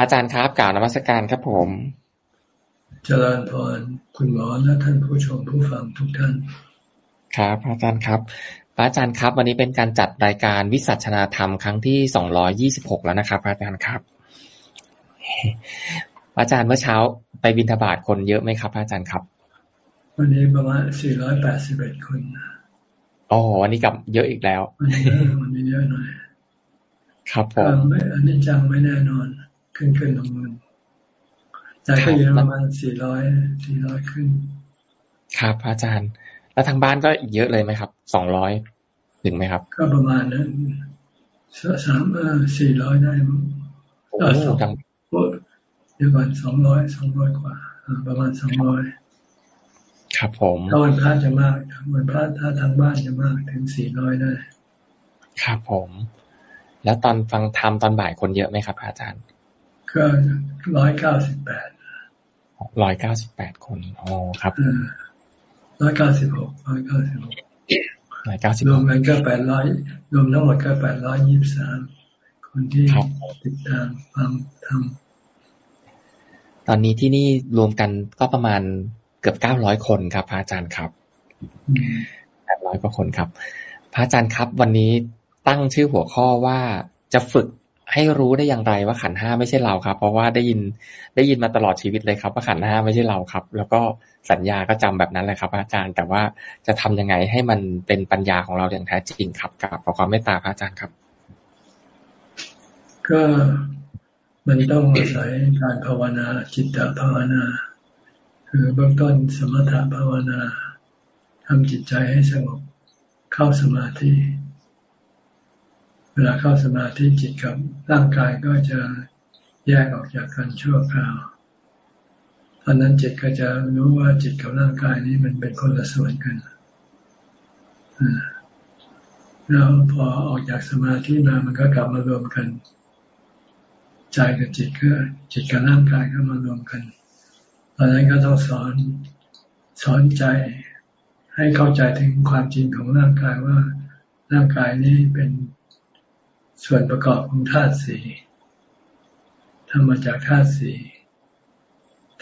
อาจารย์ครับกล่าวนมัสการครับผม เจริญพรคุณหมอและท่านผู้ชมผู้ฟังทุกท่าน ครับอาจารย์ครับพระอาจารย์ครับ วันนี้เป็นการจัดรายการวิสัชนาธรรมครั้งที่สองร้อยี่สิบหกแล้วนะครับอาจารย์ครับ อาจารย์เมื่อเช้าไปบินทบาทคนเยอะไหมครับอาจารย์ครับ วันนี้ประมาณสี่ร้อยแปดสิบเอ็ดคนอ๋อวันนี้กลับเยอะอีกแล้ว วันนี้วันนี้เยอะหน่อย ครับผมไม่อันนี้จังไม่แน่นอน ขึ้นขึ้นลงลงแต่ก็อยู่ประมาณสี่ร้อยสี่ร้อยขึ้น ครับ อาจารย์ แล้วทางบ้านก็อีกเยอะเลยไหมครับสองร้อยถึงไหมครับ ก็ประมาณนั้นสามเออสี่ร้อยได้โอ้จังเดี๋ยวก่อนสองร้อยสองร้อยกว่าประมาณสองร้อยครับผมถ้าวันพระจะมากวันพระถ้าทางบ้านจะมากถึงสี่ร้อยได้ ครับผม แล้วตอนฟังธรรมตอนบ่ายคนเยอะไหมครับ อาจารย์ ก็ร้อยเก้าสิบแปดร้อยเก้าสิบแปดคนอ๋อครับร้อยเก้าสิบหกร้อยเก้าสิบหกร้อยเก้าสิบรวมกันก็แปดร้อยรวมทั้งหมดก็แปดร้อยยี่สิบสามคนที่ติดตามฟังทำตอนนี้ที่นี่รวมกันก็ประมาณเกือบเก้าร้อยคนครับพระอาจารย์ครับแปดร้อยกว่าคนครับ พระอาจารย์ครับ วันนี้ตั้งชื่อหัวข้อว่าจะฝึก ให้รู้ได้อย่างไรว่าขันห้าไม่ใช่เราครับ เพราะว่าได้ยินได้ยินมาตลอดชีวิตเลยครับ ว่าขันห้าไม่ใช่เราครับ แล้วก็สัญญาก็จำแบบนั้นเลยครับ อาจารย์แต่ว่าจะทำยังไงให้มันเป็นปัญญาของเราอย่างแท้จริงครับกับขอความเมตตาพระอาจารย์ครับ ก็มันต้องอาศัยการภาวนาจิตตภาวนา คือเบื้องต้นสมถภาวนาทำจิตใจให้สงบเข้าสมาธิ เวลาเข้าสมาธิจิตกับร่างกายก็จะแยกออกจากกันชั่วคราวตอนนั้นจิตก็จะรู้ว่าจิตกับร่างกายนี้มันเป็นคนละส่วนกันแล้วพอออกจากสมาธิมา มันก็กลับมารวมกัน ใจกับจิตก็จิตกับร่างกายก็มารวมกัน ตอนนั้นก็ต้องสอนสอนใจ ให้เข้าใจถึงความจริงของร่างกายว่าร่างกายนี้เป็น ส่วนประกอบของธาตุสี่ทำมาจากธาตุสี่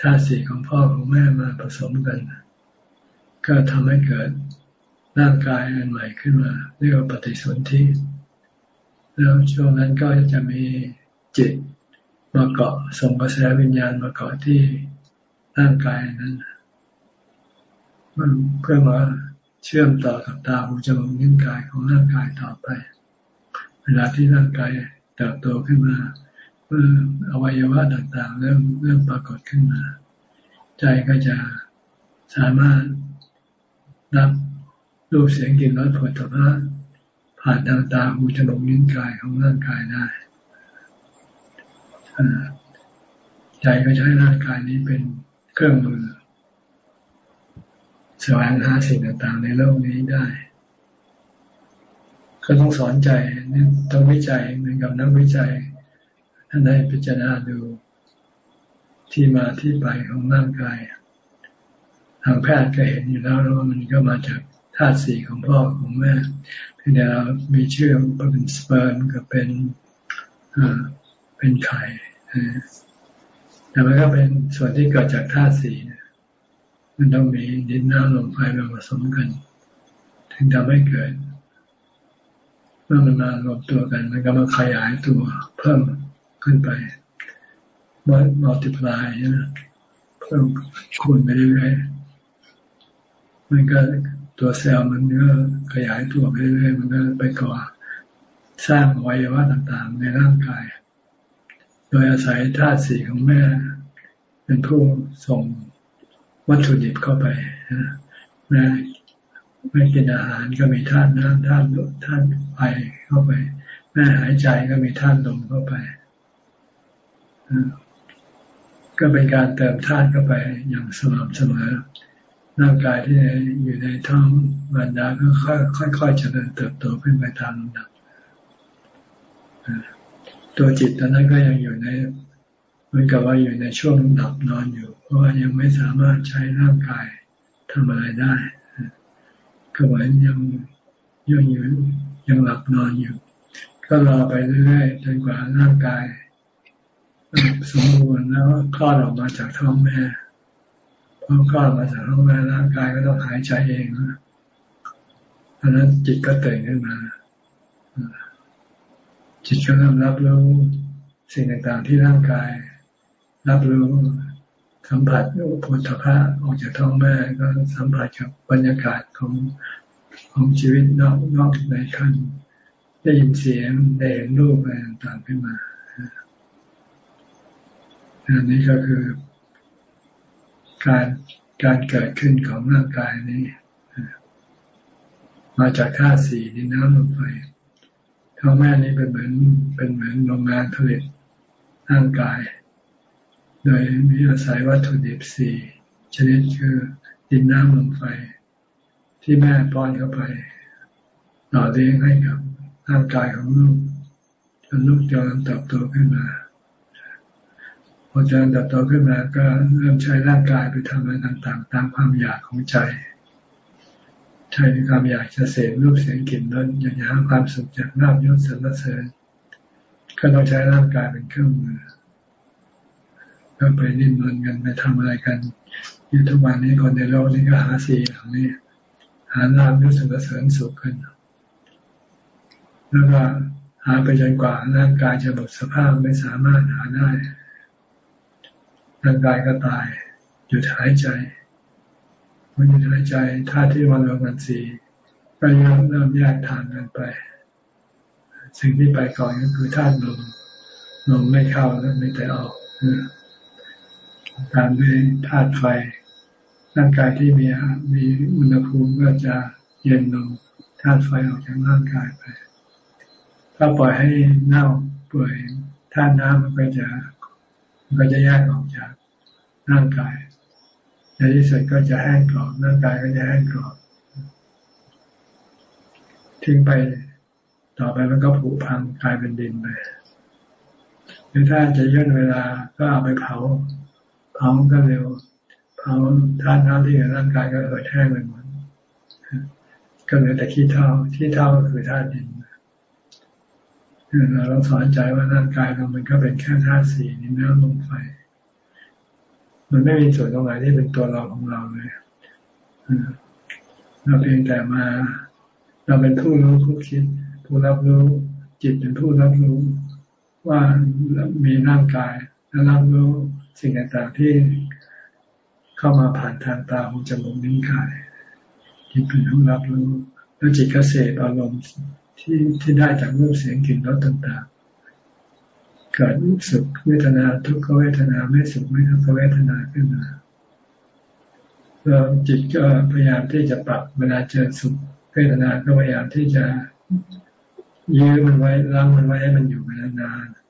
ธาตุสี่ของพ่อของแม่มาผสมกัน ก็ทำให้เกิดร่างกายอันใหม่ขึ้นมา เรียกว่าปฏิสนธิแล้วช่วงนั้นก็จะมีจิตมาเกาะส่งกระแสวิญญาณมาเกาะที่ร่างกายนั้นมันเพื่อมาเชื่อมต่อกับตาหูจมูกนิ้วกายของร่างกายต่อไป เวลาที่ร่างกายเติบโตขึ้นมาเมื่ออวัยวะต่างๆ เริ่มเริ่มปรากฏขึ้นมา ใจก็จะสามารถรับรูปเสียงกลิ่นรสผลิตภัณฑ์ผ่านทางตาหูจมูกนิ้วกายของร่างกายได้ใจก็ใช้ร่างกายนี้เป็นเครื่องมือแสวงหาสิ่งต่างๆ ในโลกนี้ได้ ก็ต้องสอนใจต้องวิจัยเหมือนกับนักวิจัยท่านได้พิจารณาดูที่มาที่ไปของร่างกาย ทางแพทย์ก็เห็นอยู่แล้วว่ามันก็มาจากธาตุสีของพ่อของแม่เพียงแต่เรามีเชื่อเป็นสเปิร์มกับเป็นเป็นไข่แต่มันก็เป็นส่วนที่เกิดจากธาตุสีมันต้องมีดินน้ำลมไฟมาผสมกัน ถึงทำให้เกิด เมื่อมันมารวมตัวกัน มันก็มาขยายตัวเพิ่มขึ้นไปมัลติพลายนะเพิ่มคูณไปเรื่อยๆมันก็ตัวเซลล์มันก็ขยายตัวไปเรื่อยๆมันก็ไปก่อสร้างอวัยวะต่างๆ ในร่างกาย โดยอาศัยธาตุสีของแม่ เป็นผู้ส่งวัตถุดิบเข้าไปแม่ ไม่กินอาหารก็มีธาตุน้ำธาตุธาตุไฟเข้าไปแม่หายใจก็มีธาตุลมเข้าไปก็เป็นการเติมธาตุเข้าไปอย่างสม่ำเสมอร่างกายที่อยู่ในท้องบรรดาก็ค่อยๆเจริญเติบโตขึ้นไปตามลำดับตัวจิตตอนนั้นก็ยังอยู่ในเหมือนกับว่าอยู่ในช่วงหลับนอนอยู่ เพราะว่ายังไม่สามารถใช้ร่างกายทำอะไรได้ ก็เหมือนยังยังอยู่ยังหลับนอนอยู่ ก็รอไปเรื่อยๆจนกว่าร่างกายสมบูรณ์แล้วคลอดออกมาจากท้องแม่พอคลอดมาจากท้องแม่ร่างกายก็ต้องหายใจเองนะเพราะนั้นจิตก็ตื่นขึ้นมาจิตก็เริ่มรับรู้สิ่งต่างๆที่ร่างกาย รับรู้ สัมผัสผลพะออกจากท้องแม่ก็สัมผัสกับบรรยากาศของของชีวิตนอกนอกในคันได้ยินเสียงได้เห็นรูปอะไรต่างๆขึ้นมาอันนี้ก็คือ การการเกิดขึ้นของร่างกายนี้ มาจากธาตุสี่ดินน้ำลมไฟท้องแม่นี้เป็นเหมือนเป็นเหมือนโรงงานผลิตร่างกาย โดยมีอาศัยวัตถุดิบสี่ชนิดคือดินน้ำลมไฟ ที่แม่ป้อนเข้าไป หล่อเลี้ยงให้กับร่างกายของลูกจนลูกเจริญเติบโตขึ้นมาพอเจริญเติบโตขึ้นมาก็เริ่มใช้ร่างกายไปทำอะไรต่างๆ ตามความอยากของใจใช้ความอยากจะเสพรูปเสียงกลิ่นรสอยากจะหาความสุขจากนาบยศสรรเสริญก็ต้องใช้ร่างกายเป็นเครื่องมือ ก็ไปนิ่มนอนกันไปทำอะไรกันอยู่ทุกวันนี้คนในโลกนี้ก็หาสี่อย่างนี้ หาลาบยศสรรเสริญสุขกันแล้วก็หาไปจนกว่าร่างกายจะหมดสภาพไม่สามารถหาได้ร่างกายก็ตายหยุดหายใจเมื่อหยุดหายใจธาตุที่วันรวมกันสี่ก็เริ่มเริ่มแยกทางกันไป สิ่งที่ไปก่อนก็คือธาตุลมลมไม่เข้าแล้วไม่แต่ออก ตามด้วยธาตุไฟร่างกายที่มีมีอุณหภูมิก็จะเย็นลงธาตุไฟออกจากร่างกายไป ถ้าปล่อยให้เน่าเปื่อยธาตุน้ำมันก็จะมันก็จะแยกออกจากร่างกายในที่สุดก็จะแห้งกรอบร่างกายก็จะแห้งกรอบทิ้งไปต่อไปมันก็ผุพังกลายเป็นดินไปหรือถ้าจะย่นเวลาก็เอาไปเผา เผาก็เร็ว เผาธาตุน้ำที่อยู่ร่างกายก็เอิดแห้งไปหมดก็เหลือแต่ขี้เท่าขี้เท่าก็คือธาตุดินเราต้องสอนใจว่าร่างกายเรามันก็เป็นแค่ธาตุสี่นี่น้ำลมไฟ มันไม่มีส่วนตรงไหนที่เป็นตัวเราของเราเลยเราเพียงแต่มา เราเป็นผู้รู้ผู้คิด ผู้รับรู้ จิตเป็นผู้รับรู้ ว่ามีร่างกายและรับรู้ สิ่งต่างๆที่เข้ามาผ่านทางตาหูจมูกนิ้วกายจิตเป็นผู้รับรู้แล้วจิตก็เสพอารมณ์ที่ที่ได้จากรูปเสียงกลิ่นรสต่างๆ เกิดสุขเวทนาทุกขเวทนาไม่สุขไม่ทุกขเวทนาขึ้นมาแล้วจิตก็พยายามที่จะปรับเวลาเจอสุขเวทนาก็พยายามที่จะยื้อมันไว้ล้างมันไว้ให้มันอยู่ไปนานๆ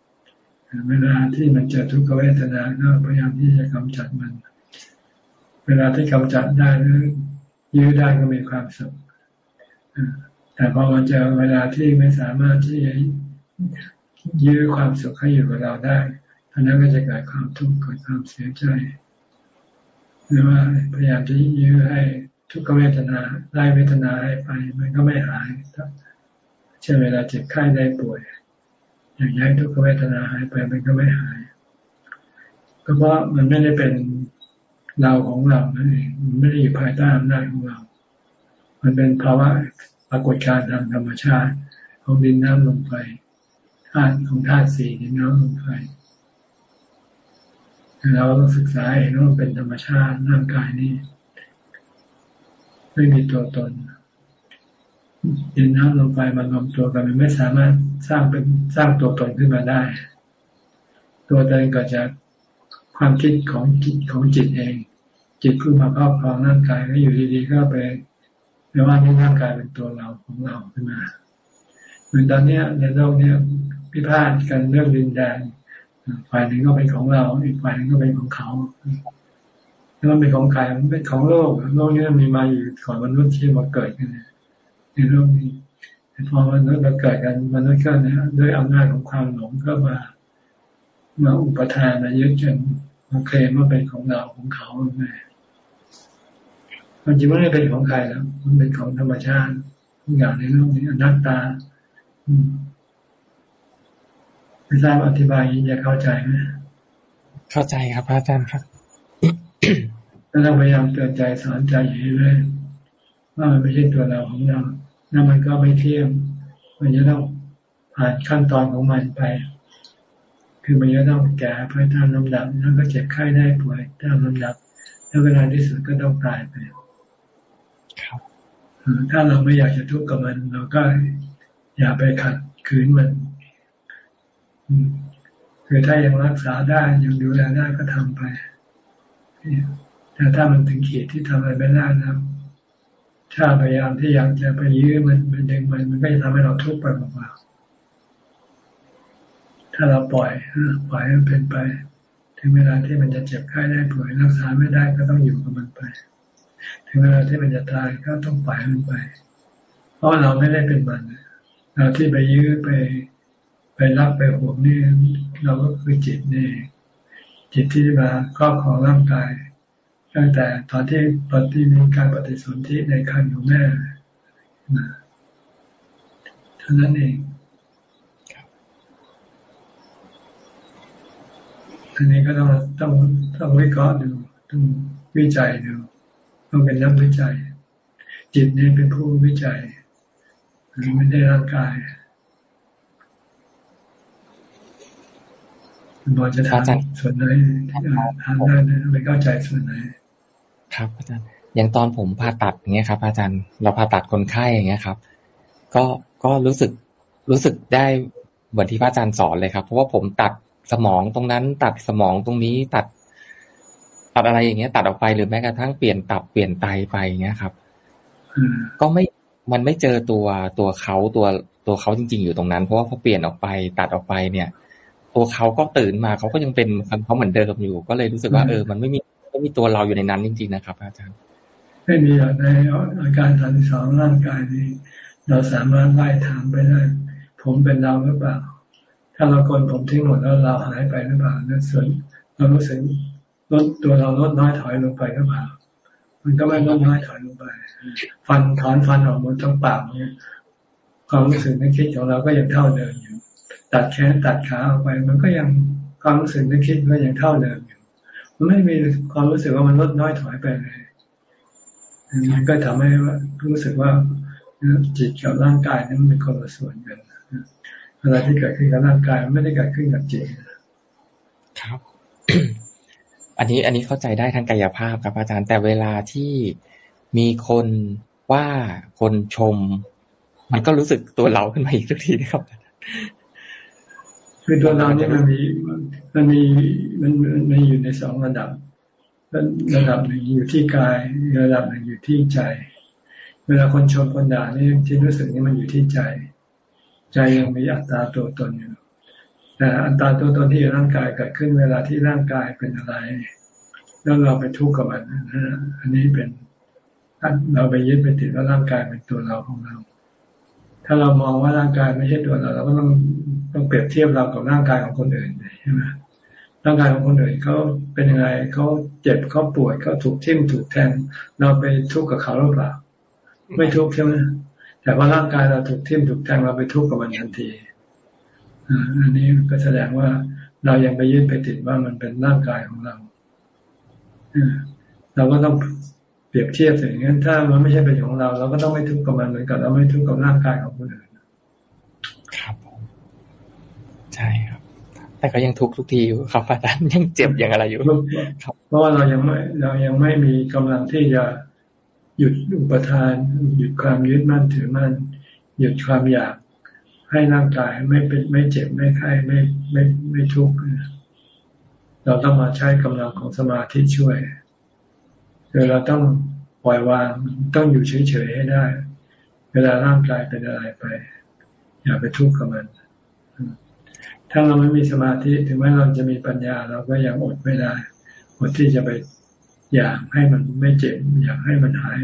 เวลาที่มันเจอทุกขเวทนาก็พยายามที่จะกำจัดมัน เวลาที่กำจัดได้หรือยื้อได้ก็มีความสุขแต่พอมาเจอเวลาที่ไม่สามารถที่จะยื้อความสุขให้อยู่กับเราได้ท่านั้นก็จะเกิดความทุกข์เกิดความเสียใจหรือว่าพยายามจะยื้อให้ทุกขเวทนาไล่เวทนาให้ไป มันก็ไม่หายเช่นเวลาเจ็บไข้ได้ป่วย อย่างนี้ทุกขเวทนาหายไปมันก็ไม่หาย ก็เพราะมันไม่ได้เป็นเราของเรานั่นเองมันไม่ได้อยู่ภายใต้อำนาจของเรา มันเป็นภาวะปรากฏการณ์ทางธรรมชาติ ของดินน้ำลมไฟธาตุของธาตุสี่ดินน้ำลมไฟเราต้องศึกษาเองว่าเป็นธรรมชาติร่างกายนี้ไม่มีตัวตนดินน้ำลมไฟมารวมตัวกันมันไม่สามารถ สร้างเป็นสร้างตัวตนขึ้นมาได้ ตัวตนก็จะความคิดของจิตของจิตเอง จิตขึ้นมาครอบครองร่างกายก็อยู่ดีๆก็ไปไม่ว่าที่ร่างกายเป็นตัวเราของเราขึ้นมาเหมือนตอนนี้ในโลกนี้พิพาทกันเรื่องดินแดนฝ่ายหนึ่งก็เป็นของเรา อีกฝ่ายหนึ่งก็เป็นของเขาแล้วมันเป็นของใครมันเป็นของโลกโลกนี้มีมาอยู่ก่อนมนุษย์ที่มาเกิดกันในโลกนี้ พอมนุษย์มาเกิดกันมนุษย์ก็เนี่ยด้วยอำนาจของความหลงก็มามาอุปทานมายึดจนมาเคลมว่าเป็นของเราของเขาไงมันจริงไม่ได้เป็นของใครแล้ว มันเป็นของธรรมชาติทุกอย่างในโลกนี้อนัตตาไม่ทราบอธิบายนี้จะเข้าใจไหมเข้าใจครับอาจารย์ครับแล้วเราพยายามเตือนใจสอนใจอยู่เรื่อยว่ามันไม่ใช่ตัวเราของเรา แล้วมันก็ไม่เที่ยง มันจะต้องผ่านขั้นตอนของมันไป คือมันจะต้องแก่ไปตามลำดับ แล้วก็เจ็บไข้ได้ป่วยตามลำดับ แล้วเวลาที่สุดก็ต้องตายไปครับถ้าเราไม่อยากจะทุกข์กับมัน เราก็อย่าไปขัดขืนมัน คือถ้ายังรักษาได้ยังดูแลได้ก็ทำไป แต่ถ้ามันถึงขีดที่ทำอะไรไม่ได้นะ ถ้าพยายามที่อยากจะไปยื้อมันมันดึงมันมันก็จะทำให้เราทุกข์ไปเปล่าถ้าเราปล่อยปล่อยให้มันเป็นไป ถึงเวลาที่มันจะเจ็บไข้ได้ป่วยรักษาไม่ได้ก็ต้องอยู่กับมันไป ถึงเวลาที่มันจะตายก็ต้องปล่อยมันไป เพราะเราไม่ได้เป็นมันเราที่ไปยื้อไป ไปรักไปห่วงนี่เราก็คือจิตนี่จิตที่มาครอบครองร่างกาย ตั้งแต่ตอนที่ตอนที่มีการปฏิสนธิในคันของแม่เท่านั้นเองอันนี้ก็ต้องต้องต้องวิเคราะห์ดูต้องวิจัยดูต้องเป็นนักวิจัย จิตนี้เป็นผู้วิจัยไม่ได้ร่างกายบอจะถามส่วนไหนถามได้นะไม่เข้าใจส่วนไหน ครับอาจารย์อย่างตอนผมผ่าตัดอย่างเงี้ยครับ อาจารย์เราผ่าตัดคนไข้อย่างเงี้ยครับ ก็ก็รู้สึกรู้สึกได้เหมือนที่พระอาจารย์สอนเลยครับ เพราะว่าผมตัดสมองตรงนั้นตัดสมองตรงนี้ตัด ตัดอะไรอย่างเงี้ย ตัดออกไปหรือแม้กระทั่งเปลี่ยนตับเปลี่ยนไตไปอย่างเงี้ยครับก็ไม่มันไม่เจอตัวตัวเขาตัวตัวเขาจริง ๆ อยู่ตรงนั้น เพราะว่าพอเปลี่ยนออกไปตัดออกไปเนี่ย ตัวเขาก็ตื่นมาเขาก็ยังเป็นเขาเหมือนเดิมอยู่ ก็เลยรู้สึกว่าเออ มันไม่มี ไม่มีตัวเราอยู่ในนั้นจริงๆนะครับ อาจารย์ ไม่มีในอาการทันสองร่างกายนี้ เราสามารถไล่ถามไปได้ ผมเป็นเราหรือเปล่า ถ้าเราโกนผมทิ้งหมดแล้วเราหายไปหรือเปล่านั่นส่วนเรารู้สึกลดตัวเราลดน้อยถอยลงไปหรือเปล่า มันก็ไม่ลดน้อยถอยลงไป ฟันถอนฟันออกหมดทั้งปากเนี่ยความรู้สึกนึกคิดของเราก็ยังเท่าเดิมอยู่ ตัดแขนตัดขาออกไป มันก็ยังความรู้สึกนึกคิดก็ยังเท่าเดิม ไม่มีความรู้สึกว่ามันลดน้อยถอยไปเลยมันก็ทำให้รู้สึกว่าจิตกับร่างกายนั้นเป็นคนละส่วนกันอะไรที่เกิดขึ้นกับร่างกายไม่ได้เกิดขึ้นกับจิตครับ อันนี้อันนี้เข้าใจได้ทางกายภาพครับอาจารย์แต่เวลาที่มีคนว่าคนชม มันก็รู้สึกตัวเราขึ้นมาอีกทุกทีนะครับ คือตัวเราเนี่ยมันมีมันมีมันมันอยู่ในสองระดับ ระดับหนึ่งอยู่ที่กาย ระดับหนึ่งอยู่ที่ใจ เวลาคนชมคนด่านี่ที่รู้สึกนี่มันอยู่ที่ใจ ใจยังมีอัตราตัวตนอยู่แต่อัตราตัวตนที่อยู่ร่างกายเกิดขึ้นเวลาที่ร่างกายเป็นอะไร แล้วเราไปทุกข์กับมันอันนี้เป็นเราไปยึดไปติดว่าร่างกายเป็นตัวเราของเรา ถ้าเรามองว่าร่างกายไม่ใช่ตัวเรา เราก็ต้องต้องเปรียบเทียบเรากับร่างกายของคนอื่นใช่ไหมร่างกายของคนอื่นเขาเป็นยังไงเขาเจ็บเขาปวดเขาถูกทิ่มถูกแทงเราไปทุกข์กับเขาหรือเปล่า ไม่ทุกข์ใช่ไหมแต่ว่าร่างกายเราถูกทิ่มถูกแทงเราไปทุกข์กับมันทันทีอันนี้ก็แสดงว่าเรายังไปยึดไปติดว่ามันเป็นร่างกายของเราเราก็ต้อง เปรียบเทียบอย่างนั้นถ้ามันไม่ใช่เป็นของเรา เราก็ต้องไม่ทุกข์กับมันเหมือนกับเราไม่ทุกข์กับร่างกายของคนอื่นใช่ครับ แต่ก็ยังทุกทุกทีอยู่ครับอาจารย์ยังเจ็บอย่างอะไรอยู่ครับเพราะว่าเรายังไม่เรายังไม่มีกำลังที่จะหยุดอุปทาน หยุดความยึดมั่นถือมั่นหยุดความอยากให้ร่างกายไม่เป็นไม่เจ็บไม่ไข้ไม่ไม่ไม่ทุกข์เราต้องมาใช้กำลังของสมาธิช่วย คือเราต้องปล่อยวางต้องอยู่เฉยๆให้ได้ เวลาร่างกายเป็นอะไรไปอย่าไปทุกข์กับมัน ถ้าเราไม่มีสมาธิถึงแม้เราจะมีปัญญาเราก็ยังอดไม่ได้อดที่จะไปอยากให้มันไม่เจ็บ อยากให้มันหาย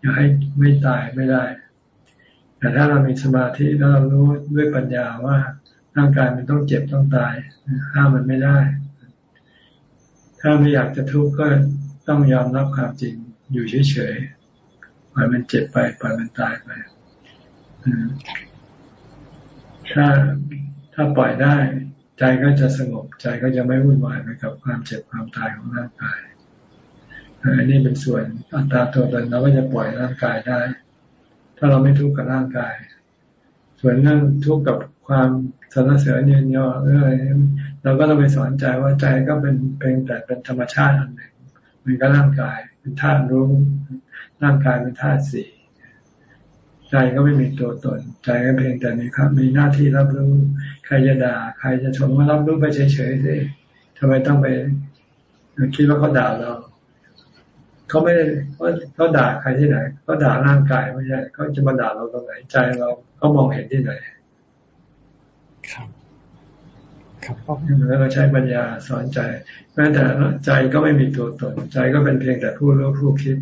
อยากให้ไม่ตายไม่ได้ แต่ถ้าเรามีสมาธิแล้วเรารู้ด้วยปัญญาว่าร่างกายมันต้องเจ็บต้องตาย ห้ามมันไม่ได้ ถ้าไม่อยากจะทุกข์ก็ ต้องยอมรับความจริงอยู่เฉยๆปล่อยมันเจ็บไปปล่อยมันตายไปถ้าถ้าปล่อยได้ ใจก็จะสงบใจก็จะไม่วุ่นวายไปกับความเจ็บความตายของร่างกายอันนี้เป็นส่วนอัตราตัวตนเราก็จะปล่อยร่างกายได้ ถ้าเราไม่ทุกข์กับร่างกาย ส่วนนั่องทุกข์กับความสรรเสริญเยินยอเรื่องอะไรเราก็ต้องไปสอนใจว่าใจก็เป็นเป็นแต่เป็นธรรมชาติอันหนึ่ง มันก็ร่างกายเป็นธาตุรู้ร่างกายเป็นธาตุสี่ใจก็ไม่มีตัวตน ใจก็เพียงแต่มีครับ มีหน้าที่รับรู้ ใครจะด่า ใครจะชมก็รับรู้ไปเฉยๆสิทำไมต้องไปคิดว่าเขาด่าเราเขาไม่ได้เขาด่าใครที่ไหนเขาด่าร่างกายไม่ใช่เขาจะมาด่าเราตรงไหนใจเราเขามองเห็นที่ไหน ครับ ครับแล้วเราใช้ปัญญาสอนใจแม้แต่ใจก็ไม่มีตัวตน ใจก็เป็นเพียงแต่ผู้รู้ผู้คิด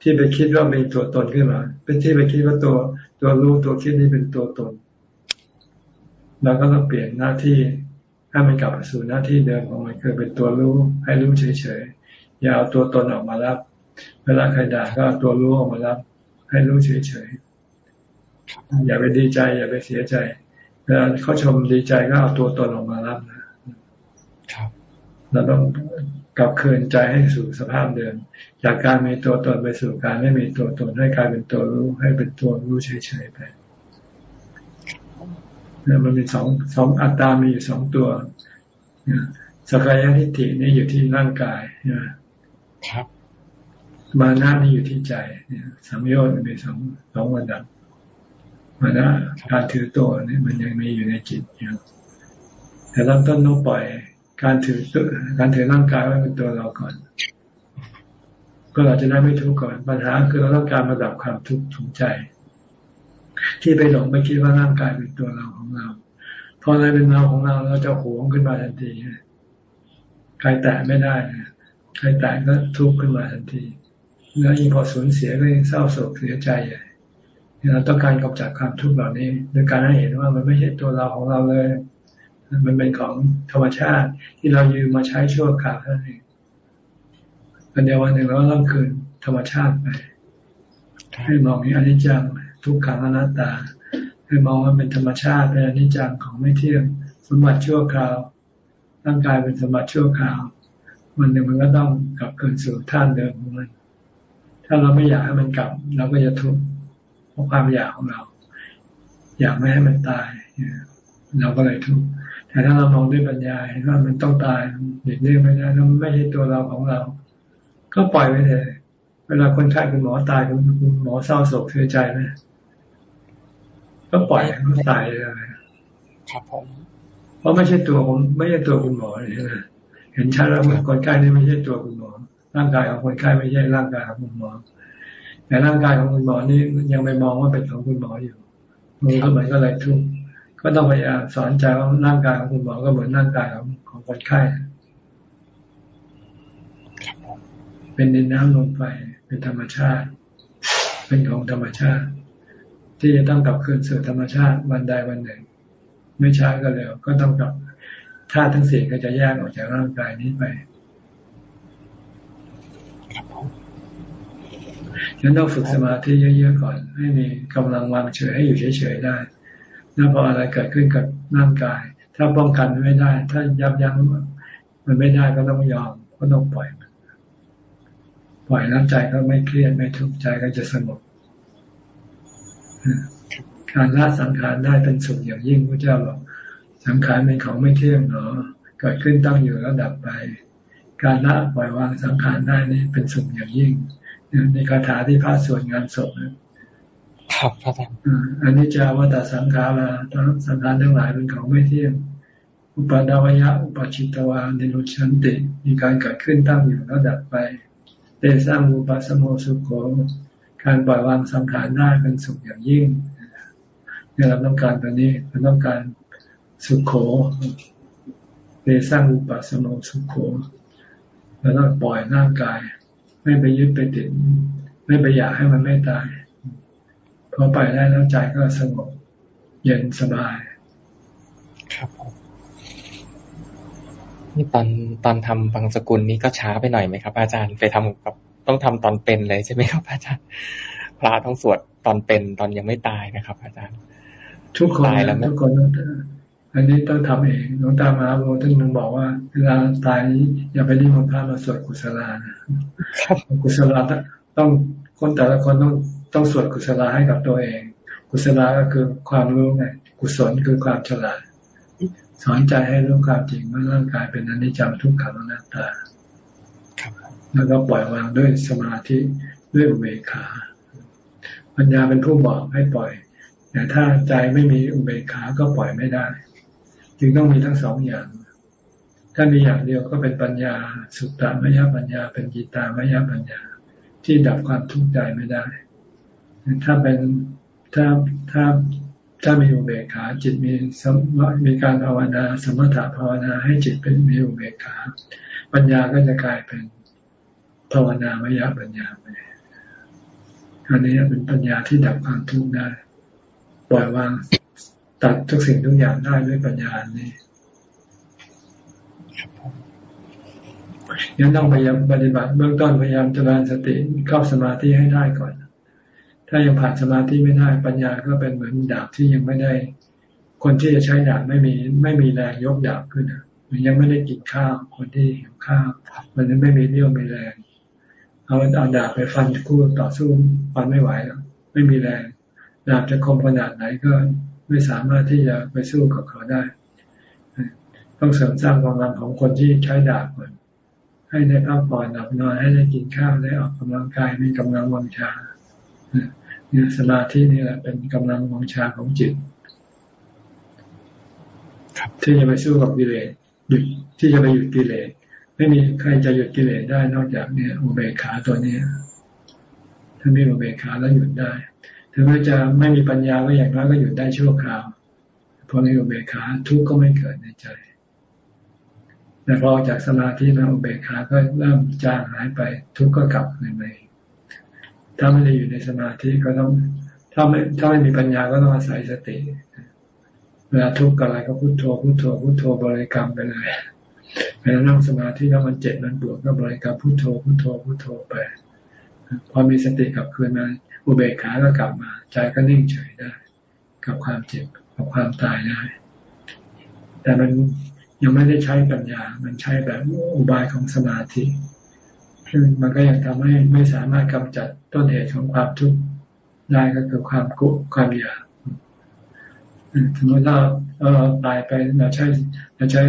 ที่ไปคิดว่ามีตัวตนขึ้นมา เป็นที่ไปคิดว่าตัวตัวรู้ตัวคิดนี้เป็นตัวตนเราก็ต้องเปลี่ยนหน้าที่ให้มันกลับสู่หน้าที่เดิมของมันคือเป็นตัวรู้ให้รู้เฉยๆอย่าเอาตัวตนออกมารับ เวลาใครด่าก็ตัวรู้ออกมารับ ให้รู้เฉยๆอย่าไปดีใจ อย่าไปเสียใจ เวลาเขาชมดีใจก็เอาตัวตนออกมารับนะครับเราต้องกลับคืนใจให้สู่สภาพเดิม จากการมีตัวตนไปสู่การไม่มีตัวตนให้กลายเป็นตัวรู้ให้เป็นตัวรู้เฉยๆไปเนี่ยมันมีสองสองอัตตามีอยู่สองตัวสกายทิฏฐินี่อยู่ที่ร่างกายนะครับ มานะนี่อยู่ที่ใจเนี่ยสามโยชน์มีสองสองระดับ มานะการถือตัวเนี่ยมันยังมีอยู่ในจิตอยู่แต่เริ่มต้นต้องปล่อย การถือตัวการถือร่างกายไว้เป็นตัวเราก่อน ก็เราจะได้ไม่ทุกข์ก่อน ปัญหาคือเราต้องการระดับความทุกข์ถุงใจ ที่ไปหลงไปคิดว่าร่างกายเป็นตัวเราของเราพออะไรเป็นเราของเราเราจะหวงขึ้นมาทันทีใครแตะไม่ได้ใครแตะก็ทุกข์ขึ้นมาทันที แล้วยิ่งพอสูญเสียก็ยิ่งเศร้าโศกเสียใจใหญ่ เราต้องการกำจัดความทุกข์เหล่านี้โดยการให้เห็นว่ามันไม่ใช่ตัวเราของเราเลย มันเป็นของธรรมชาติที่เรายืมมาใช้ชั่วคราวเท่านั้นเองวันเดียววันหนึ่งเราต้องคืนธรรมชาติไปให้มองอนิจจังทุกขังอนัตตาให้มองว่าเป็นธรรมชาติเป็นอนิจจังของไม่เที่ยงสมบัติชั่วคราวร่างกายเป็นสมบัติชั่วคราววันหนึ่งมันก็ต้องกลับคืนสู่ท่านเดิมของมันถ้าเราไม่อยากให้มันกลับ เราก็จะทุกข์ เพราะความอยากของเรา อยากไม่ให้มันตาย เราก็เลยทุกข์แต่ถ้าเรามองด้วยปัญญาเห็นว่ามันต้องตายเด็กเรียกไม่ได้แล้วไม่ใช่ตัวเราของเรา ก็ปล่อยไปเลยเวลาคนไข้คุณหมอตายคุณหมอเศร้าโศกเสียใจไหมก็ปล่อยเขาตายเลยครับผมเพราะไม่ใช่ตัวผมไม่ใช่ตัวคุณหมอเลยนะเห็นชัดแล้วคนไข้นี่ไม่ใช่ตัวคุณหมอร่างกายของคนไข้ไม่ใช่ร่างกายของคุณหมอ แต่ร่างกายของคุณหมอนี่ยังไม่มองว่าเป็นของคุณหมออยู่มันก็เหมือนก็เลยทุกข์ก็ต้องพยายามสอนใจว่าร่างกายของคุณหมอก็เหมือนร่างกายของของคนไข้เป็นดินน้ำลมไฟเป็นธรรมชาติ เป็นของธรรมชาติ ที่จะต้องกลับคืนสู่ธรรมชาติวันใดวันหนึ่ง ไม่ช้าก็เร็วก็ต้องกลับธาตุทั้งสี่ก็จะแยกออกจากร่างกายนี้ไป ฉะนั้นต้องฝึกสมาธิเยอะๆก่อน ให้มีกำลังวางเฉยให้อยู่เฉยๆได้ แล้วพออะไรเกิดขึ้นกับร่างกาย ถ้าป้องกันไม่ได้ ถ้ายับยั้งมันไม่ได้ก็ต้องยอมก็ต้องปล่อยปล่อยแล้วใจก็ไม่เครียดไม่ทุกข์ใจก็จะสงบการละสังขารได้เป็นสุขอย่างยิ่งพระเจ้าบอกสังขารเป็นของไม่เที่ยงหรอเกิดขึ้นตั้งอยู่แล้วดับไป การละปล่อยวางสังขารได้นี่เป็นสุขอย่างยิ่ง ในคาถาที่พระสวดงานศพนะครับพระอาจารย์อันนี้จะว่าแต่สังขาราทั้งสังขารทั้งหลายเป็นของไม่เที่ยง อุปดาวยะอุปชิตวานิรุชันติมีการเกิดขึ้นตั้งอยู่แล้วดับไปเตสร้างอุปสมโมสุโขการปล่อยวางสังขารได้เป็นสุขอย่างยิ่งเนี่ยเราต้องการตัวนี้เราต้องการสุขโขเตสร้างอุปสมโมสุโขเราต้องปล่อยร่างกาย ไม่ไปยึดไปติด ไม่ไปอยากให้มันไม่ตายพอไปได้แล้วใจก็สงบเย็นสบาย ครับนี่ตอนตอนทำบางสกุลนี้ก็ช้าไปหน่อยไหมครับ อาจารย์ไปทำกับต้องทำตอนเป็นเลยใช่ไหมครับ อาจารย์พระต้องสวดตอนเป็นตอนยังไม่ตายนะครับ อาจารย์ ทุกคนตายแล้วทุกคน อันนี้ต้องทำเองหลวงตามหาโบท่านนึงบอกว่าเวลาตายอย่าไปนิมนต์พระมาสวดกุศลานะกุศลาต้องคนแต่ละคนต้องต้องสวดกุศลาให้กับตัวเอง กุศลาก็คือความรู้ไงกุศลคือความฉลาดสอนใจให้รู้ความจริงว่าร่างกายเป็นอนิจจังทุกขังอนัตตาแล้วก็ปล่อยวางด้วยสมาธิด้วยอุเบกขา ปัญญาเป็นผู้บอกให้ปล่อย แต่ถ้าใจไม่มีอุเบกขาก็ปล่อยไม่ได้ จึงต้องมีทั้งสองอย่าง ถ้ามีอย่างเดียวก็เป็นปัญญา สุตตามยปัญญา เป็นจิตามยปัญญา ที่ดับความทุกข์ใจไม่ได้ ถ้าเป็นถ้าถ้าถ้ามีอุเบกขาจิตมีสมมีการภาวนา สมถะภาวนาให้จิตเป็นมีอุเบกขา ปัญญาก็จะกลายเป็นภาวนามยปัญญาไปอันนี้เป็นปัญญาที่ดับความทุกข์ได้ปล่อยวาง ตัดทุกสิ่งทุกอย่างได้ด้วยปัญญานี้ยังต้องพยายามปฏิบัติเบื้องต้นพยายามเจริญสติเข้าสมาธิให้ได้ก่อน ถ้ายังผ่านสมาธิไม่ได้ปัญญาก็เป็นเหมือนดาบที่ยังไม่ได้ คนที่จะใช้ดาบไม่มีไม่มีแรงยกดาบขึ้นมันยังไม่ได้กินข้าวคนที่หิวข้าวมันยังไม่มีเรี่ยวมีแรงเอาเอาดาบไปฟันคู่ต่อสู้ฟันไม่ไหวแล้วไม่มีแรงดาบจะคมขนาดไหนก็ ไม่สามารถที่จะไปสู้กับเขาได้ ต้องเสริมสร้างกำลังของคนที่ใช้ดาบก่อนให้ได้พักผ่อนหลับนอนให้ได้กินข้าวได้ออกกำลังกายมีกำลังวังชาเนี่ยสมาธินี่แหละเป็นกำลังวังชาของจิตที่จะไปสู้กับกิเลสหยุดที่จะไปหยุดกิเลสไม่มีใครจะหยุดกิเลสได้นอกจากเนี่ยอุเบกขาตัวนี้ถ้ามีอุเบกขาแล้วหยุดได้ ถึงแม้จะไม่มีปัญญาก็อย่างน้อยก็หยุดได้ชั่วคราวพอมีอุเบกขาทุกข์ก็ไม่เกิดในใจแต่พอจากสมาธิแล้วอุเบกขาก็เริ่มจางหายไป ทุกข์ก็กลับในใหม่ถ้าไม่ได้อยู่ในสมาธิก็ต้องถ้าไม่ถ้าไม่มีปัญญาก็ต้องอาศัยสติเวลาทุกข์อะไรก็พุโทโธพุโทโธพุโทโธบริกรรมไปเลยเวลานั่งสมาธิแล้วมันเจ็บมันปวดก็บริกรรมพุทโธพุทโธพุทโธไป พอมีสติกลับคืนมา อุเบกขาก็กลับมา ใจก็นิ่งเฉยได้ กับความเจ็บกับความตายได้ แต่มันยังไม่ได้ใช้ปัญญา มันใช้แบบอุบายของสมาธิซึ่งมันก็ยังทำให้ไม่สามารถกำจัดต้นเหตุของความทุกข์ได้ก็คือความกุความอยากถึงแม้เราเราตายไปเราใช้เราใช้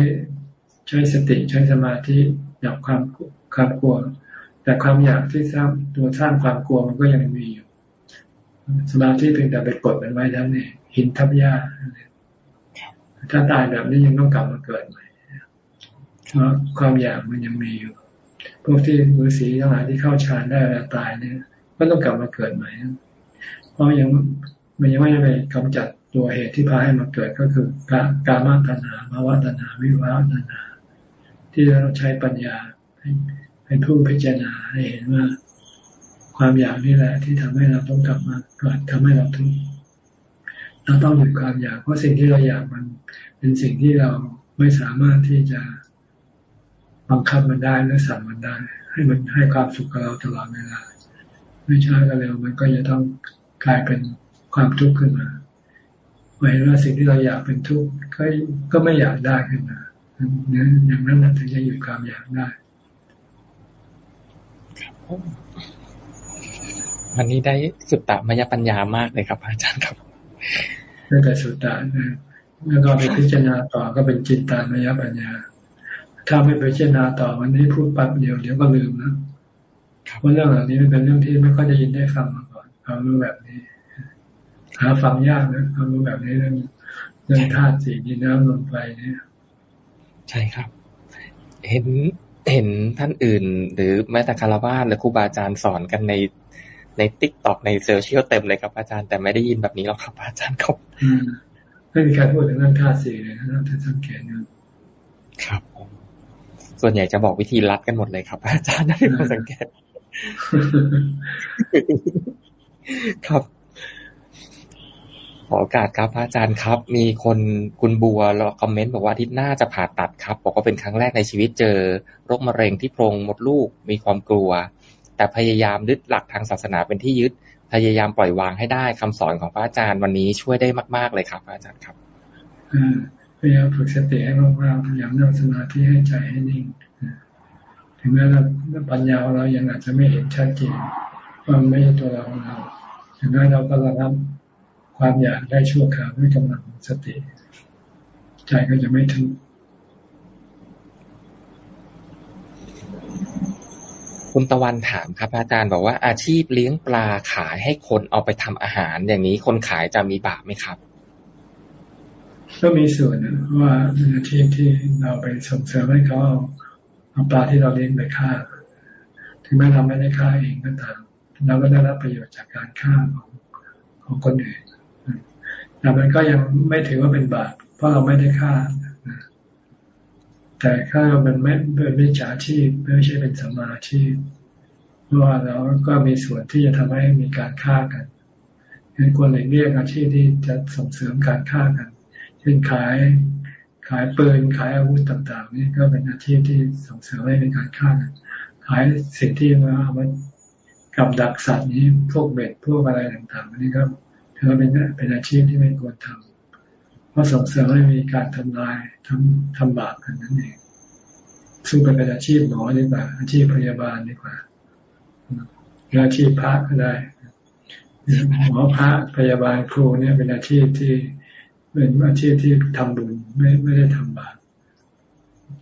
ใช้สติใช้สมาธิดับความความกลัว แต่ความอยากที่สร้างตัวสร้างความกลัวมันก็ยังมีอยู่ สมาธิเพียงแต่ไปกดมันไว้ทั้งนี้หินทับหญ้าถ้าตายแบบนี้ยังต้องกลับมาเกิดใหม่เพราะความอยากมันยังมีอยู่ พวกที่มือสีทั้งหลายที่เข้าฌานได้แล้วตายเนี่ย ก็ต้องกลับมาเกิดใหม่ เพราะยังมันยังไม่ได้ไปกำจัดตัวเหตุที่พาให้มาเกิดก็คือการกามาตัณหาภาวะตัณหาวิวาตัณหาที่เราใช้ปัญญาเป็นผู้พิจารณาให้เห็นว่า ความอยากนี่แหละ ที่ทำให้เราต้องกลับมาเกิดทำให้เราทุกข์เราต้องหยุดความอยากเพราะสิ่งที่เราอยากมัน เป็นสิ่งที่เราไม่สามารถที่จะบังคับมันได้หรือสั่งมันได้ ให้มันให้ความสุขกับเราตลอดเวลาไม่ช้าก็เร็วมันก็จะต้องกลายเป็นความทุกข์ขึ้นมาเห็นว่าสิ่งที่เราอยากเป็นทุกข์ก็ก็ไม่อยากได้ขึ้นมาเนี่ยอย่างนั้นถึงจะหยุดความอยากได้ วันนี้ได้สุตตะมยปัญญามากเลยครับอาจารย์ครับได้แต่สุตตะนะแล้วก็ไปพิจารณาต่อก็เป็นจิตตามยปัญญา ถ้าไม่ไปพิจารณาต่อวันนี้พูดปั๊บเดียวเดี๋ยวก็ลืมนะเพราะเรื่องเหล่านี้เป็นเรื่องที่ไม่ค่อยจะยินได้ฟังมาก่อนความรู้แบบนี้ หาฟังยากนะความรู้แบบนี้เรื่องเรื่องธาตุสี่ดินน้ำลมไฟเนี่ย ใช่ครับ เห็นเห็นท่านอื่น หรือแม้แต่คารวะหรือครูบาอาจารย์สอนกันใน ใน TikTok ในโซเชียลเต็มเลยครับอาจารย์แต่ไม่ได้ยินแบบนี้หรอกครับอาจารย์ครับไม่มีใครพูดถึงเรื่องธาตุสี่เลยนะท่านสังเกตนะครับส่วนใหญ่จะบอกวิธีรัดกันหมดเลยครับ อาจารย์ได้ผมสังเกตครับขอโอกาสครับอาจารย์ครับ มีคนคุณบัวเราคอมเมนต์บอกว่าที่น่าจะผ่าตัดครับ บอกว่าเป็นครั้งแรกในชีวิตเจอโรคมะเร็งที่โพรงมดลูกมีความกลัว แต่พยายามยึดหลักทางศาสนาเป็นที่ยึด พยายามปล่อยวางให้ได้คำสอนของพระอาจารย์วันนี้ช่วยได้มาก ๆ เลยครับพระอาจารย์ครับพยายามฝึกสติให้มากๆพยายามนั่งสมาธิให้ใจให้นิ่ง ถึงแม้เราปัญญาของเรายังอาจจะไม่เห็นชัดเจนว่าไม่ใช่ตัวเราของเรา ถึงแม้เราก็ระงับความอยากได้ชั่วคราวด้วยกำลังสติ ใจก็จะไม่ทุกข์ คุณตะวันถามครับอาจารย์บอกว่าอาชีพเลี้ยงปลาขายให้คนเอาไปทำอาหาร อย่างนี้คนขายจะมีบาปไหมครับ ก็มีส่วนนะว่าเป็นอาชีพที่เราไปส่งเสริมให้เขาเอาปลาที่เราเลี้ยงไปฆ่า ถึงแม้เราไม่ได้ฆ่าเองก็ตามเราก็ได้รับประโยชน์จากการฆ่าของของคนอื่นแต่มันก็ยังไม่ถือว่าเป็นบาปเพราะเราไม่ได้ฆ่า แต่ถ้ามันไม่เป็นวิชาชีพไม่ใช่เป็นสมาชีพเพราะว่าเราก็มีส่วนที่จะทำให้มีการฆ่ากันฉะนั้นควรหลีกเลี่ยงอาชีพที่จะส่งเสริมการฆ่ากัน เช่นขายขายปืนขายอาวุธต่าง ๆ นี่ก็เป็นอาชีพที่ส่งเสริมให้เป็นการฆ่ากัน ขายสิ่งที่มาเอามากับดักสัตว์นี้พวกเบ็ดพวกอะไรต่างๆนี่ก็ถือว่าเป็นเป็นอาชีพที่ไม่ควรทำ เพราะส่งเสริมให้มีการทำลายทำทำบาปกันนั่นเองซึ่งเป็นอาชีพหมอดีกว่า อาชีพพยาบาลดีกว่าอาชีพพระก็ได้หมอพระพยาบาลครูเนี่ยเป็นอาชีพที่เป็นอาชีพที่ทำบุญไม่ไม่ได้ทำบาป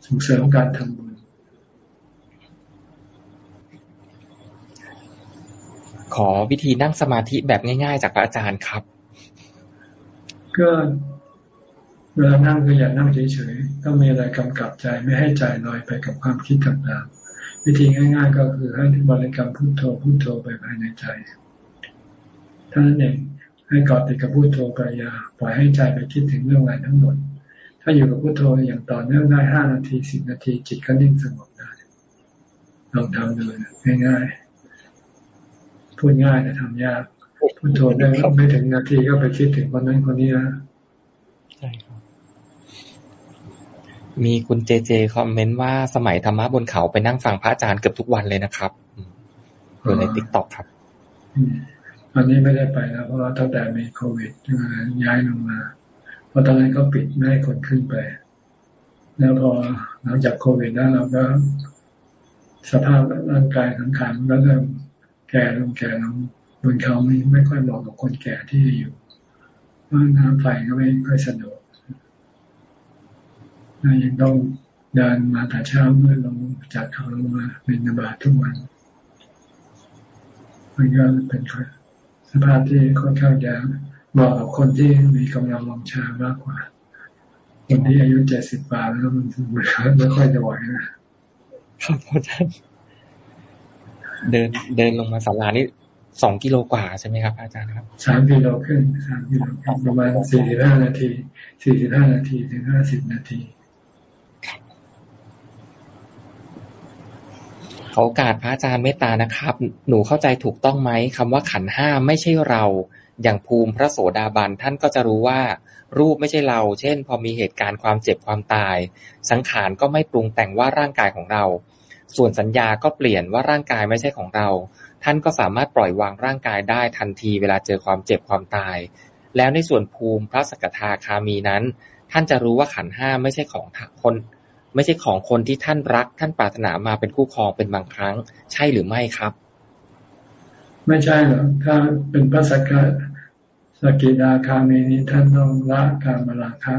ส่งเสริมการทำบุญ ขอวิธีนั่งสมาธิแบบง่าย ๆ จากพระอาจารย์ครับ ก็ เวลานั่งก็อย่านั่งเฉยๆต้องมีอะไรกำกับใจไม่ให้ใจลอยไปกับความคิดต่างๆ วิธีง่ายๆ ก็คือให้บริกรรมพุทโธพุทโธไปภายในใจท่านั้นเองให้กอดติดกับพุทโธไปอย่าปล่อยให้ใจไปคิดถึงเรื่องอะไรทั้งหมด ถ้าอยู่กับพุทโธอย่างต่อเนื่องได้ห้านาทีสิบนาทีจิตก็นิ่งสงบได้ลองทำดูง่ายๆพูดง่ายแต่ทำยากพุทโธได้ไม่ถึงนาทีก็ไปคิดถึงคนนั้นคนนี้นะใช่ครับ มีคุณเจเจคอมเมนต์ว่าสมัยธรรมะบนเขาไปนั่งฟังพระอาจารย์เกือบทุกวันเลยนะครับอยู่ในติ๊กต็อกครับวันนี้ไม่ได้ไปแล้วเพราะว่าตั้งแต่มีโควิดย้ายลงมาเพราะตอนนั้นก็ปิดไม่ให้คนขึ้นไป แล้วพอหลังจากโควิดแล้วเราก็ สภาพร่างกายทั้งขันก็เริ่มแก่ลงแก่ลงบนเขาไม่ไม่ค่อยเหมาะกับคนแก่ที่อยู่เพราะน้ำไฟก็ไม่ค่อยสะดวก ยังต้องเดินมาแต่เช้าเมื่อลงจากเขาลงมาเป็นนบาทุกวันมันก็เป็นสภาพที่ค่อนข้างจะเหมาะกับคนที่มีกำลังวังชามากกว่าคนที่อายุเจ็ดสิบปาแล้วมันไม่ค่อยจะไหวนะครับอาจารย์เดินเดินลงมาศาลานี่สองกิโลกว่าใช่ไหมครับ อาจารย์ครับสามกิโลขึ้นสามกิโลประมาณสี่สิบห้านาทีสี่สิบห้านาทีถึงห้าสิบนาที ขอโอกาสพระอาจารย์เมตตานะครับ หนูเข้าใจถูกต้องไหมคำว่าขันห้าไม่ใช่เรา อย่างภูมิพระโสดาบันท่านก็จะรู้ว่า รูปไม่ใช่เรา เช่น พอมีเหตุการณ์ความเจ็บความตาย สังขารก็ไม่ปรุงแต่งว่าร่างกายของเรา ส่วนสัญญาก็เปลี่ยนว่าร่างกายไม่ใช่ของเรา ท่านก็สามารถปล่อยวางร่างกายได้ทันทีเวลาเจอความเจ็บความตาย แล้วในส่วนภูมิพระสกทาคามีนั้น ท่านจะรู้ว่าขันห้าไม่ใช่ของคน ไม่ใช่ของคนที่ท่านรัก ท่านปรารถนามาเป็นคู่ครองเป็นบางครั้ง ใช่หรือไม่ครับ ไม่ใช่หรอกถ้าเป็นพระสกสกิดาคามีนี้ท่านต้องละการมาราคะ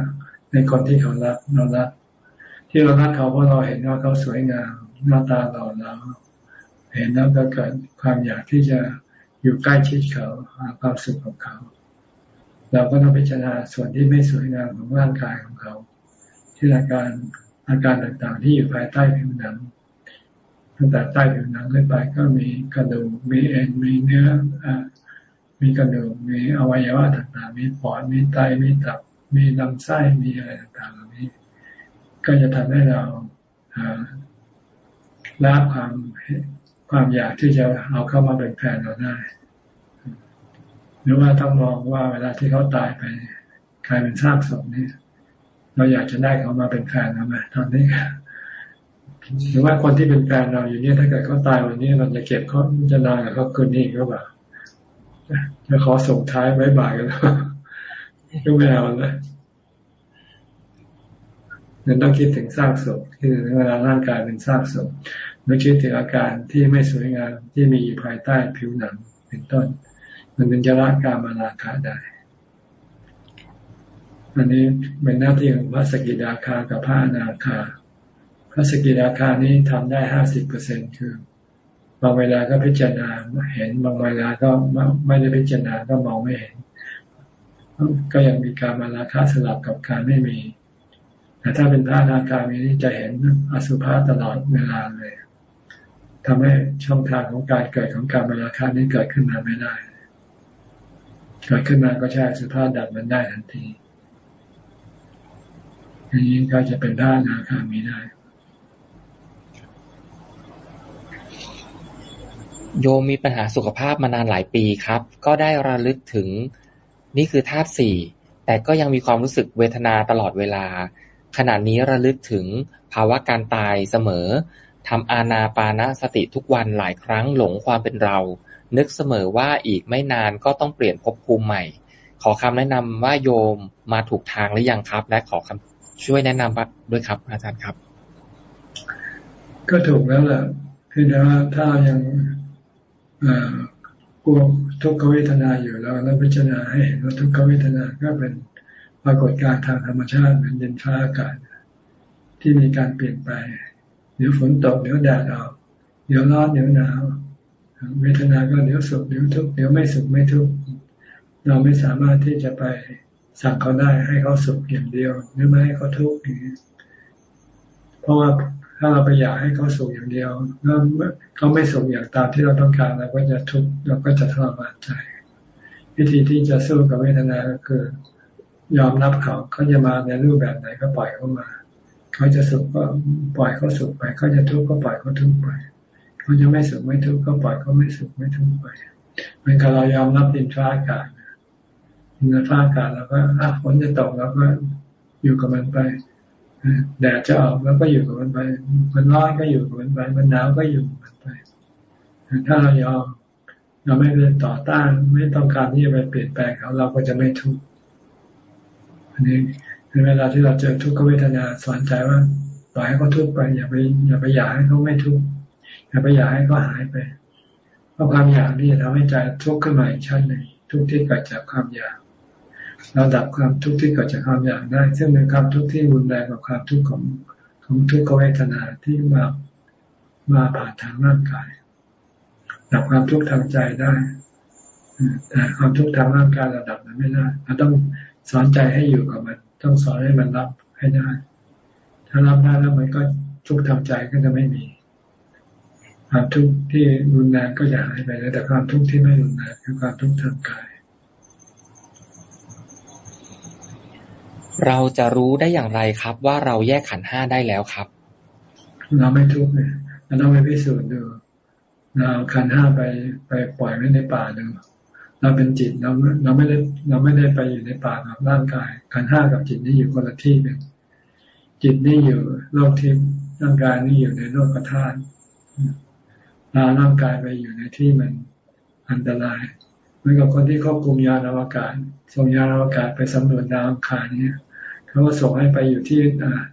ในคนที่เขารักเรารักที่เรารักเขาเพราะเราเห็นว่าเขาสวยงามหน้าตาหล่อเราเห็นแล้วก็เกิดความอยากที่จะอยู่ใกล้ชิดเขาหาความสุขของเขา เราก็ต้องพิจารณาส่วนที่ไม่สวยงามของร่างกายของเขาที่อาการ อาการต่างๆ ที่อยู่ภายใต้ผิวหนังตั้งแต่ใต้ผิวหนังขึ้นไปก็มีกระดูกมีเอ็นมีเนื้ออมีกระดูกมีอวัยวะต่างๆ มีปอดมีไตมีตับ มีลำไส้มีอะไรต่างๆเหล่านี้ ก็จะทำให้เราละความความอยากที่จะเอาเข้ามาเป็นแฟนเราได้ หรือว่าต้องมองว่าเวลาที่เขาตายไปกลายเป็นซากศพนี่ เราอยากจะได้เขามาเป็นแฟนเราไหมตอนนี้หรือว่าคนที่เป็นแฟนเราอยู่เนี่ยถ้าเกิดเขาตายวันนี้เราจะเก็บเขาจะนานกับเขาคืนนี้ก็แบบจะขอส่งท้ายไว้บ่ายกันแล้วก็ไม่เอาเลยมันต้องคิดถึงซากศพที่เวลาร่างกายเป็นซากศพไม่คิดถึงอาการที่ไม่สวยงามที่มีอยู่ภายใต้ผิวหนังเป็นต้น มันเป็นจะละการมาราคาได้ อันนี้เป็นหน้าที่ของพระสกิทาคากับพระอนาคา พระสกิทาคานี้ทำได้ห้าสิบเปอร์เซ็นคือบางเวลาก็พิจารณาเห็นบางเวลาก็ไม่ได้พิจารณาก็มองไม่เห็น ก็ยังมีการมาราคาสลับกับการไม่มี แต่ถ้าเป็นพระอนาคามีนี่จะเห็นอสุภะตลอดเวลาเลยทำให้ช่องทางของการเกิดของการมาราคานี้เกิดขึ้นมาไม่ได้เกิดขึ้นมาก็ใช้สุภาพดับมันได้ทันที อย่างนี้ก็จะเป็นด้านนาคามีได้ โยมมีปัญหาสุขภาพมานานหลายปีครับ ก็ได้ระลึกถึงนี่คือธาตุสี่แต่ก็ยังมีความรู้สึกเวทนาตลอดเวลา ขณะนี้ระลึกถึงภาวะการตายเสมอทำอาณาปานาสติทุกวันหลายครั้งหลงความเป็นเรา นึกเสมอว่าอีกไม่นานก็ต้องเปลี่ยนภพภูมิใหม่ ขอคำแนะนำว่าโยมมาถูกทางหรือยังครับ และขอคำ ช่วยแนะนำด้วยครับอาจารย์ครับ ก็ถูกแล้วแหละเพียงแต่ว่าถ้ายังกลัวทุกขเวทนาอยู่แล้วแล้วพิจารณาให้เห็นว่าทุกขเวทนาก็เป็นปรากฏการณ์ทางธรรมชาติเหมือนเย็นฟ้าอากาศที่มีการเปลี่ยนไป เดี๋ยวฝนตกเดี๋ยวแดดออกเดี๋ยวร้อนเดี๋ยวหนาวเวทนาก็เดี๋ยวสุขเดี๋ยวทุกข์เดี๋ยวไม่สุขไม่ทุกข์เราไม่สามารถที่จะไป สั่งเขาได้ให้เขาสุขอย่างเดียว หรือไม่ให้เขาทุกข์อย่างเพราะว่าถ้าเราไปอยากให้เขาสุขอย่างเดียวแล้วเขาไม่สุขอย่างตามที่เราต้องการเราก็จะทุกข์เราก็จะทรมานใจ วิธีที่จะสู้กับเวทนาก็คือยอมรับเขาเขาจะมาในรูปแบบไหนก็ปล่อยเขามา เขาจะสุขก็ปล่อยเขาสุขไป เขาจะทุกข์ก็ปล่อยเขาทุกข์ไป เขาจะไม่สุขไม่ทุกข์ก็ปล่อยเขาไม่สุขไม่ทุกข์ไปเหมือนกับเรายอมรับดินฟ้าอากาศ ดินฟ้าอากาศเราก็อะฝนจะตกเราก็อยู่กับมันไปแดดจะออกแล้วก็อยู่กับมันไป มันร้อนก็อยู่กับมันไป มันหนาวก็อยู่กับมันไป ถ้าเรายอม เราไม่เป็นต่อต้าน ไม่ต้องการที่จะไปเปลี่ยนแปลงเขาเราก็จะไม่ทุกข์ อันนี้ในเวลาที่เราเจอทุกขเวทนาสอนใจว่าปล่อยให้เขาทุกข์ไป อย่าไป อย่าไปอยากให้เขาไม่ทุกข์ อย่าไปอยากให้เขาหายไป เพราะความอยากนี่จะทำให้ใจทุกข์ขึ้นมาอีกชั้นหนึ่งทุกข์ที่เกิดจากความอยาก เราดับความทุกข์ที่เกิดจากความอยากได้ ซึ่งเป็นความทุกข์ที่รุนแรงกว่าความทุกข์ของของทุกขเวทนาที่มามาผ่านทางร่างกายดับความทุกข์ทางใจได้แต่ความทุกข์ทางร่างกายเราดับมันไม่ได้เราต้องสอนใจให้อยู่กับมัน ต้องสอนให้มันรับให้ได้ ถ้ารับได้แล้วมันก็ทุกข์ทางใจก็จะไม่มีความทุกข์ที่รุนแรงก็จะหายไปแล้วแต่ความทุกข์ที่ไม่รุนแรงคือความทุกข์ทางกาย เราจะรู้ได้อย่างไรครับ ว่าเราแยกขันห้าได้แล้วครับ เราไม่ทุกข์เลยเราต้องไปพิสูจน์ดูเราขันห้าไปไปปล่อยไว้ในป่าดูเราเป็นจิตเราเราไม่ได้เราไม่ได้ไปอยู่ในป่ากับร่างกายขันห้ากับจิตนี่อยู่คนละที่กันจิตนี่อยู่โลกทิพย์ร่างกายนี่อยู่ในโลกธาตุลาร่างกายไปอยู่ในที่มันอันตรายเหมือนกับคนที่ควบคุมยานอวกาศส่งยานอวกาศไปสำรวจดาวอังคารเนี่ย เขาก็ส่งให้ไปอยู่ที่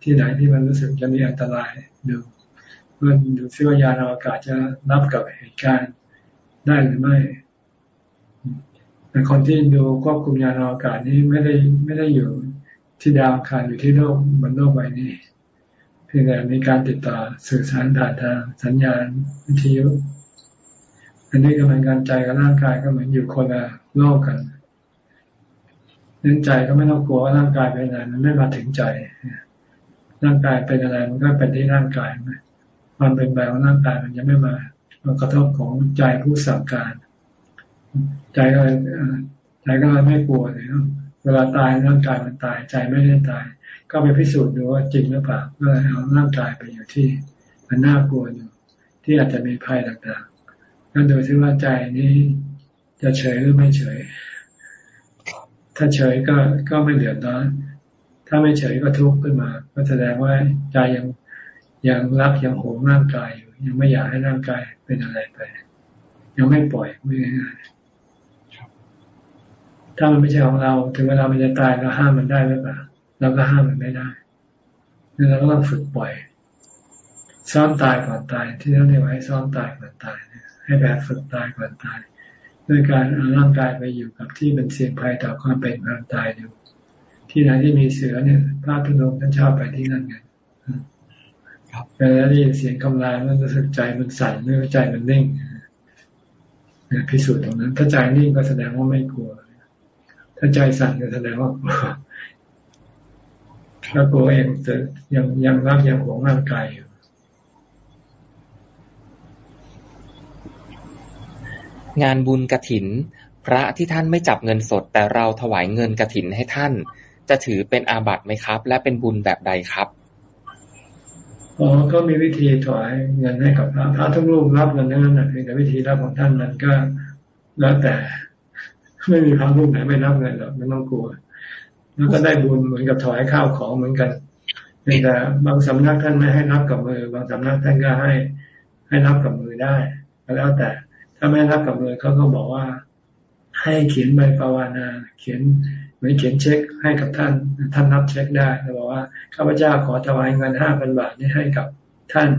ที่ไหนที่มันรู้สึกจะมีอันตรายดูเพื่อดูซิว่ายานอวกาศจะรับกับเหตุการณ์ได้หรือไม่แต่คนที่ดูควบคุมยานอวกาศนี้ไม่ได้ไม่ได้อยู่ที่ดาวคารอยู่ที่โลกบนโลกใบนี้เพียงแต่มีการติดต่อสื่อสารผ่านทางสัญญาณวิทยุอันนี้ก็เหมือนกันใจกับร่างกายก็เหมือนอยู่คนละโลกกัน น้นใจก็ไม่ต้องกลัวว่าร่างกายเป็นอะไรมันไม่มาถึงใจ ร่างกายเป็นอะไรมันก็เป็นที่ร่างกายมันเป็นแบบของร่างกายมันยังไม่มามากระทบของใจผู้สั่งการ ใจก็เลยใจก็เลยไม่กลัวเลยเวลาตายร่างกายมันตาย ใจไม่ได้ตาย ก็ไปพิสูจน์ดูว่าจริงหรือเปล่าก็เลยเอาร่างกายไปอยู่ที่ มันน่ากลัวอยู่ที่อาจจะมีภัยต่างๆนั่นโดูที่ว่าใจนี้จะเฉยหรือไม่เฉย ถ้าเฉยก็ก็ไม่เดือดร้อน ถ้าไม่เฉยก็ทุกข์ขึ้นมา ก็แสดงว่าใจยังยังรักยังโหมร่างกายอยู่ยังไม่อยากให้ร่างกายเป็นอะไรไป ยังไม่ปล่อยไม่ง่ายถ้ามันไม่ใช่ของเรา ถึงเวลามันจะตายเราห้ามมันได้หรือเปล่าเราก็ห้ามมันไม่ได้เราก็ต้องฝึกปล่อย ซ้อมตายก่อนตาย ที่เราเรียกว่าให้ซ้อมตายก่อนตายให้แบบฝึกตายก่อนตาย ด้วยการเอาร่างกายไปอยู่กับที่เป็นเสี่ยงภัยต่อความเป็นความตายอยู่ที่ไหนที่มีเสือเนี่ยพระพุทธองค์ท่านชอบไปที่นั่นไงเวลาได้ยินเสียงกำลามันรู้สึกใจมันสั่นเมื่อใจมันนิ่งพิสูจน์ตรงนั้น ถ้าใจนิ่งก็แสดงว่าไม่กลัว ถ้าใจสั่นก็แสดงว่ากลัวถ้ากลัวเองจะยังยังรักยังหวงร่างกายอยู่ งานบุญกระถิน พระที่ท่านไม่จับเงินสด แต่เราถวายเงินกระถินให้ท่าน จะถือเป็นอาบัติไหมครับ และเป็นบุญแบบใดครับอ๋อก็มีวิธีถวายเงินให้กับพระพระทุกรูปรับเงินนั้นนะแต่วิธีรับของท่านนั้นก็แล้วแต่ ไม่มีพระรูปไหนไม่รับเงินหรอกไม่ต้องกลัวแล้วก็ได้บุญเหมือนกับถวายข้าวของเหมือนกันแต่บางสำนักท่านไม่ให้รับกับมือบางสำนักท่านก็ให้ให้รับกับมือได้ก็แล้วแต่ ถ้าไม่รับกับมือเขาก็บอกว่า ให้เขียนใบปวานา เขียนเหมือนเขียนเช็คให้กับท่าน ท่านรับเช็คได้แล้วบอกว่าข้าพเจ้าขอถวายเงินห้าพันบาทนี้ให้กับท่าน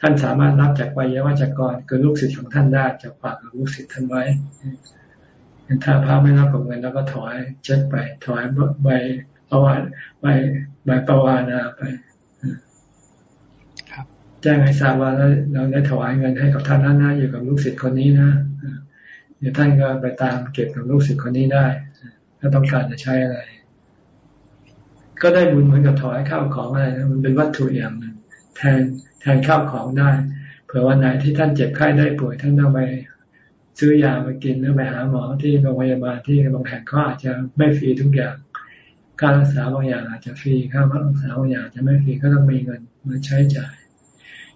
ท่านสามารถรับจากใบยวัจกรคือลูกศิษย์ของท่านได้จากฝากกับลูกศิษย์ท่านไว้ถ้าพระไม่รับกับเงินแล้วก็ถอยเช็คไปถอยใบปวานใบใบปวานาไป จ้งให้ทราบว่าเราได้ถวายเงินให้กับท่านนั้นนะอยู่กับลูกศิษย์คนนี้นะเดี๋ยวท่านก็ไปตามเก็บกับลูกศิษย์คนนี้ได้ ถ้าต้องการจะใช้อะไร ก็ได้บุญเหมือนกับถวายข้าวของอะไรนะมันเป็นวัตถุอย่างหนึ่งแทนแทนข้าวของได้เผื่อวันไหนที่ท่านเจ็บไข้ได้ป่วยท่านต้องไปซื้อยามากินหรือไปหาหมอที่โรงพยาบาลที่บางแห่งก็อาจจะไม่ฟรีทุกอย่างการรักษาบางอย่างอาจจะฟรีค่ารักษาบางอย่างจะไม่ฟรีก็ต้องมีเงินมาใช้จ่าย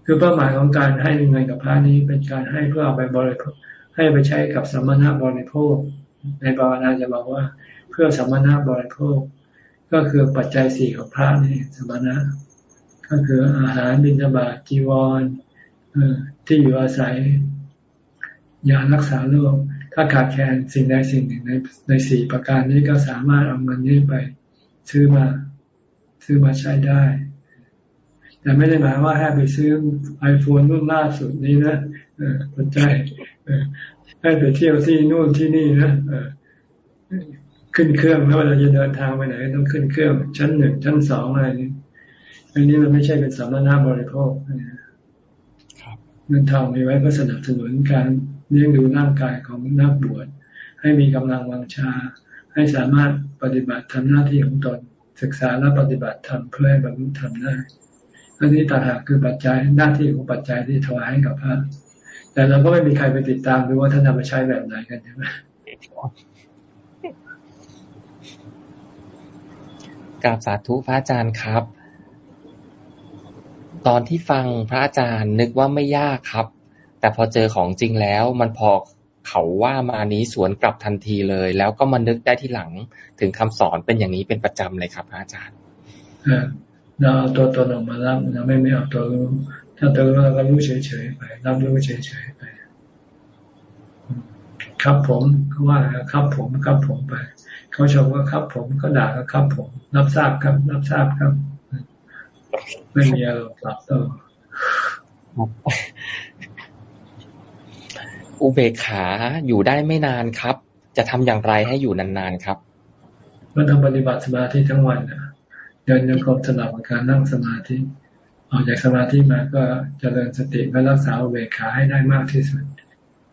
คือเป้าหมายของการให้เงินกับพระนี้เป็นการให้เพื่อเอาไปบริโภคให้ไปใช้กับสมณะบริโภค ในบาวนาจะบอกว่าเพื่อสมณะบริโภค ก็คือปัจจัยสี่ของพระนี่สมณะก็คืออาหารบิณฑบาตจีวรที่อยู่อาศัยยารักษาโรคถ้าขาดแคลนสิ่งใดสิ่งหนึ่งในในสี่ประการนี้ก็สามารถเอาเงินนี้ไป ซื้อมาซื้อมาใช้ได้ แต่ไม่ได้หมายว่าให้ไปซื้อไอโฟนรุ่นล่าสุดนี้นะสนใจให้ไปเที่ยวที่นู่นที่นี่นะขึ้นเครื่องแล้วเวลาจะเดินทางไปไหนต้องขึ้นเครื่อง ชั้นหนึ่งชั้นสองอะไรนี้อันนี้มันไม่ใช่เป็นสำนักบริโภคเงินทองมีไว้เพื่อสนับสนุนการเลี้ยงดูร่างกายของนักบวชให้มีกำลังวังชา ให้สามารถปฏิบัติทำหน้าที่ของตน ศึกษาและปฏิบัติทำเพื่อให้บรรลุธรรมได้ อันนี้ต่างหากคือปัจจัยหน้าที่ของปัจจัยที่ถวายให้กับพระแต่เราก็ไม่มีใครไปติดตามดูว่าท่านนำไปใช้แบบไหนกันใช่ไหมกราบสาธุพระอาจารย์ครับ ตอนที่ฟังพระอาจารย์นึกว่าไม่ยากครับ แต่พอเจอของจริงแล้วมันพอเขาว่ามานี้สวนกลับทันทีเลย แล้วก็มานึกได้ที่หลังถึงคำสอนเป็นอย่างนี้เป็นประจำเลยครับพระอาจารย์ เราเอาตัวตนออกมารับเราไม่ไม่เอาตัวรู้ ถ้าตัวรู้เราก็รู้เฉยๆไป รับรู้เฉยๆไป ครับผมเขาว่าครับ ผมครับผมไป เขาชมว่าครับ ผมเขาด่าก็ครับ ผม รับทราบครับ รับทราบครับ ไม่มีอะไรตอบโต้อุเบกขาอยู่ได้ไม่นานครับ จะทำอย่างไรให้อยู่นานๆครับก็ทำปฏิบัติสมาธิทั้งวันนะ เดินยกรมสลับกับการนั่งสมาธิออกจากสมาธิมาก็จเจริญสติและรักษาเวขาให้ได้มากที่สุด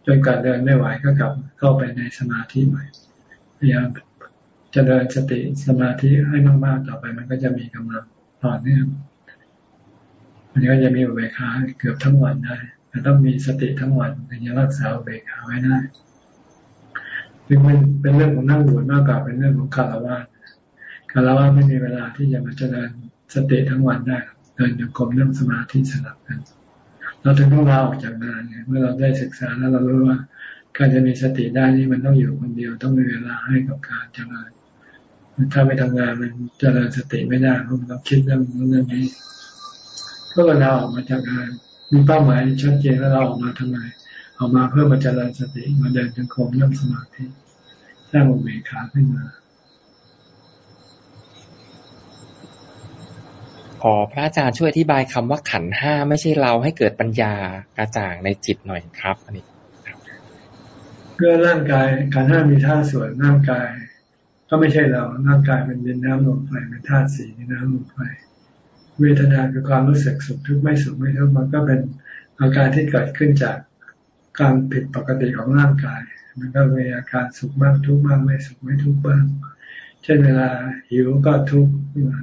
จนการเดินไม่ไหวก็กลับเข้าไปในสมาธิใหม่พยายามจเจริญสติสมาธิให้มากๆต่อไป มันก็จะมีกำลังต่อเนื่องมันก็จะมีเวขาเกือบทั้งวันได้แต่ต้องมีสติทั้งวันถึงจะรักษาเวขาไว้ได้ซึ่งมันเป็นเรื่องของนั่งบวชมากกว่าเป็นเรื่องของคารวะ คารวะไม่มีเวลาที่จะมาเจริญสติทั้งวันได้เดินโยกมนั่งสมาธิสลับกันเราถึงต้องลาออกจากงานเมื่อเราได้ศึกษาแล้วเรารู้ว่าการจะมีสติได้นี่มันต้องอยู่คนเดียวต้องมีเวลาให้กับการเจริญถ้าไม่ทำงานมันเจริญสติไม่ได้เพราะเราคิดเรื่องเรื่องนี้ก็เราออกมาจากงานมีเป้าหมายชัดเจนแล้วเราออกมาทำไมออกมาเพื่อมาเจริญสติมาเดินจงกรมนั่งสมาธิสร้างอุเบกขาขึ้นมา ขอพระอาจารย์ช่วยอธิบายคำว่าขันห้าไม่ใช่เราให้เกิดปัญญากระจ่างในจิตหน่อยครับอันนี้ก็ร่างกายขันห้ามีธาส่วนร่างกาย ก็ไม่ใช่เราร่างกายเป็นดินน้ำลมไฟเป็นธาตุสีนน้ำลมไฟเวทนาคือความรู้สึกสุขทุกข์ไม่สุขไม่ทุกข์มันก็เป็นอาการที่เกิดขึ้นจากการผิดปกติของร่างกาย มันก็มีอาการสุขมากทุกข์มากไม่สุขไม่ทุกข์บ้าง เช่นเวลาหิวก็ทุกข์ขึ้นมา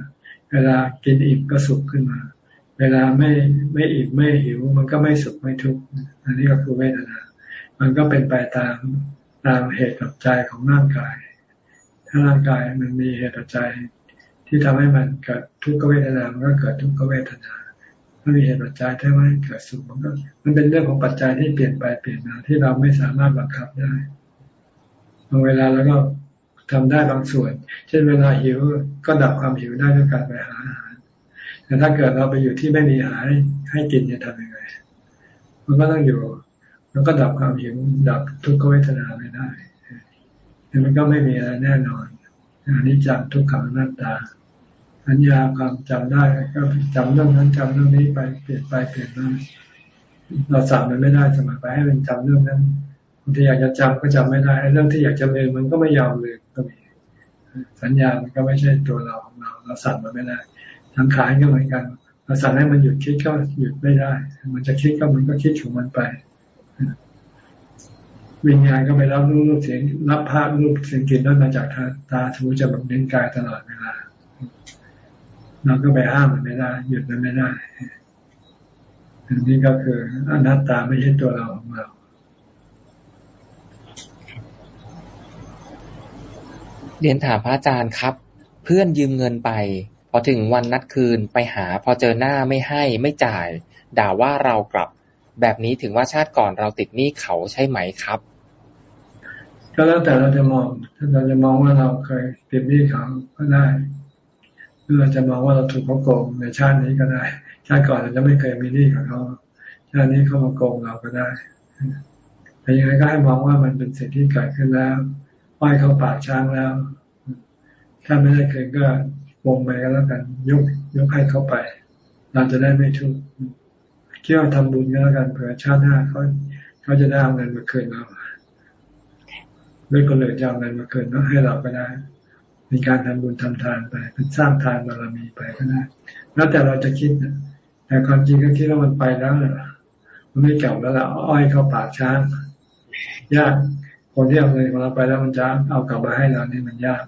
เวลากินอิ่มก็สุขขึ้นมา เวลาไม่ไม่อิ่มไม่หิว มันก็ไม่สุขไม่ทุกข์อันนี้ก็คือเวทนา มันก็เป็นไปตามตามเหตุปัจจัยของร่างกาย ถ้าร่างกายมันมีเหตุปัจจัยที่ทำให้มันเกิดทุกขเวทนา มันก็เกิดทุกขเวทนาถ้ามีเหตุปัจจัยที่ให้เกิดสุขมันก็มันเป็นเรื่องของปัจจัยที่เปลี่ยนไปเปลี่ยนมาที่เราไม่สามารถบังคับได้บางเวลาแล้วก็ ทำได้บางส่วน เช่นเวลาหิวก็ดับความหิวได้ด้วยการไปหาอาหาร แต่ถ้าเกิดเราไปอยู่ที่ไม่มีอาหารให้กินจะทำยังไง มันก็ต้องอยู่มันก็ดับความหิวดับทุกขเวทนาไม่ได้แต่มันก็ไม่มีอะไรแน่นอนอันนี้จำทุกขังหน้าตาสัญญาความจำได้ก็จำเรื่องนั้นจำเรื่องนี้ไปเปลี่ยนไปเปลี่ยนมาเราสั่งมันไม่ได้สมัครไปให้มันจำเรื่องนั้นางทีอยากจะจำก็จำไม่ได้ เรื่องที่อยากจะลืมมันก็ไม่ยอมลืมก็มี สัญญามันก็ไม่ใช่ตัวเราของเราเราสั่งมันไม่ได้สังขารก็เหมือนกันเราสั่งให้มันหยุดคิดก็หยุดไม่ได้ มันจะคิดก็มันก็คิดของมันไป วิญญาณก็ไปรับรูปเสียงรับภาพรูปเสียงกลิ่นนั้นมาจากตาทูจะแบบเน้นกายตลอดเวลาเราก็ไปห้ามมันไม่ได้ หยุดมันไม่ได้อันนี้ก็คืออนัตตาไม่ใช่ตัวเราของเรา เรียนถามพระอาจารย์ครับ เพื่อนยืมเงินไป พอถึงวันนัดคืนไปหา พอเจอหน้าไม่ให้ไม่จ่าย ด่าว่าเรากลับ แบบนี้ถึงว่าชาติก่อนเราติดหนี้เขาใช่ไหมครับ ก็แล้วแต่เราจะมอง ถ้าเราจะมองว่าเราเคยติดหนี้เขาก็ได้หรือเราจะมองว่าเราถูกเขาโกงในชาตินี้ก็ได้ ชาติก่อนเราจะไม่เคยมีหนี้กับเขาชาตินี้เขามาโกงเราก็ได้แต่ยังไงก็ให้มองว่ามันเป็นสิ่งที่เกิดขึ้นแล้ว ไหว้เข้าปากช้างแล้ว ถ้าไม่ได้เคยก็วงไปก็แล้วกันยกยกให้เขาไป เราจะได้ไม่ทุกข์เที่ยวทำบุญก็แล้วกันเผื่อชาติหน้าเขาเขาจะได้เอาเงินมาคืนเราหรือก็เลยจะเอาเงินมาคืนให้เราก็ได้เป็นการทำบุญทำทานไป เป็นสร้างทานบารมีไปก็ได้แล้วแต่เราจะคิดนะแต่ความจริงก็คิดว่ามันไปแล้วนะมันไม่เก่าแล้วละอ้อยเข้าปากช้างยาก คนที่เอาเงินของเราไปแล้วมันจะเอากลับมาให้เรานี่มันยาก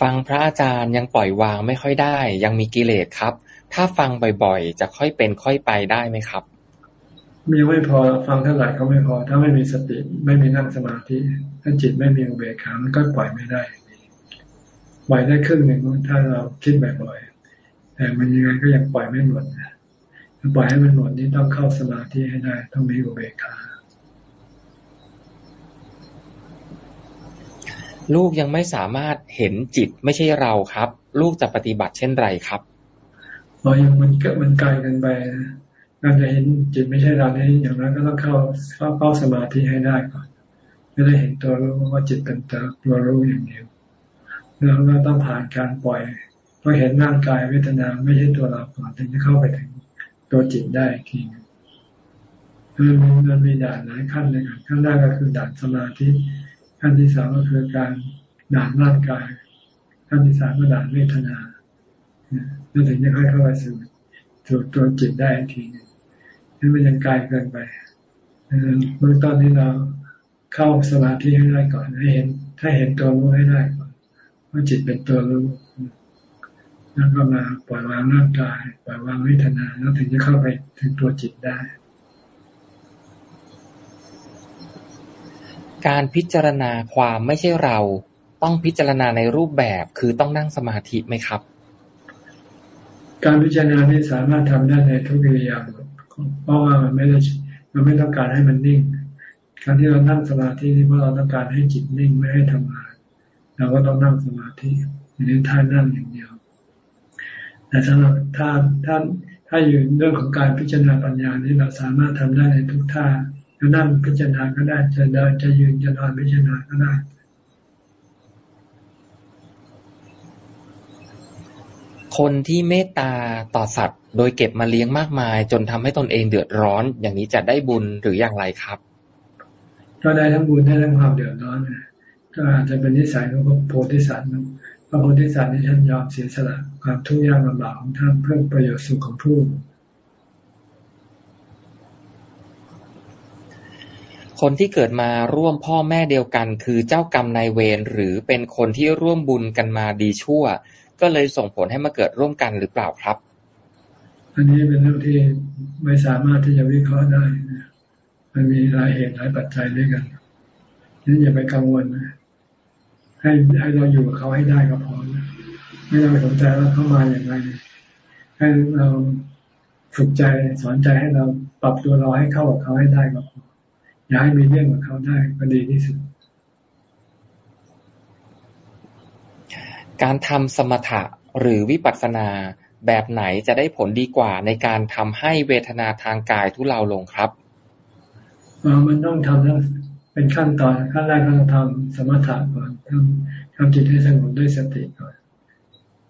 ฟังพระอาจารย์ยังปล่อยวางไม่ค่อยได้ ยังมีกิเลสครับ ถ้าฟังบ่อยๆ จะค่อยเป็นค่อยไปได้ไหมครับ มีไม่พอฟังเท่าไหร่ก็ไม่พอ ถ้าไม่มีสติไม่มีนั่งสมาธิถ้าจิตไม่มีอุเบกขามันก็ปล่อยไม่ได้ปล่อยได้ครึ่งหนึ่งถ้าเราคิดบ่อยๆแต่มันยังไงก็ยังปล่อยไม่หมดถ้า ปล่อยให้มันหมดนี่ต้องเข้าสมาธิให้ได้ ต้องมีอุเบกขาลูกยังไม่สามารถเห็นจิตไม่ใช่เราครับ ลูกจะปฏิบัติเช่นไรครับเรายังมันเกิดมันไกลกันไปนะการจะเห็นจิตไม่ใช่เราเนี่ยอย่างนั้นก็ต้องเข้าเข้าเข้าสมาธิให้ได้ก่อนไม่ได้เห็นตัวรู้ว่าจิตเป็นตัวรู้อย่างเดียวแล้วก็ต้องผ่านการปล่อยต้องเห็นร่างกายเวทนาไม่ใช่ตัวเราก่อนถึงจะเข้าไปถึง ตัวจิตได้ทีนึงมันมันมีด่านหลายขั้นเลยกันขั้นแรกก็คือด่านสมาธิขั้นที่สองก็คือการด่านร่างกาย ขั้นที่สามก็ด่านเวทนาแล้วถึงจะค่อยเข้าไปสู่สู่ตัวจิตได้ทีนึงนั่นมันยังไกลเกินไปเมื่อตอนนี้เราเข้าสมาธิให้ได้ก่อนให้เห็น ถ้าเห็นตัวรู้ให้ได้ก่อนว่าจิตเป็นตัวรู้ แล้วก็มาปล่อยวางร่างกายปล่อยวางวิทนาแล้วถึงจะเข้าไปถึงตัวจิตได้ การพิจารณาความไม่ใช่เรา ต้องพิจารณาในรูปแบบคือต้องนั่งสมาธิไหมครับ การพิจารณานี้สามารถทำได้ในทุกิริยาบทเพราะว่ามันไม่ได้มันไม่ต้องการให้มันนิ่ง การที่เรานั่งสมาธินี่เพราะเราต้องการให้จิตนิ่งไม่ให้ทำงานเราก็ต้องนั่งสมาธิเน้นท่านั่งอย่างเดียว แต่สำหรับถ้าถ้าถ้าอยู่เรื่องของการพิจารณาปัญญานี้เราสามารถทำได้ในทุกท่าจะนั่งพิจารณาก็ได้จะเดินจะยืนจะนอนพิจารณาก็ได้คนที่เมตตาต่อสัตว์ โดยเก็บมาเลี้ยงมากมาย จนทำให้ตนเองเดือดร้อน อย่างนี้จะได้บุญหรืออย่างไรครับก็ได้ทั้งบุญได้ทั้งความเดือดร้อนนะก็อาจจะเป็นนิสัยของพระโพธิสัตว์ พระโพธิสัตว์นี่ท่านยอมเสียสละความทุกข์ยากลำบากของท่านเพื่อประโยชน์สุขของผู้คนที่เกิดมาร่วมพ่อแม่เดียวกัน คือเจ้ากรรมนายเวรหรือเป็นคนที่ร่วมบุญกันมาดีชั่ว ก็เลยส่งผลให้มาเกิดร่วมกันหรือเปล่าครับ อันนี้เป็นเรื่องที่ไม่สามารถที่จะวิเคราะห์ได้นะมันมีหลายเหตุหลายปัจจัยด้วยกันนั้นอย่าไปกังวลนะ ให้ให้เราอยู่กับเขาให้ได้ก็พอนะไม่ต้องไปสนใจว่าเขามาอย่างไรให้เราฝึกใจสอนใจให้เราปรับตัวเราให้เข้ากับเขาให้ได้ก็พออย่าให้มีเรื่องกับเขาได้ก็ดีที่สุด การทำสมถะหรือวิปัสสนาแบบไหนจะได้ผลดีกว่าในการทำให้เวทนาทางกายทุเลาลงครับมันต้องทำทั้ง เป็นขั้นตอนขั้นแรกก็ต้องทำสมถะก่อนทำทำจิตให้สงบด้วยสติก่อน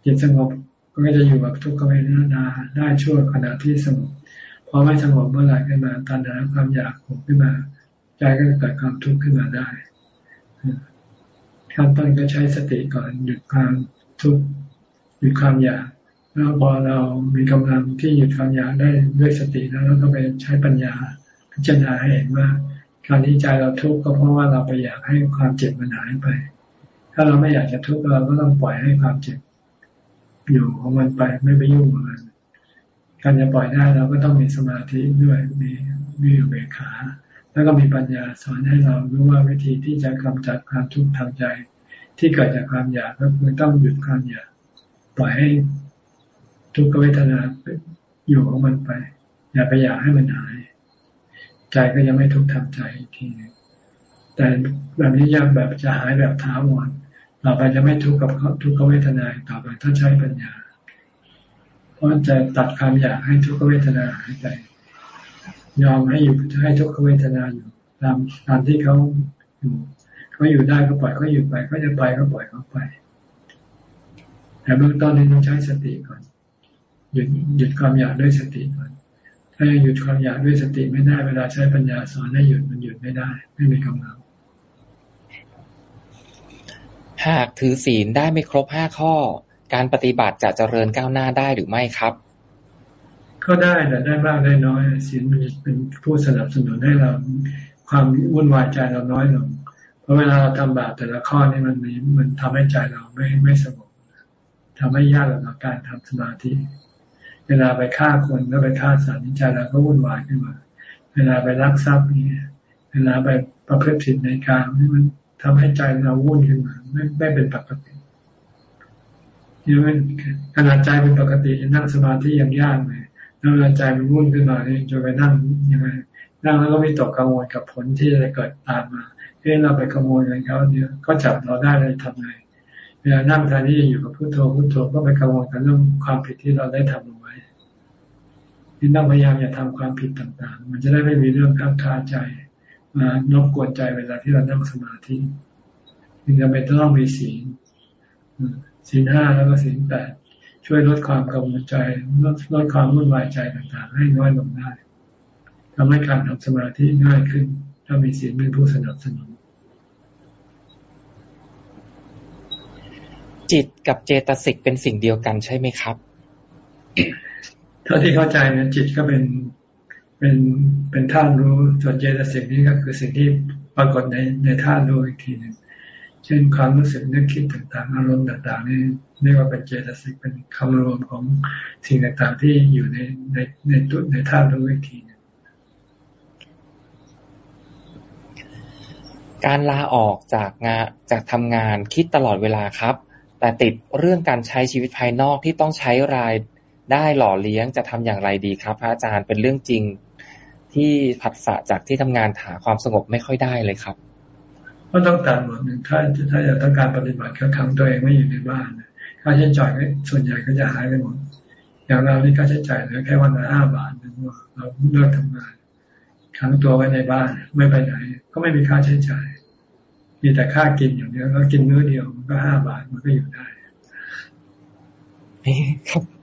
จิตสงบก็จะอยู่กับทุกขเวทนาได้ช่วขณะที่สงบพอไม่สงบเมื่อไหร่ขึ้นมาตัณหาความอยากผุขึ้นมา ใจก็จะเกิดความทุกข์ขึ้นมาได้ขั้นต้นก็ใช้สติก่อนหยุดความทุกข์หยุดความอยาก แล้วพอเรามีกำลังที่หยุดความอยากได้ด้วยสติแล้วเราก็ไปใช้ปัญญาพิจารณาให้เห็นว่า การที่ใจเราทุกข์ก็เพราะว่าเราไปอยากให้ความเจ็บมันหายไป ถ้าเราไม่อยากจะทุกข์เราก็ต้องปล่อยให้ความเจ็บอยู่ของมันไปไม่ไปยุ่งกับมันการจะปล่อยได้เราก็ต้องมีสมาธิด้วยมีมีอุเบกขา แล้วก็มีปัญญาสอนให้เรารู้ว่าวิธีที่จะกำจัดความทุกข์ทางใจ ที่เกิดจากความอยากก็คือต้องหยุดความอยากปล่อยให้ทุกขเวทนาอยู่ของมันไป อย่าไปอยากให้มันหาย ใจก็ยังไม่ทุกข์ทางใจอีกทีนึงแต่แบบนี้ยังแบบจะหายแบบท้าวรต่อไปจะไม่ทุกข์กับทุกขเวทนาต่อไปถ้าใช้ปัญญา เพราะจะตัดความอยากให้ทุกขเวทนาหายไปยอมให้อยู่ให้ทุกขเวทนาอยู่ตามตามที่เขาอยู่เขาอยู่ได้ก็ปล่อยเขาอยู่ไปเขาจะไปก็ปล่อยเขาไป แต่เบื้องต้นนี้ต้องใช้สติก่อนหยุดหยุดความอยากด้วยสติก่อน ถ้ายังหยุดความอยากด้วยสติไม่ได้เวลาใช้ปัญญาสอนให้หยุดมันหยุดไม่ได้ ไม่มีกำลังหากถือศีลได้ไม่ครบห้าข้อ การปฏิบัติจะเจริญก้าวหน้าได้หรือไม่ครับ ก็ได้แต่ได้มากได้น้อยศีลมันเป็นผู้สนับสนุนให้เรา ความวุ่นวายใจเราน้อยลงเพราะเวลาเราทำบาปแต่ละข้อนี่มันมันทำให้ใจเราไม่ไม่สงบทำให้ยากต่อการทำสมาธิ เวลาไปฆ่าคนก็ไปฆ่าสัตว์ใจเราก็วุ่นวายขึ้นมา เวลาไปรักทรัพย์นี่เวลาไปประพฤติผิดในการนี่มันทำให้ใจเราวุ่นขึ้นมา ไม่ไม่เป็นปกติยังไม่ขนาดใจเป็นปกติจะนั่งสมาธิยังยากเลยแล้วเวลาใจมันวุ่นขึ้นมาเนี่ยจะไปนั่งยังไงนั่งแล้วก็ม่ตกกังวลกับผลที่จะเกิดตามมาเฮ้เราไปขโมยอะไรเขาเนี่ยก็จับเราได้เลยทำไงเวลานั่งแทนที่จะอยู่กับพุโทโธพุโทโธก็ไปกังวลกับเรื่องความผิดที่เราได้ทำเอาไว้ ที่ต้องพยายามอย่าทำความผิดต่างๆ มันจะได้ไม่มีเรื่องข้างคาใจมานกกวนใจเวลาที่เรานั่งสมาธิจึงจะไม่ต้องมีศีลศีลห้าแล้วก็ศีลแปดช่วยลดความกังวลใจลดลดความวุ่นวายใจต่างๆ ให้น้อยลงได้ทำให้การทำสมาธิง่ายขึ้น ถ้ามีศีลเป็นผู้สนับสนุนจิตกับเจตสิกเป็นสิ่งเดียวกันใช่ไหมครับ เท่าที่เข้าใจเนี่ยจิตก็เป็นเป็นเป็นท่านรู้ส่วนเจตสิกนี่ก็คือสิ่งที่ปรากฏในในท่านรู้อีกทีหนึ่งเช่นความรู้สึกนึกคิดต่างๆ อารมณ์ต่างๆนี่เรียกว่าเป็นเจตสิกเป็นคำรวมของสิ่งต่างๆ ที่อยู่ในในในตุในธาตุรู้อีกทีนึงการลาออกจากงานจากทำงานคิดตลอดเวลาครับ แต่ติดเรื่องการใช้ชีวิตภายนอกที่ต้องใช้ราย ได้หล่อเลี้ยงจะทำอย่างไรดีครับ พระอาจารย์เป็นเรื่องจริงที่ผัสสะจากที่ทำงานหาความสงบไม่ค่อยได้เลยครับ ก็ต้องตัดหมดหนึ่งถ้าถ้าอยากต้องการปฏิบัติก็ขังตัวเองไม่อยู่ในบ้านค่าใช้จ่ายส่วนใหญ่ก็จะหายไปหมดอย่างเรานี่ค่าใช้จ่ายเหลือแค่วันละห้าบาทนึงว่าเราเลิกทำงานขังตัวไว้ในบ้านไม่ไปไหน ก็ไม่มีค่าใช้จ่าย มีแต่ค่ากินอย่างเดียวก็กินมื้อเดียวมันก็ห้าบาทมันก็อยู่ได้ครับ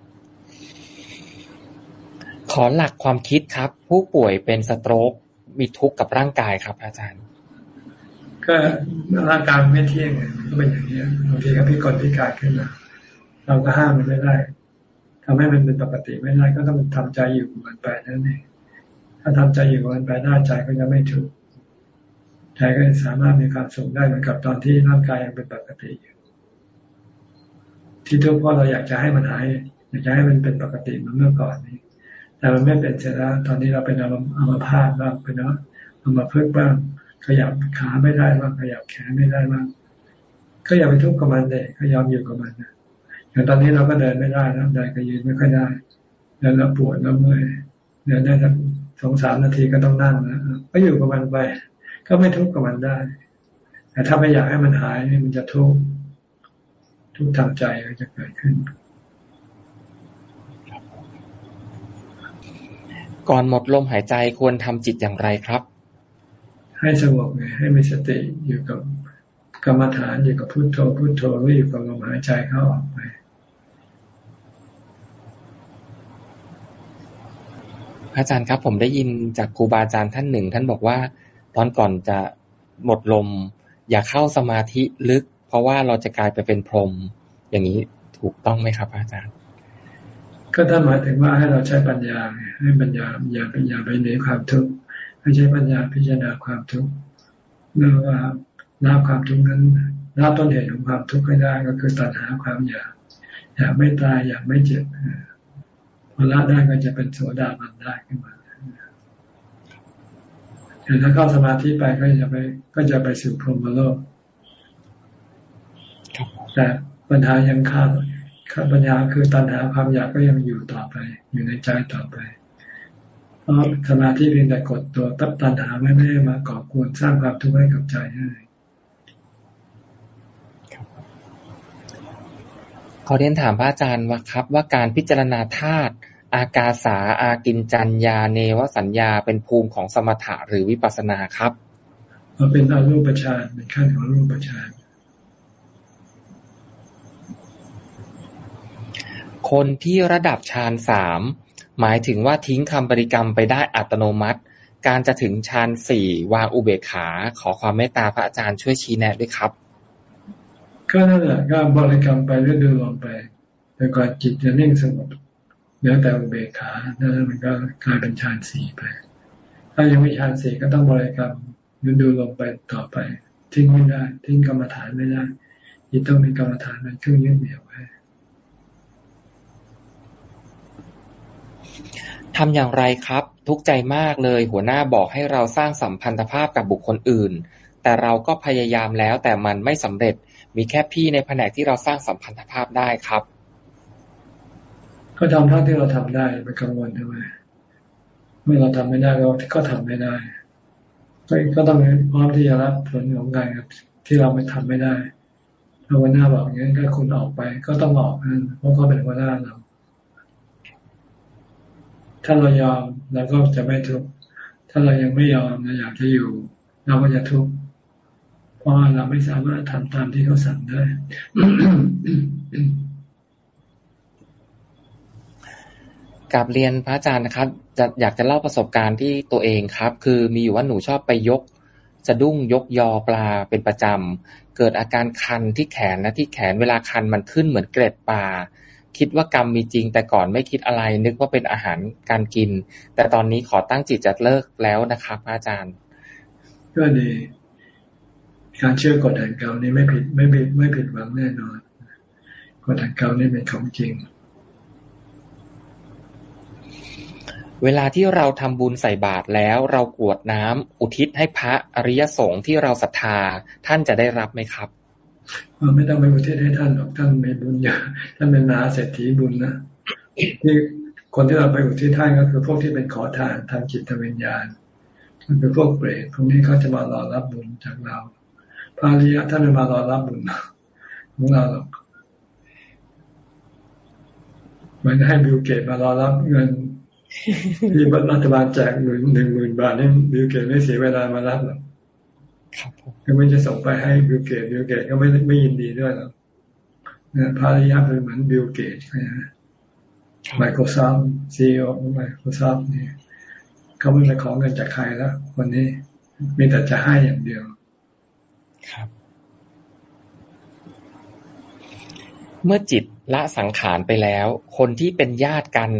ขอหลักความคิดครับ ผู้ป่วยเป็นสโตรกมีทุกข์กับร่างกายครับ อาจารย์ ก็ร่างกายไม่เที่ยงก็เป็นอย่างนี้บางทีก็พิกลพิการขึ้นมาเราก็ห้ามมันไม่ได้ทำให้มันเป็นปกติไม่ได้ก็ต้องทำใจอยู่กับมันไปนั่นเองถ้าทำใจอยู่กับมันไปได้ใจก็จะไม่ทุกข์ใจก็สามารถมีความสุขได้เหมือนกับตอนที่ร่างกายยังเป็นปกติอยู่ที่ทุกข์เพราะเราอยากจะให้มันหายอยากจะให้มันเป็นปกติเหมือนเมื่อก่อนนี้ แต่มันไม่เป็นเสร็จแล้วตอนนี้เราเป็นอัมพาตบ้างเป็นอัมพฤกษ์บ้าง ขยับขาไม่ได้บ้างขยับแขนไม่ได้บ้างก็อย่าไปทุกข์กับมันเลยก็ยอมอยู่กับมันนะอย่างตอนนี้เราก็เดินไม่ได้แล้วเดินก็ยืนไม่ค่อยได้เดินแล้วปวดแล้วเมื่อยเดินได้สักสองสามนาทีก็ต้องนั่งนะก็อยู่กับมันไป ก็ไม่ทุกข์กับมันได้ แต่ถ้าไม่อยากให้มันหายนี่มันจะทุกข์ทุกข์ทางใจก็จะเกิดขึ้น ก่อนหมดลมหายใจควรทำจิตอย่างไรครับ ให้สงบไงให้มีสติอยู่กับกรรมฐานอยู่กับพุโทโธพุโทโธหรืออยู่กับลมหายใจเข้าออกไปอาจารย์ครับ ผมได้ยินจากครูบาอาจารย์ท่านหนึ่ง ท่านบอกว่า ตอนก่อนจะหมดลม อย่าเข้าสมาธิลึก เพราะว่าเราจะกลายไปเป็นพรหมอย่างนี้ถูกต้องไหมครับอาจารย์ ก็ถ้าหมายถึงว่าให้เราใช้ปัญญาให้ปัญญาอย่าไปอย่าไปหนีความทุกข์ให้ใช้ปัญญาพิจารณาความทุกข์เมื่อว่าละความทุกข์นั้นละต้นเหตุของความทุกข์ให้ได้ก็คือตัณหาความอยากอยากไม่ตายอยากไม่เจ็บพอละได้ก็จะเป็นโสดาบันได้ขึ้นมาแต่ถ้าเข้าสมาธิไปก็จะไป ก็จะไปสู่พรหมโลกแต่ปัญหายัง ข้ามปัญญาคือตัณหาความอยากก็ยังอยู่ต่อไป อยู่ในใจต่อไปเพราะสมาธิเพียงแต่กดตัวตับตัณหาไม่ไม่ได้มาก่อกวนสร้างความทุกข์ให้กับใจให้ขอเรียนถามพระอาจารย์ว่าครับ ว่าการพิจารณาธาตุอากาสาอากินจัญญาเนวสัญญาเป็นภูมิของสมถะหรือวิปัสสนาครับ มันเป็นอรูปฌานเป็นขั้นของรูปฌาน คนที่ระดับฌานสามหมายถึงว่าทิ้งคำบริกรรมไปได้อัตโนมัติ การจะถึงฌานสี่วางอุเบกขา ขอความเมตตาพระอาจารย์ช่วยชี้แนะด้วยครับ ก็นั่นแหละก็บริกรรมไปเรื่อยๆลงไปแต่ก่อนจิตจะนิ่งสงบเหลือแต่อุเบกขานั่นมันก็กลายเป็นฌานสี่ไป ถ้ายังไม่ฌานสี่ก็ต้องบริกรรมดูดูลงไปต่อไป ทิ้งไม่ได้ ทิ้งกรรมฐานไม่ได้จิตต้องมีกรรมฐานเป็นเครื่องยึดเหนี่ยวไว้ ทำอย่างไรครับ ทุกใจมากเลย หัวหน้าบอกให้เราสร้างสัมพันธภาพกับบุคคลอื่น แต่เราก็พยายามแล้ว แต่มันไม่สำเร็จ มีแค่พี่ในแผนกที่เราสร้างสัมพันธภาพได้ครับ ก็ทำเท่าที่เราทำได้ไปกังวลทำไมเมื่อเราทำไม่ได้เราก็ทำไม่ได้ก็ต้องพร้อมที่จะรับผลของงานที่เราไม่ทำไม่ได้ถ้าวันหน้าบอกอย่างนี้ก็คุณออกไป ก็ต้องออกนั่นเพราะเขาเป็นวันหน้าเรา ถ้าเรายอมเราก็จะไม่ทุกข์ถ้าเรายังไม่ยอมเราอยากจะอยู่ เราก็จะทุกข์เพราะเราไม่สามารถทำตามที่เขาสั่งได้กับเรียนพระอาจารย์นะครับ จะอยากจะเล่าประสบการณ์ที่ตัวเองครับ คือมีอยู่ว่าหนูชอบไปยกสะดุ้งยกยอปลาเป็นประจำ เกิดอาการคันที่แขนและที่แขนเวลาคันมันขึ้นเหมือนเกล็ดปลา คิดว่ากรรมมีจริง แต่ก่อนไม่คิดอะไร นึกว่าเป็นอาหารการกิน แต่ตอนนี้ขอตั้งจิตจะเลิกแล้วนะครับพระอาจารย์ ก็ดี การเชื่อกฎแห่งกรรมนี้ไม่ผิดไม่ผิดไม่ผิดหวังแน่นอนกฎแห่งกรรมนี่เป็นของจริง เวลาที่เราทำบุญใส่บาตรแล้วเรากรวดน้ำอุทิศให้พระอริยสงฆ์ที่เราศรัทธาท่านจะได้รับไหมครับ ไม่ต้องไปอุทิศให้ท่านหรอกท่านม่บุญอย่าท่านเป็นนาเศรษฐีบุญนะที่คนที่เราไปอุทิศท่านก็คือพวกที่เป็นขอทานทางจิตวิญญาณ มันเป็นพวกเปรตพวกนี้เขาจะมารอรับบุญจากเราพระริยะท่านไม่มารอรับบุญของเราหรอกมันให้ Bill Gates มารอรับเงินที่รัฐบาลแจกหนหนึ่งหมื่นบาทนี่ Bill Gates ไม่เสียเวลามารับหรอก ก็ไม่จะส่งไปให้ Bill Gates Bill Gates ก็ไม่ไม่ยินดีด้วยหรอกเนี่ยพระอริยะเป็นเหมือน Bill Gates นะ Microsoft CEO Microsoft นี่เขาไม่ไปขอเงินจากใครแล้ววันนี้มีแต่จะให้อย่างเดียว ครับ เมื่อจิตละสังขารไปแล้ว คนที่เป็นญาติกัน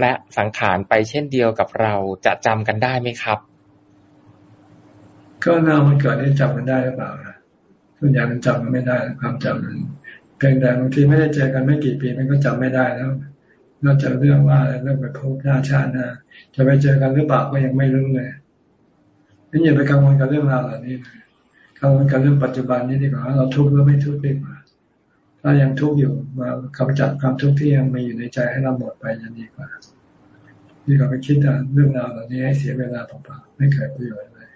และสังขารไปเช่นเดียวกับเราจะจำกันได้ไหมครับ ก็นามันเกิดได้จำกันได้หรือเปล่าส่วนใหญ่มันจำมันไม่ได้ความจำมันเพียงแต่บางทีไม่ได้เจอกันไม่กี่ปีมันก็จำไม่ได้แล้วนอกจากเรื่องว่าเรื่องไปพบหน้าชาติหน้าจะไปเจอกันหรือเปล่าก็ยังไม่รู้เลยนี่อย่าไปกังวลกับเรื่องราวเหล่านี้กังวลกับเรื่องปัจจุบันนี้ดีกว่าเราทุกข์หรือไม่ทุกข์ดีกว่าถ้ายังทุกข์อยู่มากำจัดความทุกข์ที่ยังมีอยู่ในใจให้เราหมดไปจะดีกว่าดีกว่าไปคิดเรื่องราวเหล่านี้ให้เสียเวลาเปล่าๆไม่เกิดประโยชน์เลย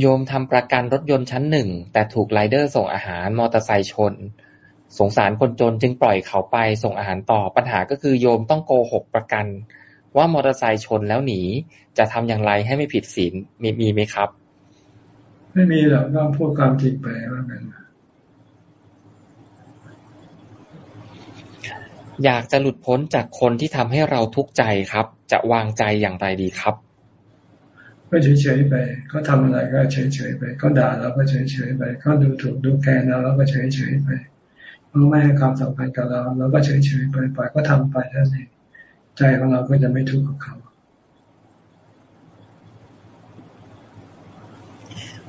โยมทำประกันรถยนต์ชั้นหนึ่ง แต่ถูกไรเดอร์ส่งอาหารมอเตอร์ไซค์ชน สงสารคนจนจึงปล่อยเขาไปส่งอาหารต่อปัญหาก็คือโยมต้องโกหกประกัน ว่ามอเตอร์ไซค์ชนแล้วหนี จะทำอย่างไรให้ไม่ผิดศีลมีมีไหมครับ ไม่มีหรอกก็พูดความจริงไปว่ากันอยากจะหลุดพ้นจากคนที่ทำให้เราทุกข์ใจครับ จะวางใจอย่างไรดีครับ ก็เฉยๆไปเขาทาอะไรก็เฉยๆไปเขาด่าเราก็เฉยๆไปเขาดูถูกดูแกนเราเราก็เฉยๆไปเขาไม่ให้ความสำคัญกับเราเราก็เฉยๆไปปล่อยก็ทำไปท่นเองใจของเราก็จะไม่ทุกข์กับเขา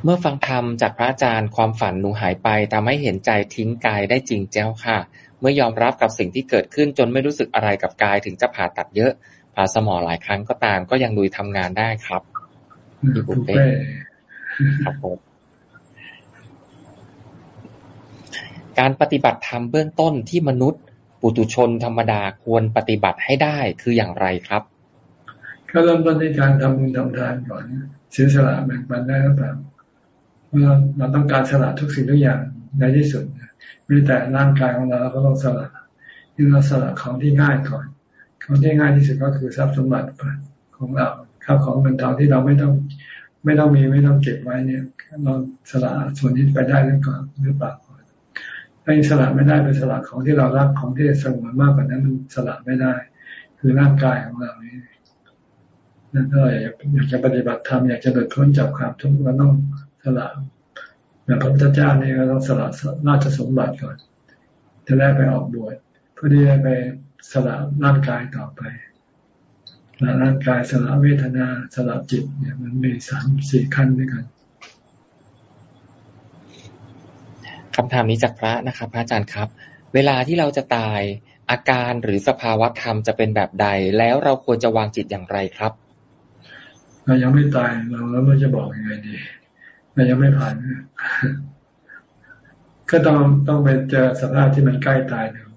เมื่อฟังธรรมจากพระอาจารย์ความฝันหนูหายไปทำให้เห็นใจทิ้งกายได้จริงเจ้าค่ะ เมื่อยอมรับกับสิ่งที่เกิดขึ้นจนไม่รู้สึกอะไรกับกายถึงจะผ่าตัดเยอะ ผ่าสมองหลายครั้งก็ตามก็ยังลุยทำงานได้ครับ ที่บุฟเฟ่ครับผมการปฏิบัติธรรมเบื้องต้นที่มนุษย์ ปุตุชนธรรมดาควรปฏิบัติให้ได้คืออย่างไรครับ ก็เริ่มต้นในการทำบุญทำทานก่อนเสียสละแบ่งปันได้หรือเปล่าเราต้องการสละทุกสิ่งทุกอย่างในที่สุดมีแต่ร่างกายของเราเราก็ต้องสละที่เราสละของที่ง่ายก่อนของที่ง่ายที่สุดก็คือทรัพย์สมบัติของเราข้าวของเงินทองที่เราไม่ต้อง ไม่ต้องมีไม่ต้องเก็บไว้เนี่ย เราสละส่วนนี้ไปได้หรือเปล่าหรือเปล่าถ้าสละไม่ได้เป็นสละของที่เรารักของที่สงวนมากกว่านั้นมันสละไม่ได้ คือร่างกายของเรานี่นั่นก็อยากจะปฏิบัติธรรมอยากจะเดิดพ้นจากความทุกข์เราต้องสละแบบพระพุทธเจ้านี่ก็ต้องสละราชสมบัติก่อนจะได้ไปออกบวชเพื่อที่จะไปสละร่างกายต่อไป ละร่างกายสละเวทนาสละจิต เนี่ย มันมีสามสี่ขั้นด้วยกันคำถามนี้จากพระนะครับ พระอาจารย์ครับ เวลาที่เราจะตายอาการหรือสภาวะธรรมจะเป็นแบบใด แล้วเราควรจะวางจิตอย่างไรครับ เรายังไม่ตายเราแล้วมันจะบอกยังไงดีเรายังไม่ผ่าน ก็ต้องต้องไปเจอสภาพที่มันใกล้ตายเดียว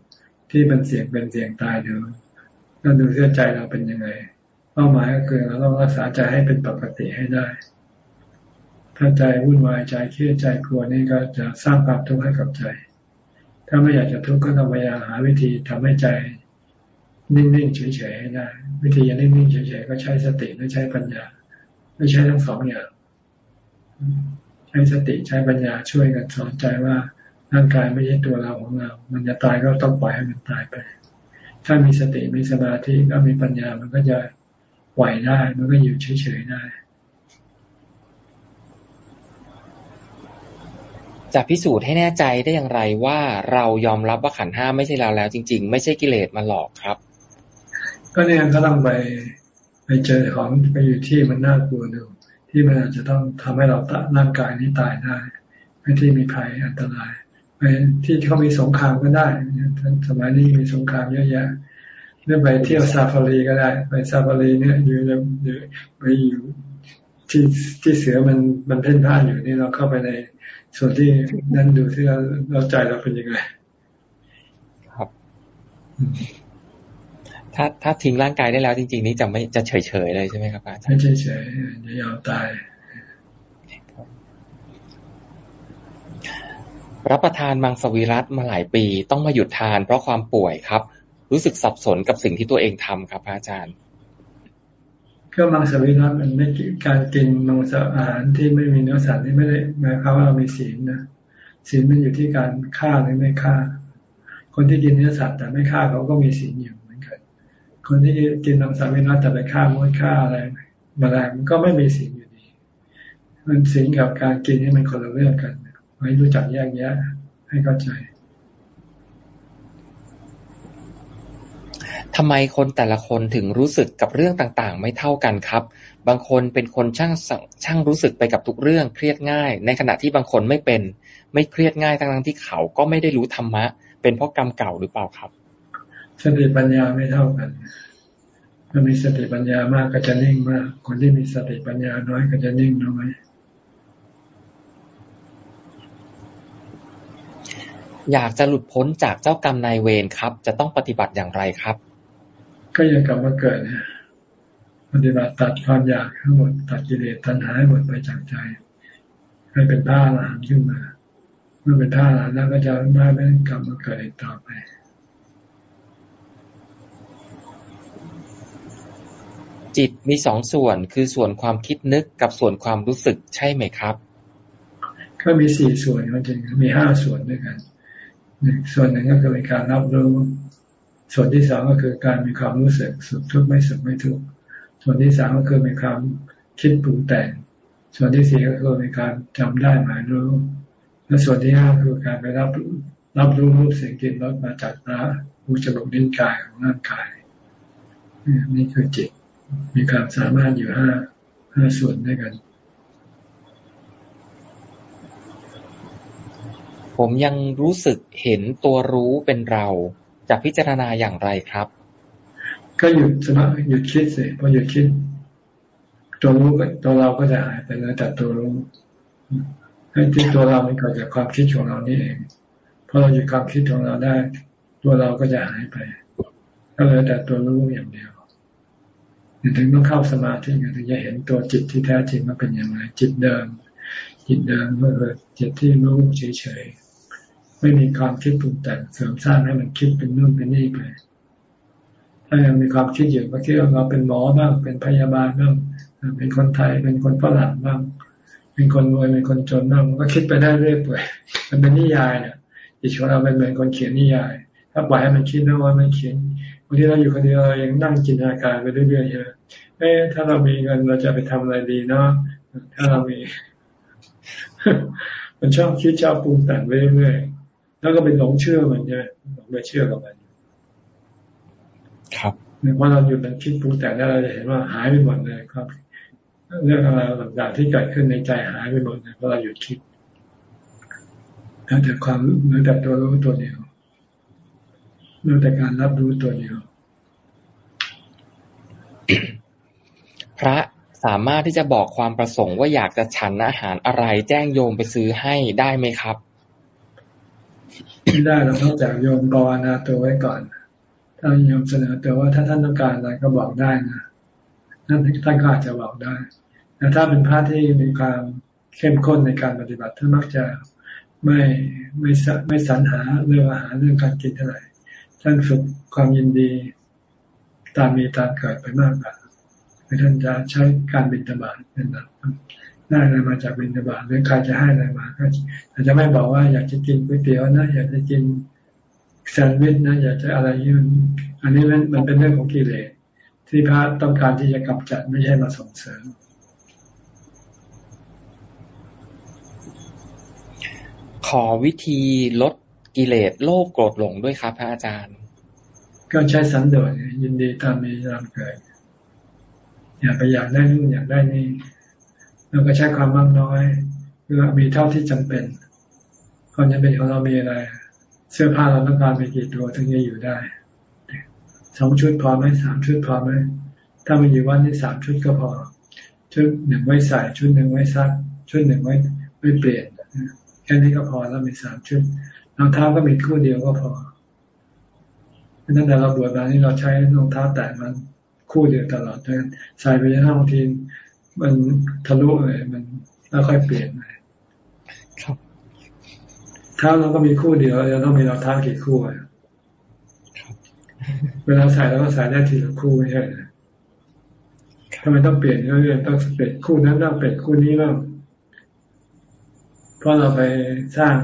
ที่มันเสี่ยงเป็นเสี่ยงตายเดียว ก็ดูเสียใจเราเป็นยังไง เป้าหมายก็คือเราต้องรักษาใจให้เป็นปกติให้ได้ ถ้าใจวุ่นวายใจเครียดใจกลัวนี่ก็จะสร้างความทุกข์ให้กับใจ ถ้าไม่อยากจะทุกข์ก็ต้องพยายามหาวิธีทำให้ใจนิ่งๆเฉยๆให้ได้ วิธีอย่างนิ่งๆเฉยๆก็ใช้สติไม่ใช้ปัญญา ไม่ใช้ทั้งสองอย่าง ใช้สติใช้ปัญญาช่วยกันสอนใจว่าร่างกายไม่ใช่ตัวเราของเรา มันจะตายก็ต้องปล่อยให้มันตายไป ถ้ามีสติมีสมาธิก็มีปัญญามันก็จะไหวได้ มันก็อยู่เฉยๆได้ จะพิสูจน์ให้แน่ใจได้อย่างไรว่าเรายอมรับว่าขันห้าไม่ใช่เราแล้ว จริง ๆ ไม่ใช่กิเลสมาหลอกครับ ก็เนี่ยก็ต้องไปไปเจอของไปอยู่ที่มันน่ากลัวดูที่มันอาจจะต้องทำให้เราตร่างกายนี้ตายได้ไม่ที่มีภัยอันตราย ไปที่เขามีสงครามก็ได้สมัยนี้มีสงครามเยอะแยะหรือไปเที่ยวซาฟารีก็ได้ ไปซาฟารีเนี่ยอยู่อยู่ไปอยู่ที่ที่เสือมันมันเพ่นพ่านอยู่นี่เราเข้าไปในส่วนที่นั่นดูที่เราเราใจเราเป็นยังไงครับ ถ้าถ้าทิ้งร่างกายได้แล้วจริง ๆ นี้จะไม่จะเฉยเฉยเลยใช่ไหมครับอาจารย์ไม่เฉยเฉยจะยอมตาย รับประทานมังสวิรัตมาหลายปี ต้องมาหยุดทานเพราะความป่วยครับ รู้สึกสับสนกับสิ่งที่ตัวเองทำครับอาจารย์ก็มังสวิรัตมันไม่การกินมังสอาหารที่ไม่มีเนื้อสัตว์นี่ไม่ได้หมายความว่าเรามีศีลนะศีลมันอยู่ที่การฆ่าหรือไม่ฆ่า คนที่กินเนื้อสัตว์แต่ไม่ฆ่าเขาก็มีศีลอยู่เหมือนกัน คนที่กินมังสวิรัตแต่ไปฆ่ามดฆ่าอะไรมาแรงมันก็ไม่มีศีลอยู่ดี มันศีลกับการกินนี่มันคนละเรื่องกัน ไว้รู้จักแยกแยะให้เข้าใจทำไมคนแต่ละคนถึงรู้สึกกับเรื่องต่างๆ ไม่เท่ากันครับ บางคนเป็นคนช่างช่างรู้สึกไปกับทุกเรื่องเครียดง่าย ในขณะที่บางคนไม่เป็น ไม่เครียดง่ายทั้งที่เขาก็ไม่ได้รู้ธรรมะ เป็นเพราะกรรมเก่าหรือเปล่าครับสติปัญญาไม่เท่ากันถ้ามีสติปัญญามากก็จะนิ่งมาก คนที่มีสติปัญญาน้อยก็จะนิ่งน้อย อยากจะหลุดพ้นจากเจ้ากรรมนายเวรครับ จะต้องปฏิบัติอย่างไรครับ ก็ยังกลับมาเกิดเนี่ยปฏิบัติตัดความอยากทั้งหมดตัดกิเลสตัณหาให้หมดไปจากใจให้เป็นท่าหลานขึ้นมา เมื่อเป็นท่าหลานแล้วก็จะไม่ไม่กลับมาเกิดอีกต่อไปจิตมีสองส่วนคือส่วนความคิดนึกกับส่วนความรู้สึกใช่ไหมครับ ก็มีสี่ส่วนจริงมีห้าส่วนด้วยกันหนึ่ง ส่วนหนึ่งก็คือเป็นการรับรู้ ส่วนที่สองก็คือการมีความรู้สึกสุขทุกข์ไม่สุขไม่ทุกข์ส่วนที่สามก็คือมีความคิดปรุงแต่ง ส่วนที่สี่ก็คือมีการจำได้หมายรู้ และส่วนที่ห้าคือการไปรับรับรู้รูปเสียงกลิ่นรสมาจากตาหูจมูกลิ้นกายของร่างกายนี่คือจิต มีความสามารถอยู่ห้าห้าส่วนด้วยกัน ผมยังรู้สึกเห็นตัวรู้เป็นเรา จะพิจารณาอย่างไรครับ ก็หยุดสมาหยุดคิดสิพอหยุดคิด ตัวรู้ตัวเราก็จะหายไปเลยแต่ตัวรู้ให้ที่ตัวเรามันเกิดจากความคิดของเรานี่เองพอเราหยุดความคิดของเราได้ ตัวเราก็จะหายไปก็เลยแต่ตัวรู้อย่างเดียวถึงต้องเข้าสมาธิถึงจะเห็นตัวจิตที่แท้จริงว่าเป็นอย่างไรจิตเดิมจิตเดิมเมื่อจิตที่รู้เฉย ไม่มีความคิดปรุงแต่งเสริมสร้างให้มันคิดเป็นนู่นเป็นนี่ไปถ้ายังมีความคิดอยู่ก็คิดว่าเราเป็นหมอบ้างเป็นพยาบาลบ้างเป็นคนไทยเป็นคนฝรั่งบ้างเป็นคนรวยเป็นคนจนบ้างก็คิดไปได้เรื่อยเปื่อยมันเป็นนิยายเนี่ยจิตของเราเป็นเหมือนคนเขียนนิยาย ถ้าปล่อยให้มันคิดนะว่ามันเขียนบางทีเราอยู่คนเดียวเรายังนั่งจินตนาการไปเรื่อยๆใช่ไหมเอ๊ะถ้าเรามีเงินเราจะไปทำอะไรดีเนาะถ้าเรามี มันชอบคิดชอบปรุงแต่งไปเรื่อย แล้วก็เป็นหลงเชื่อมันใช่ไหมหลงไปเชื่อกับมัน ครับเมื่อเราหยุดมันคิดปรุงแต่งแล้วเราจะเห็นว่าหายไปหมดเลยครับ เรื่องอะไรต่างๆที่เกิดขึ้นในใจหายไปหมดเลยเพราะเราหยุดคิดแแต่ความเหลือแต่ตัวรู้ตัวเดียวเหลือแต่การรับรู้ตัวเดียว พระสามารถที่จะบอกความประสงค์ว่าอยากจะฉันอาหารอะไรแจ้งโยมไปซื้อให้ได้ไหมครับ ไม่ได้เราต้องจากโยมภานาตัวไว้ก่อน ถ้าโยมเสนอตัวว่าถ้าท่านต้องการอะไรก็บอกได้นะท่นท่านก็อาจจะบอกได้แต่ถ้าเป็นพระที่มีความเข้มข้นในการปฏิบัติท่านมักจะไม่ไม่ไม่สรรหาเรื่องอาหารเรื่องการกินเท่าไหร่ท่านฝึกความยินดีตามมีตามเกิดไปมากกว่าท่านจะใช้การบิณฑบาตเป็นหลัก ได้อะไรมาจากบินบาตหรือใครจะให้อะไรมาก็อาจจะไม่บอกว่าอยากจะกินก๋วยเตี๋ยวนะ อยากจะกินแซนด์วิชนะ อยากจะอะไรยืนอันนี้มันมันเป็นเรื่องของกิเลสที่พระต้องการที่จะกำจัดไม่ใช่มาส่งเสริมขอวิธีลดกิเลสโลภโกรธหลงด้วยครับ พระอาจารย์ ก็ใช้สันโดษยินดีตามมีตามเกิด อย่าไปอยากได้นู่นอยากได้นี่ เราก็ใช้ความมากน้อยคือมีเท่าที่จำเป็นก่อนจะเป็นของเรามีอะไร เสื้อผ้าเราต้องการไปกี่ตัวถึงจะอยู่ได้สองชุดพอไหมสามชุดพอไหมถ้ามันอยู่วันนี้สามชุดก็พอ ชุดหนึ่งไว้ใส่ชุดหนึ่งไว้ซัก ชุดหนึ่งไว้ไว้เปลี่ยนแค่นี้ก็พอแล้วมีสามชุดรองเท้าก็มีคู่เดียวก็พอนั่นแต่เราบวชมานี่เราใช้รองเท้าแตะมันคู่เดียวตลอดเลยใส่ไปยังบางที มันทะลุเลยมันแล้วค่อยเปลี่ยนไปครับเท้าเราก็มีคู่เดียวเราต้องมีรองเท้ากี่คู่อะเวลาใส่เราก็ใส่ได้ทีละคู่ไม่ใช่ถ้าำไมต้องเปลี่ยนเรื่อยๆต้องเปลี่ยนคู่นั้นต้องเปลี่ยนคู่นี้บ้างเพราะเราไปสร้าง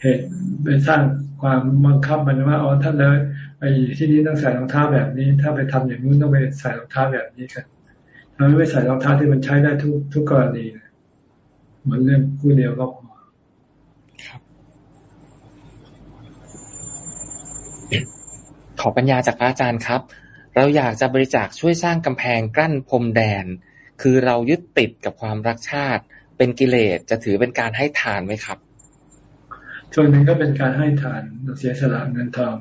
เหตุไปสร้างความบังคับมันว่าอ๋อท่านเลยไปที่นี้ต้องใส่รองเท้าแบบนี้ ถ้าไปทำอย่างนู้นต้องไปใส่รองเท้าแบบนี้กัน ทำไมไม่ใส่รองเท้าที่มันใช้ได้ทุกทุกกรณีเหมือนเรื่องคู่เดียวก็พอขอปัญญาจากพระอาจารย์ครับ เราอยากจะบริจาคช่วยสร้างกำแพงกั้นพรมแดน คือเรายึดติดกับความรักชาติ เป็นกิเลสจะถือเป็นการให้ทานไหมครับ ส่วนหนึ่งก็เป็นการให้ทานเสียสละเงินทอง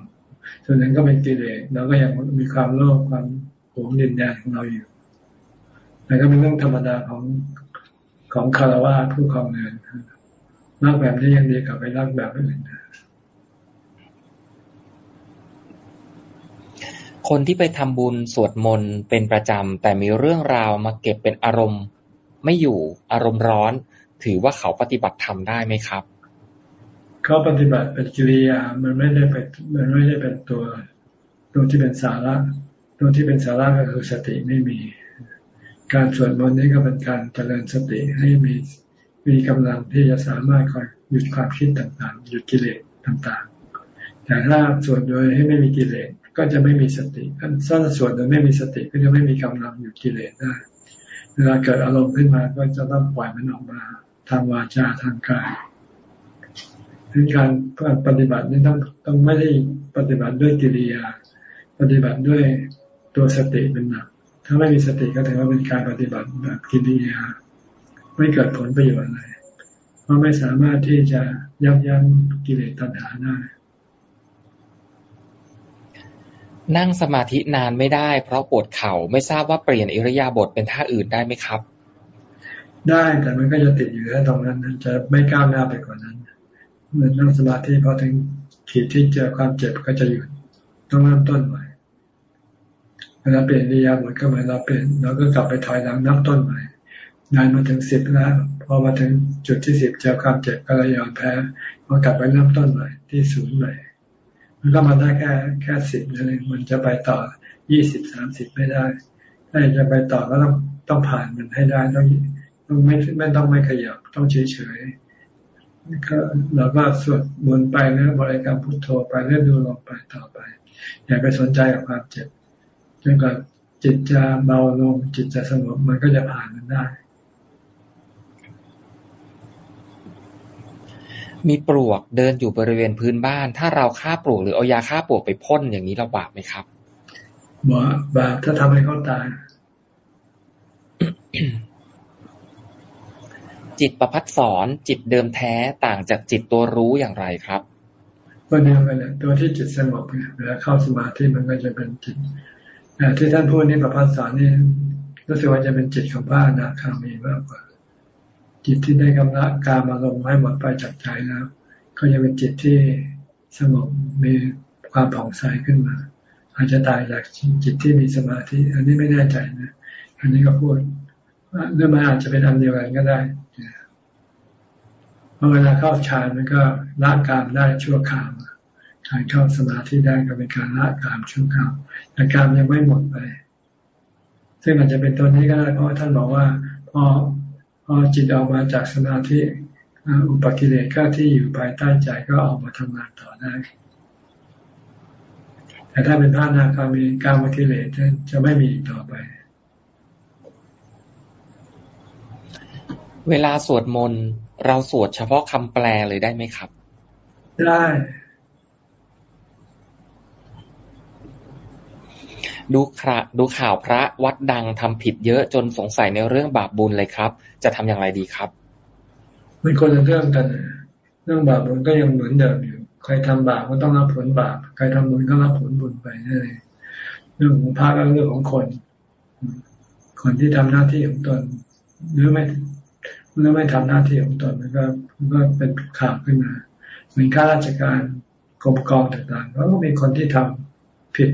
ส่วนหนึ่งก็เป็นกิเลสเราก็ยังมีความโลภความหวงดินแดนของเราอยู่ แต่ก็เป็นเรื่องธรรมดาของของคารวะผู้ครองเงินรักแบบนี้ยังดีกว่าไปรักแบบอื่นคนที่ไปทำบุญสวดมนต์เป็นประจำแต่มีเรื่องราวมาเก็บเป็นอารมณ์ ไม่อยู่อารมณ์ร้อน ถือว่าเขาปฏิบัติทำได้ไหมครับเขาปฏิบัติเป็นกิริยามันไม่ได้เป็นมันไม่ได้เป็นตัวตัวที่เป็นสาระตัวที่เป็นสาระก็คือสติไม่มี การสวดมนต์นี้ก็เป็นการเจริญสติให้มีมีกำลังที่จะสามารถคอยหยุดความคิดต่างๆ หยุดกิเลสต่างๆ แต่ถ้าสวดโดยให้ไม่มีกิเลสก็จะไม่มีสติถ้าสวดโดยไม่มีสติก็จะไม่มีกำลังหยุดกิเลสได้เวลาเกิดอารมณ์ขึ้นมาก็จะต้องปล่อยมันออกมาทางวาจาทางกายดังการปฏิบัตินี่ต้องต้องไม่ได้ปฏิบัติด้วยกิริยา ปฏิบัติด้วยตัวสติเป็นหลัก ถ้าไม่มีสติก็ถือว่าเป็นการปฏิบัติแบบกิริยา ไม่เกิดผลประโยชน์อะไรเพราะไม่สามารถที่จะยับยั้งกิเลสตัณหาได้นั่งสมาธินานไม่ได้ เพราะปวดเข่าไม่ทราบว่าเปลี่ยนอิริยาบถเป็นท่าอื่นได้ไหมครับ ได้แต่มันก็จะติดอยู่แค่ตรงนั้นจะไม่ก้าวหน้าไปกว่านั้นเมื่อนั่งสมาธิพอถึงขีดที่เจอความเจ็บก็จะหยุดต้องเริ่มต้นใหม่ เวลาเปลี่ยนอิริยาบถก็เหมือนเราเปลี่ยนเราก็กลับไปถอยหลังนับต้นใหม่นานมาถึงสิบแล้วพอมาถึงจุดที่สิบเจอความเจ็บก็เลยยอมแพ้ก็กลับไปเริ่มต้นใหม่ที่ศูนย์ใหม่มันก็มาได้แค่แค่สิบนั่นเองมันจะไปต่อยี่สิบสามสิบไม่ได้ ถ้าจะไปต่อก็ต้องต้องผ่านมันให้ได้ต้องต้องไม่ไม่ต้องไม่ขยับต้องเฉยเฉยก็เราก็สวดมนต์ไปนะบริกรรมพุทโธไปเรื่อยดูลงไปต่อไป อย่าไปสนใจกับความเจ็บ จนกว่าจิตจะเบาลงจิตจะสงบมันก็จะผ่านมันได้ มีปลวกเดินอยู่บริเวณพื้นบ้าน ถ้าเราฆ่าปลวกหรือเอายาฆ่าปลวกไปพ่นอย่างนี้เราบาปไหมครับบาปบาปถ้าทำให้เขาตาย จิตประพัดสอนจิตเดิมแท้ต่างจากจิตตัวรู้อย่างไรครับก็เดียวกันแหละตัวที่จิตสงบเนี่ยเวลาเข้าสมาธิมันก็จะเป็นจิตแต่ ที่ท่านพูดนี่ประพัดสอนนี่รู้สึกว่าจะเป็นจิตของพระอนาคามีมากกว่า จิตที่ได้กำลังการมาลงให้หมดไปจากใจแล้ว ก็จะเป็นจิตที่สงบมีความผ่องใสขึ้นมา อาจจะตายจากจิตที่มีสมาธิ อันนี้ไม่แน่ใจนะอันนี้ก็พูดเรื่องมันอาจจะเป็นอันเดียวกันก็ได้เพราะเวลาเข้าฌานมันก็ละกามได้ชั่วคราว การเข้าสมาธิได้ก็เป็นการละกามชั่วคราวแต่กามยังไม่หมดไป ซึ่งอาจจะเป็นตัวนี้ก็ได้เพราะท่านบอกว่าพอพอจิตออกมาจากสมาธิอุปกิเลสก็ที่อยู่ภายใต้ใจก็ออกมาทำงานต่อได้ แต่ถ้าเป็นพระนาคามีการมกิเลสจะไม่มีต่อไป เวลาสวดมนต์เราสวดเฉพาะคำแปลเลยได้ไหมครับ ได้ ดูคราดูข่าวพระวัดดังทำผิดเยอะจนสงสัยในเรื่องบาปบุญเลยครับ จะทำอย่างไรดีครับมันคนละเรื่องกัน เรื่องบาปบุญก็ยังเหมือนเดิมอยู่ ใครทำบาปก็ต้องรับผลบาป ใครทำบุญก็รับผลบุญไปนั่นเองเรื่องของพระก็เรื่องของคน คนที่ทำหน้าที่ของตนหรือไม่หรือไม่ทำหน้าที่ของตนมันก็ก็เป็นข่าวขึ้นมาเหมือนข้าราชการกรมกองต่างๆแล้วก็มีคนที่ทำผิด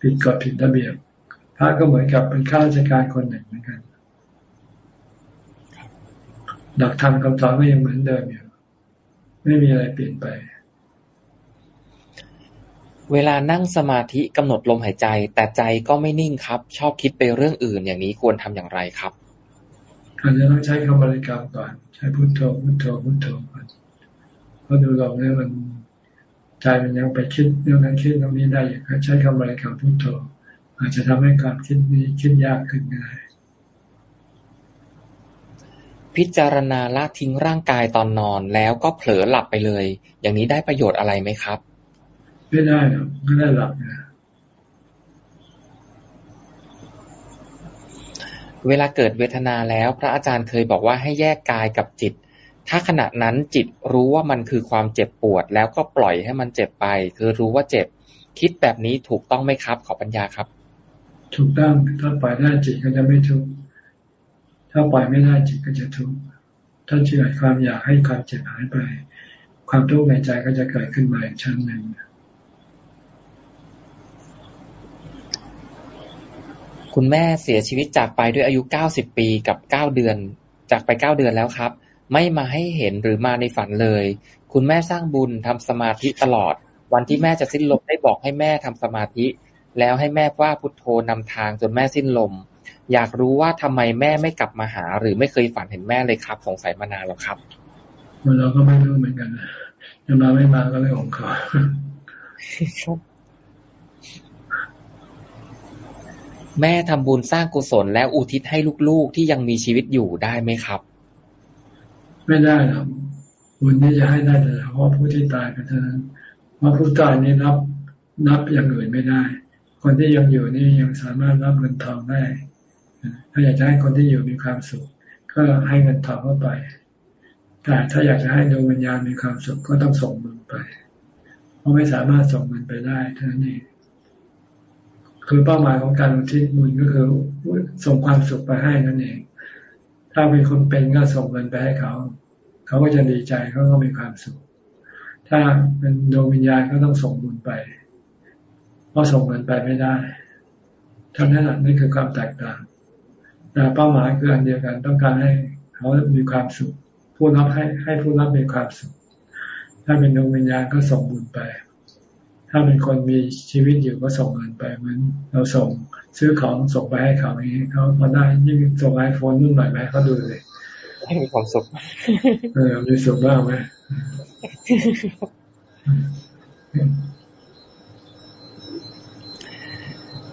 ผิดกฎผิดระเบียบพระก็เหมือนกับเป็นข้าราชการคนหนึ่งเหมือนกัน หลักธรรมคำสอนก็ยังเหมือนเดิมอยู่ ไม่มีอะไรเปลี่ยนไป เวลานั่งสมาธิกำหนดลมหายใจ แต่ใจก็ไม่นิ่งครับ ชอบคิดไปเรื่องอื่น อย่างนี้ควรทำอย่างไรครับอาจจะต้องใช้คำบริกรรมก่อน ใช้พุทโธพุทโธพุทโธก่อนเพราะดูลมเนี่ยมัน ใจมันยังไปคิดเรื่องนั้นคิดตรงนี้ได้อย่างใช้คำบริกรรมพุทโธอาจจะทำให้การคิดนี้คิดยากขึ้นได้พิจารณาละทิ้งร่างกายตอนนอนแล้วก็เผลอหลับไปเลย อย่างนี้ได้ประโยชน์อะไรไหมครับ ไม่ได้หรอกไม่ได้หลับนะเวลาเกิดเวทนาแล้วพระอาจารย์เคยบอกว่าให้แยกกายกับจิต ถ้าขณะนั้นจิตรู้ว่ามันคือความเจ็บปวด แล้วก็ปล่อยให้มันเจ็บไป คือรู้ว่าเจ็บ คิดแบบนี้ถูกต้องไหมครับ ขอปัญญาครับ ถูกต้องถ้าปล่อยได้จิตก็จะไม่ทุกข์ถ้าปล่อยไม่ได้จิตก็จะทุกข์ถ้าเชื่อความอยากให้ความเจ็บหายไป ความทุกข์ในใจก็จะเกิดขึ้นมาอีกชั้นหนึ่งคุณแม่เสียชีวิตจากไปด้วยอายุเก้าสิบปีกับเก้าเดือน จากไปเก้าเดือนแล้วครับ ไม่มาให้เห็นหรือมาในฝันเลย คุณแม่สร้างบุญทำสมาธิตลอด วันที่แม่จะสิ้นลมได้บอกให้แม่ทำสมาธิ แล้วให้แม่ว่าพุทโธนำทางจนแม่สิ้นลม อยากรู้ว่าทำไมแม่ไม่กลับมาหา หรือไม่เคยฝันเห็นแม่เลยครับ สงสัยมานานแล้วครับเราก็ไม่รู้เหมือนกันจะมาไม่มาก็เรื่องของเขาแม่ทำบุญสร้างกุศลแล้วอุทิศให้ลูกๆที่ยังมีชีวิตอยู่ได้ไหมครับ ไม่ได้ครับบุญนี่จะให้ได้แต่เฉพาะผู้ที่ตายกันเท่านั้นเพราะผู้ตายนี่นับนับอย่างอื่นไม่ได้ คนที่ยังอยู่นี่ยังสามารถรับเงินทองได้ ถ้าอยากจะให้คนที่อยู่มีความสุข ก็ให้เงินทองเข้าไป แต่ถ้าอยากจะให้ดวงวิญญาณมีความสุขก็ต้องส่งเงินไป เพราะไม่สามารถส่งเงินไปได้เท่านั้นเอง คือเป้าหมายของการอุทิศบุญก็คือส่งความสุขไปให้นั่นเอง ถ้าเป็นคนเป็นก็ส่งเงินไปให้เขา เขาก็จะดีใจเขาก็มีความสุข ถ้าเป็นดวงวิญญาณก็ต้องส่งบุญไป เพราะส่งเงินไปไม่ได้ท่านั้นแหละนี่คือความแตกต่างแต่เป้าหมายคืออันเดียวกันต้องการให้เขามีความสุข ผู้รับให้ให้ผู้รับมีความสุข ถ้าเป็นดวงวิญญาณก็ส่งบุญไป ถ้าเป็นคนมีชีวิตอยู่ก็ส่งเงินไปเหมือนเราส่งซื้อของส่งไปให้เขาอย่างนี้เขาพอได้ยิ่งส่งไอโฟนรุ่นใหม่ไหมเขาดูเลยให้มีความสุขเออมีสุขบ้างไหม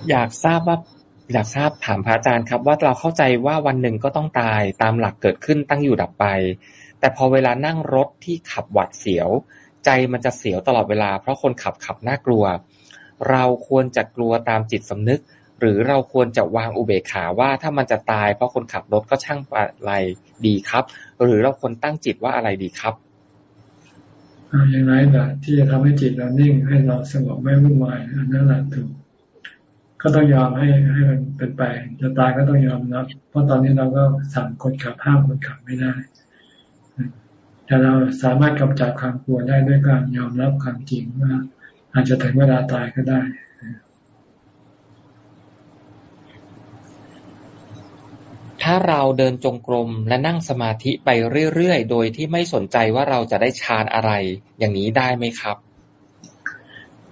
อยากทราบว่าอยากทราบถามพระอาจารย์ครับ ว่าเราเข้าใจว่าวันหนึ่งก็ต้องตายตามหลักเกิดขึ้นตั้งอยู่ดับไป แต่พอเวลานั่งรถที่ขับหวัดเสียว ใจมันจะเสียวตลอดเวลา เพราะคนขับขับน่ากลัว เราควรจะกลัวตามจิตสำนึก หรือเราควรจะวางอุเบกขาว่าถ้ามันจะตาย เพราะคนขับรถก็ช่างอะไรดีครับ หรือเราควรตั้งจิตว่าอะไรดีครับอย่างไรแต่ที่จะทำให้จิตเรานิ่งให้เราสงบไม่วุ่นวายอันนั้นแหละถูกก็ต้องยอมให้ให้มันเป็นไปจะตายก็ต้องยอมรับเพราะตอนนี้เราก็สั่งคนขับห้ามคนขับไม่ได้ แต่เราสามารถกำจัดความกลัวได้ด้วยการยอมรับความจริงว่า อาจจะถึงเวลาตายก็ได้ถ้าเราเดินจงกรมและนั่งสมาธิไปเรื่อยๆ โดยที่ไม่สนใจว่าเราจะได้ฌานอะไร อย่างนี้ได้ไหมครับ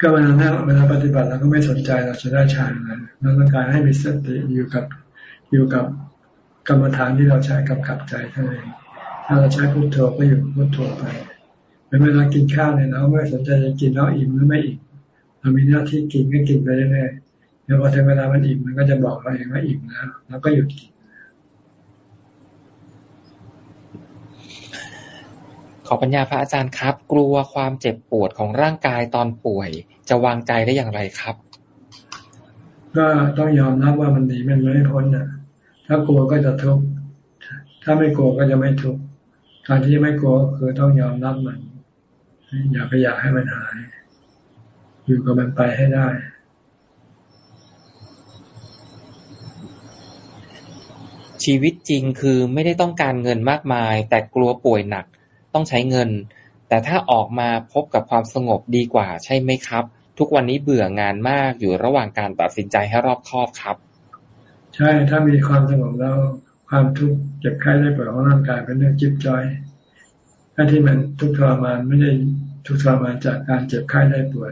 ก็เวลานั่งเวลาปฏิบัติเราก็ไม่สนใจเราจะได้ฌานอะไรเราต้องการให้มีสติอยู่กับอยู่กับกรรมฐานที่เราใช้กำกับใจเท่านั้น ถ้าเราใช้พุทโธก็อยู่พุทโธไปเวลากินข้าวเนี่ยเราไม่สนใจจะกินแล้วอิ่มหรือไม่อิ่มเรามีหน้าที่กินก็กินไปเรื่อยๆเดี๋ยวพอถึงเวลามันอิ่มมันก็จะบอกเราเองว่าอิ่มแล้วเราก็หยุดกินขอปัญญาพระอาจารย์ครับ กลัวความเจ็บปวดของร่างกายตอนป่วย จะวางใจได้อย่างไรครับ ก็ต้องยอมรับว่ามันดีมันไม่พ้นนะถ้ากลัวก็จะทุกข์ถ้าไม่กลัวก็จะไม่ทุกข์ การที่ไม่กลัวคือต้องยอมรับมัน อย่าไปอยากให้มันหาย อยู่กับมันไปให้ได้ ชีวิตจริงคือไม่ได้ต้องการเงินมากมาย แต่กลัวป่วยหนักต้องใช้เงิน แต่ถ้าออกมาพบกับความสงบดีกว่า ใช่ไหมครับ ทุกวันนี้เบื่องานมากอยู่ระหว่างการตัดสินใจให้รอบคอบครับ ใช่ถ้ามีความสงบแล้ว ความทุกข์เจ็บไข้ได้ป่วยของร่างกายเป็นเรื่องจิ๊บจอยถ้าที่มันทุกข์ทรมานไม่ได้ทุกข์ทรมานจากการเจ็บไข้ได้ป่วย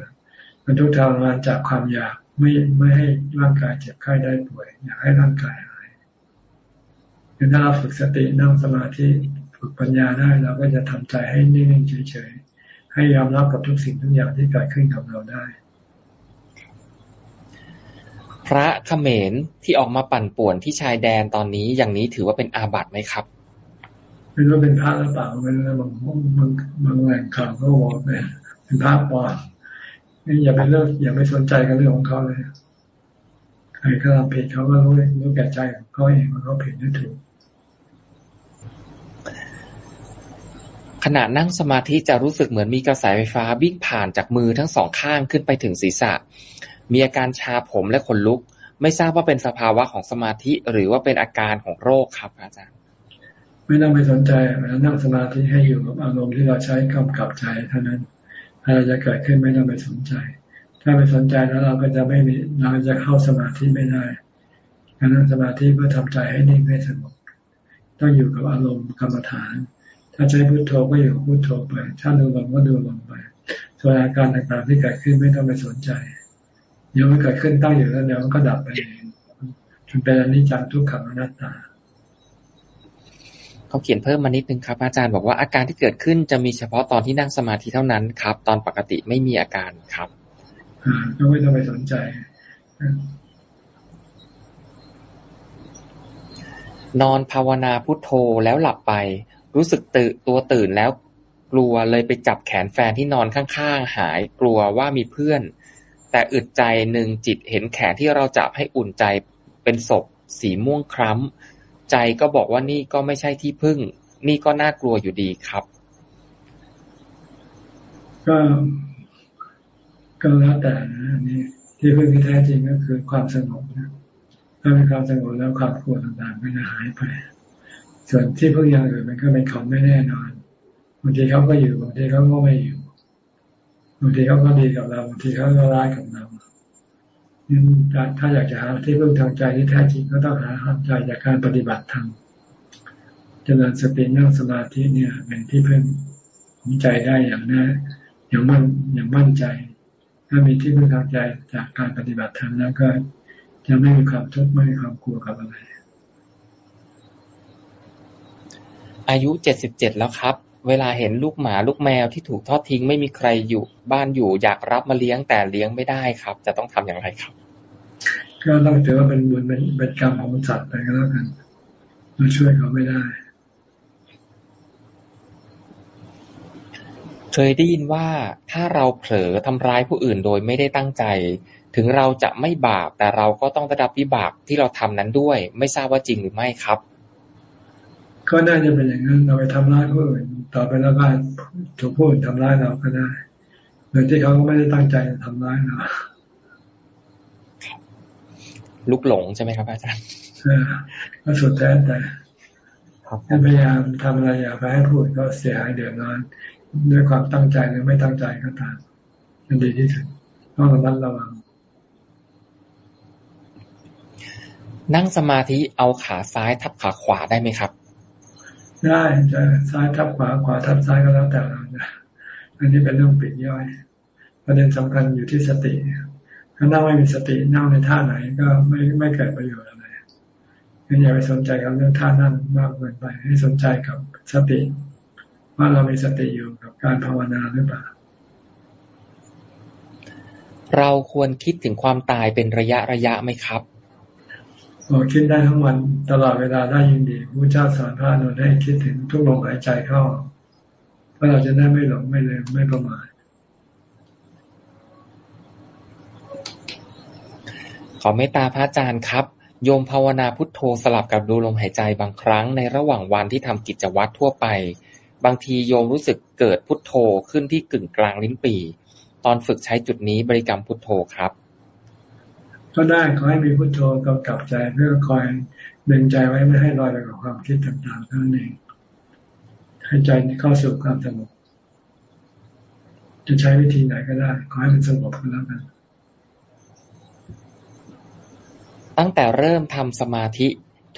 มันทุกข์ทรมานจากความอยากไม่ไม่ให้ร่างกายเจ็บไข้ได้ป่วย อยากให้ร่างกายหายถ้าเราฝึกสตินั่งสมาธิฝึกปัญญาได้เราก็จะทำใจให้นิ่งๆเฉยๆให้ยอมรับกับทุกสิ่งทุกอย่างที่เกิดขึ้นกับเราได้ ระเขมรที่ออกมาปั่นป่วนที่ชายแดนตอนนี้อย่างนี้ถือว่าเป็นอาบัติไหมครับไม่รู้เป็นพระหรือเปล่าเป็นบางบางบางแหล่งข่าวก็บอกเป็นเป็นพระปลอมนี่อย่าไปเลิกอย่าไปสนใจกับเรื่องของเขาเลยใครก็ทำผิดเขาก็รู้รู้แก่ใจของเขาเองว่าเขาผิดหรือถูกขณะนั่งสมาธิจะรู้สึกเหมือนมีกระแสไฟฟ้าวิ่งผ่านจากมือทั้งสองข้างขึ้นไปถึงศีรษะ มีอาการชาผมและขนลุก ไม่ทราบว่าเป็นสภาวะของสมาธิ หรือว่าเป็นอาการของโรคครับ อาจารย์ ไม่ต้องไปสนใจนั่งสมาธิให้อยู่กับอารมณ์ที่เราใช้กำกับใจเท่านั้นอะไรจะเกิดขึ้นไม่ต้องไปสนใจ ถ้าไปสนใจแล้วเราก็จะไม่มีเราจะเข้าสมาธิไม่ได้การนั่งสมาธิเพื่อทำใจให้นิ่งให้สงบต้องอยู่กับอารมณ์กรรมฐาน ถ้าใช้พุโทโธก็อยู่พุโทโธไป ถ้าดูลมก็ดูลมไปส่วนอาการต่างๆที่เกิดขึ้นไม่ต้องไปสนใจ เดี๋ยวมันเกิดขึ้นตั้งอยู่แล้วเดี๋ยวมันก็ดับไปเองมันเป็นอนิจจังทุกขังอนัตตาเขาเขียนเพิ่มมานิดนึงครับ อาจารย์บอกว่าอาการที่เกิดขึ้นจะมีเฉพาะตอนที่นั่งสมาธิเท่านั้นครับ ตอนปกติไม่มีอาการครับอ่าก็ไม่ต้องไปสนใจ นอนภาวนาพุทโธแล้วหลับไป รู้สึกตื่นตัวตื่นแล้วกลัวเลยไปจับแขนแฟนที่นอนข้างๆหาย กลัวว่ามีเพื่อน แต่อึดใจหนึ่งจิตเห็นแขนที่เราจับให้อุ่นใจเป็นศพ สีม่วงคล้ำ ใจก็บอกว่านี่ก็ไม่ใช่ที่พึ่ง นี่ก็น่ากลัวอยู่ดีครับ ก็ก็แล้วแต่นะนี่ที่พึ่งที่แท้จริงก็คือความสงบนะถ้ามีความสงบแล้วความกลัวต่างๆก็จะหายไป ส่วนที่พึ่งอย่างอื่นมันก็เป็นของไม่แน่นอนบางทีเขาก็อยู่บางทีเขาก็ไม่อยู่ บางทีเขาก็ดีกับเราบางทีเขาก็ร้ายกับเราถ้าอยากจะหาที่พึ่งทางใจที่แท้จริงก็ต้องหาทางใจจากการปฏิบัติธรรมเจริญสตินั่งสมาธิเนี่ยเป็นที่พึ่งของใจได้อย่างแน่อย่างมั่นอย่างมั่นใจ ถ้ามีที่พึ่งทางใจจากการปฏิบัติธรรมแล้วก็จะไม่มีความทุกข์ไม่มีความกลัวกับอะไร อายุเจ็ดสิบเจ็ดแล้วครับ เวลาเห็นลูกหมาลูกแมวที่ถูกทอดทิ้งไม่มีใครอยู่บ้านอยู่อยากรับมาเลี้ยงแต่เลี้ยงไม่ได้ครับ จะต้องทำอย่างไรครับ ก็ต้องถือว่าเป็นบุญเป็นกรรมของสัตว์ไปก็แล้วกันเราช่วยเขาไม่ได้ เคยได้ยินว่าถ้าเราเผลอทำร้ายผู้อื่นโดยไม่ได้ตั้งใจ ถึงเราจะไม่บาปแต่เราก็ต้องได้รับวิบากที่เราทำนั้นด้วย ไม่ทราบว่าจริงหรือไม่ครับ ก็น่าจะเป็นอย่างนั้น เราไปทำร้ายผู้อื่นต่อไปแล้วก็ถูกผู้อื่นทำร้ายเราก็ได้โดยที่เขาก็ไม่ได้ตั้งใจจะทำร้ายเราลุกหลงใช่ไหมครับอาจารย์ก็สุดแท้แต่พยายามทำอะไรอย่าไปให้ผู้อื่นก็เสียหายเดือดร้อนด้วยความตั้งใจหรือไม่ตั้งใจก็ตามมันดีที่สุดต้องระมัดระวัง นั่งสมาธิเอาขาซ้ายทับขาขวาได้ไหมครับ ได้จะซ้ายทับขวาขวาทับซ้ายก็แล้วแต่เรานะอันนี้เป็นเรื่องปิดย่อย ประเด็นสำคัญอยู่ที่สติถ้านั่งไม่มีสตินั่งในท่าไหนก็ไม่ไม่เกิดประโยชน์อะไรงั้นอย่าไปสนใจกับเรื่องท่านั่งมากเกินไป ให้สนใจกับสติ ว่าเรามีสติอยู่กับการภาวนาหรือเปล่าเราควรคิดถึงความตายเป็นระยะระยะไหมครับ เราคิดได้ทั้งวันตลอดเวลาได้ยินดีพระเจ้าสอนพระนนท์ให้คิดถึงทุกลมหายใจเข้าเพื่อเราจะได้ไม่หลงไม่ลืมไม่ประมาทขอเมตตาพระอาจารย์ครับ โยมภาวนาพุทโธสลับกับดูลมหายใจบางครั้งในระหว่างวันที่ทำกิจวัตรทั่วไป บางทีโยมรู้สึกเกิดพุทโธขึ้นที่กึ่งกลางลิ้นปี่ตอนฝึกใช้จุดนี้บริกรรมพุทโธครับ ก็ได้ขอให้มีพุโทโธกำกับใจเพื่อคอยดึงใจไว้ไม่ให้ลอยไปกับความคิดต่างๆเท่านั้นเองให้ใจเข้าสู่ความสงบจะใช้วิธีไหนก็ได้ ขอให้มันสงบก็แล้วกัน ตั้งแต่เริ่มทำสมาธิ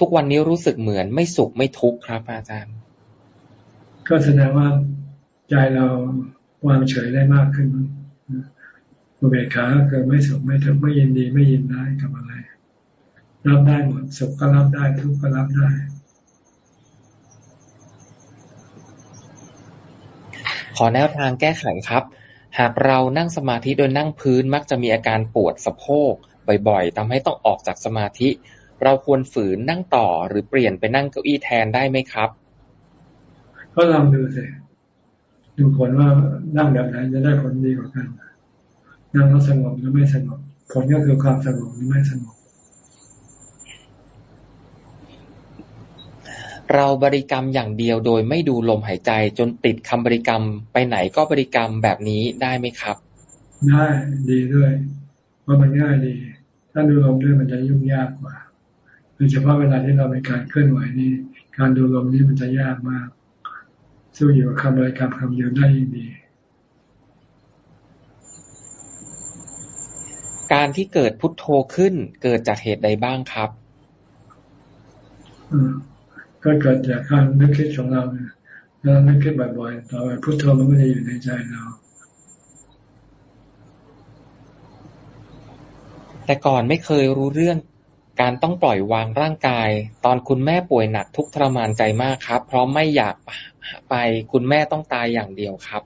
ทุกวันนี้รู้สึกเหมือนไม่สุขไม่ทุกข์ครับ อาจารย์ ก็แสดงว่าใจเราวางเฉยได้มากขึ้น อุเบกขาก็คือไม่สุขไม่ทุกข์ไม่ยินดีไม่ยินร้ายกับอะไร รับได้หมดสุขก็รับได้ทุกข์ก็รับได้ ขอแนวทางแก้ไขครับ หากเรานั่งสมาธิโดยนั่งพื้นมักจะมีอาการปวดสะโพกบ่อยๆทำให้ต้องออกจากสมาธิ เราควรฝืนนั่งต่อหรือเปลี่ยนไปนั่งเก้าอี้แทนได้ไหมครับ ก็ลองดูสิดูผลว่านั่งแบบไหนจะได้ผลดีกว่ากัน นั่งแล้วสงบหรือไม่สงบผลก็คือความสงบหรือไม่สงบเราบริกรรมอย่างเดียวโดยไม่ดูลมหายใจจนติดคำบริกรรมไปไหนก็บริกรรมแบบนี้ได้ไหมครับ ได้ดีด้วยเพราะมันง่ายดี ถ้าดูลมด้วยมันจะยุ่งยากกว่าโดยเฉพาะเวลาที่เราในการเคลื่อนไหวนี่การดูลมนี่มันจะยากมากสู้อยู่กับคำบริกรรมคำเดียวได้ยิ่งดี การที่เกิดพุทโธขึ้น เกิดจากเหตุใดบ้างครับอืมก็เกิดจากการนึกคิดของเราเนี่ยเรานึกคิดบ่อยๆต่อไปพุทโธมันก็จะอยู่ในใจเราแต่ก่อนไม่เคยรู้เรื่องการต้องปล่อยวางร่างกาย ตอนคุณแม่ป่วยหนักทุกข์ทรมานใจมากครับ เพราะไม่อยากไปคุณแม่ต้องตายอย่างเดียวครับ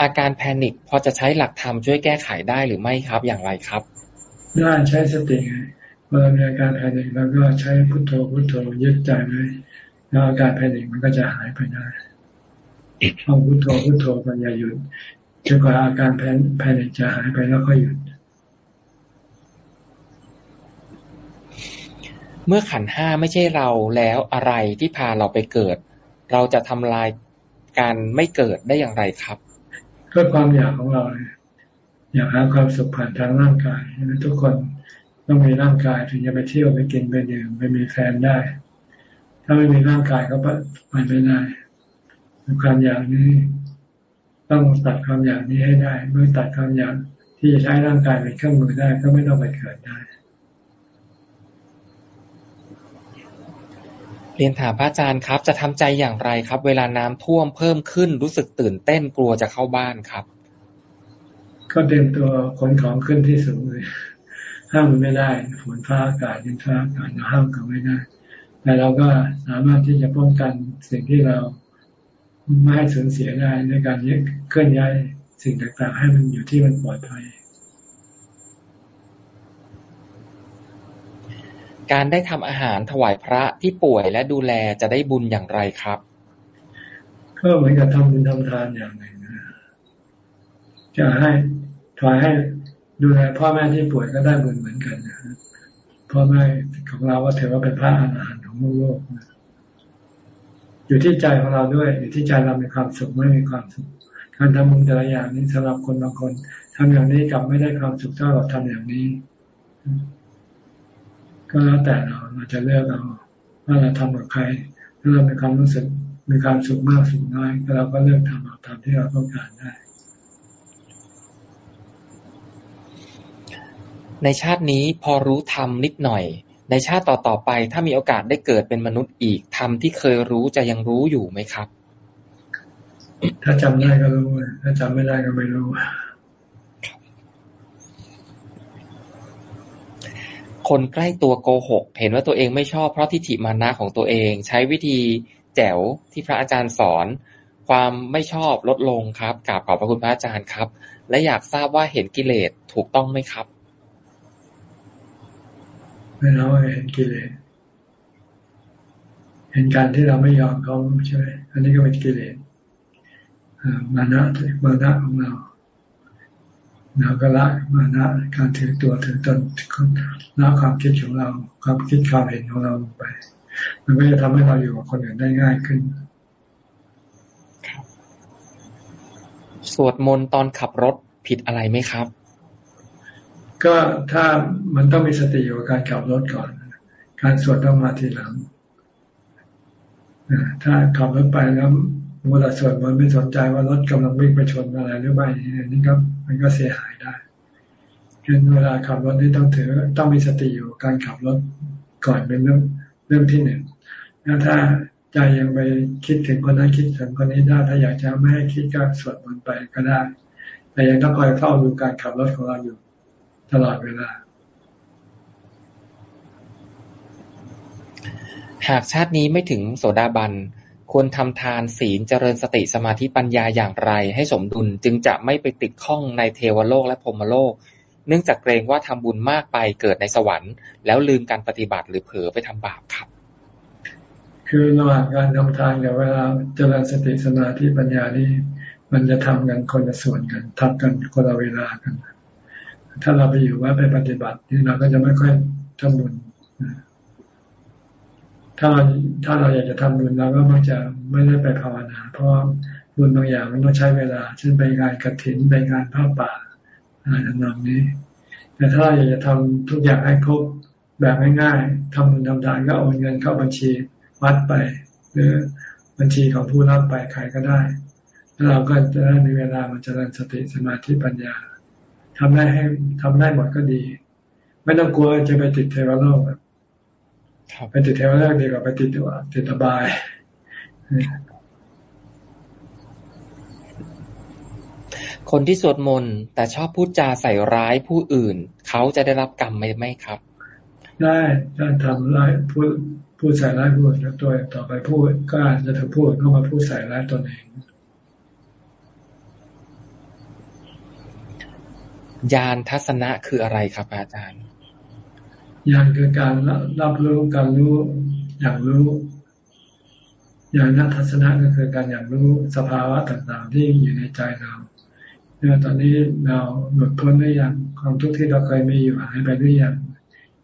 อืมอาการแพนิคพอจะใช้หลักธรรมช่วยแก้ไขได้หรือไม่ครับ อย่างไรครับได้ใช้สติไงเวลามีอาการแพนิคเราก็ใช้พุทโธพุทโธยึดใจไว้แล้วอาการแพนิคมันก็จะหายไปได้เอาพุทโธพุทโธกันอย่าหยุดจนกว่าอาการแพนแพนิคจะหายไปแล้วก็หยุด เมื่อขันห้าไม่ใช่เราแล้วอะไรที่พาเราไปเกิด เราจะทำลายการไม่เกิดได้อย่างไรครับ ก็ความอยากของเราเนี่ยอยากหาความสุขผ่านทางร่างกายทุกคนต้องมีร่างกายถึงจะไปเที่ยวไปกินไปดื่มไปมีแฟนได้ ถ้าไม่มีร่างกายก็ไปไม่ได้ความอยากนี้ ต้องตัดความอยากนี้ให้ได้ เมื่อตัดความอยากที่จะใช้ร่างกายเป็นเครื่องมือได้ก็ไม่ต้องไปเกิดได้ เรียนถามพระอาจารย์ครับ จะทำใจอย่างไรครับ เวลาน้ำท่วมเพิ่มขึ้นรู้สึกตื่นเต้นกลัวจะเข้าบ้านครับ ก็เตรียมตัวขนของขึ้นที่สูงเลยห้ามมันไม่ได้ฝนฟ้าอากาศยินฟ้าอากาศเราห้ามกันไม่ได้แต่เราก็สามารถที่จะป้องกันสิ่งที่เราไม่ให้สูญเสียได้ในการเคลื่อนย้ายสิ่งต่างๆ ให้มันอยู่ที่มันปลอดภัย การได้ทำอาหารถวายพระที่ป่วยและดูแลจะได้บุญอย่างไรครับ ก็เหมือนกับทำบุญทำทานอย่างหนึ่งนะจะให้ถวายให้ดูแลพ่อแม่ที่ป่วยก็ได้บุญเหมือนกันนะพ่อแม่ของเราว่าถือว่าเป็นพระอาหารหันต์ของโลกนะอยู่ที่ใจของเราด้วย อยู่ที่ใจเรามีความสุขไม่มีความสุข การทำบุญแต่ละอย่างนี้สำหรับคนบางคนทำอย่างนี้กลับไม่ได้ความสุขเท่าเราทำอย่างนี้ ก็แล้วแต่เราเราจะเลือกเอาว่าเราทำกับใครถ้าเรามีความรู้สึกมีความสุขมากสุขน้อยก็เราก็เลือกทำเอาตามที่เราต้องการได้ ในชาตินี้พอรู้ธรรมนิดหน่อย ในชาติต่อๆไป ถ้ามีโอกาสได้เกิดเป็นมนุษย์อีกธรรมที่เคยรู้จะยังรู้อยู่ไหมครับ ถ้าจำได้ก็รู้ถ้าจำไม่ได้ก็ไม่รู้ คนใกล้ตัวโกหก เห็นว่าตัวเองไม่ชอบเพราะทิฏฐิมานะของตัวเอง ใช้วิธีแจ๋วที่พระอาจารย์สอน ความไม่ชอบลดลงครับกราบขอบพระคุณพระอาจารย์ครับ และอยากทราบว่าเห็นกิเลสถูกต้องไหมครับ ไม่เราเห็นกิเลสเห็นการที่เราไม่ยอมเขาใช่ไหมอันนี้ก็เป็นกิเลสมานะมานะของเรา เราก็ละมานะการถือตัวถือตนละความคิดของเรา ความคิดความเห็นของเราลงไป มันก็จะทำให้เราอยู่กับคนอื่นได้ง่ายขึ้น สวดมนต์ตอนขับรถผิดอะไรไหมครับ ก็ถ้ามันต้องมีสติอยู่กับการขับรถก่อน การสวดต้องมาทีหลังถ้าขับรถไปแล้ว เวลาสวดมันไม่สนใจว่ารถกำลังวิ่งไปชนอะไรหรือไม่อันนี้ก็มันก็เสียหายได้ฉะนั้นเวลาขับรถนี่ต้องถือต้องมีสติอยู่การขับรถก่อนเป็นเรื่องเรื่องที่หนึ่งแล้วถ้าใจยังไปคิดถึงคนนั้นคิดถึงคนนี้ได้ถ้าอยากจะไม่ให้คิดก็สวดมนต์ไปก็ได้ แต่ยังต้องคอยเฝ้าดูการขับรถของเราอยู่ ตลอดเวลา หากชาตินี้ไม่ถึงโสดาบัน ควรทำทานศีลเจริญสติสมาธิปัญญาอย่างไร ให้สมดุลจึงจะไม่ไปติดข้องในเทวโลกและพรมโลก เนื่องจากเกรงว่าทำบุญมากไปเกิดในสวรรค์ แล้วลืมการปฏิบัติหรือเผลอไปทำบาปครับ คือระหว่างการทำทานกับเวลาเจริญสติสมาธิปัญญานี่มันจะทำกันคนละส่วนกันทำกันคนละเวลากัน ถ้าเราไปอยู่ว่าไปปฏิบัตินี่เราก็จะไม่ค่อยทำบุญ ถ้าเราถ้าเราอยากจะทำบุญเราก็มักจะไม่ได้ไปภาวนา เพราะบุญบางอย่างมันต้องใช้เวลา เช่นไปงานกระถินไปงานผ้าป่าอะไรทำนองนี้ แต่ถ้าเราอยากจะทำทุกอย่างให้ครบแบบง่ายๆทำบุญทำทานก็โอนเงินเข้าบัญชีวัดไป หรือบัญชีของผู้รับไปใครก็ได้แล้วเราก็จะได้มีเวลามาเจริญสติสมาธิปัญญาทำได้ให้ทำได้หมดก็ดี ไม่ต้องกลัวจะไปติดเทวโลก ไปติดเทวโลกดีกว่าไปติดตัวติดตบายคนที่สวดมนต์แต่ชอบพูดจาใส่ร้ายผู้อื่น เขาจะได้รับกรรมไหมไหมครับ ได้ถ้าทำร้ายพูดพูดใส่ร้ายผู้อื่นแล้วตัวต่อไปพูดก็อาจจะถูกพูดก็มาพูดใส่ร้ายตนเองยานทัศนะคืออะไรครับอาจารย์ ญาณคือการรับรู้การรู้อย่างรู้ญาณทัศนะก็คือการอย่างรู้สภาวะต่างๆ ที่อยู่ในใจเราเนี่ยตอนนี้เราหลุดพ้นหรือยังความทุกข์ที่เราเคยมีอยู่หายไปหรือยัง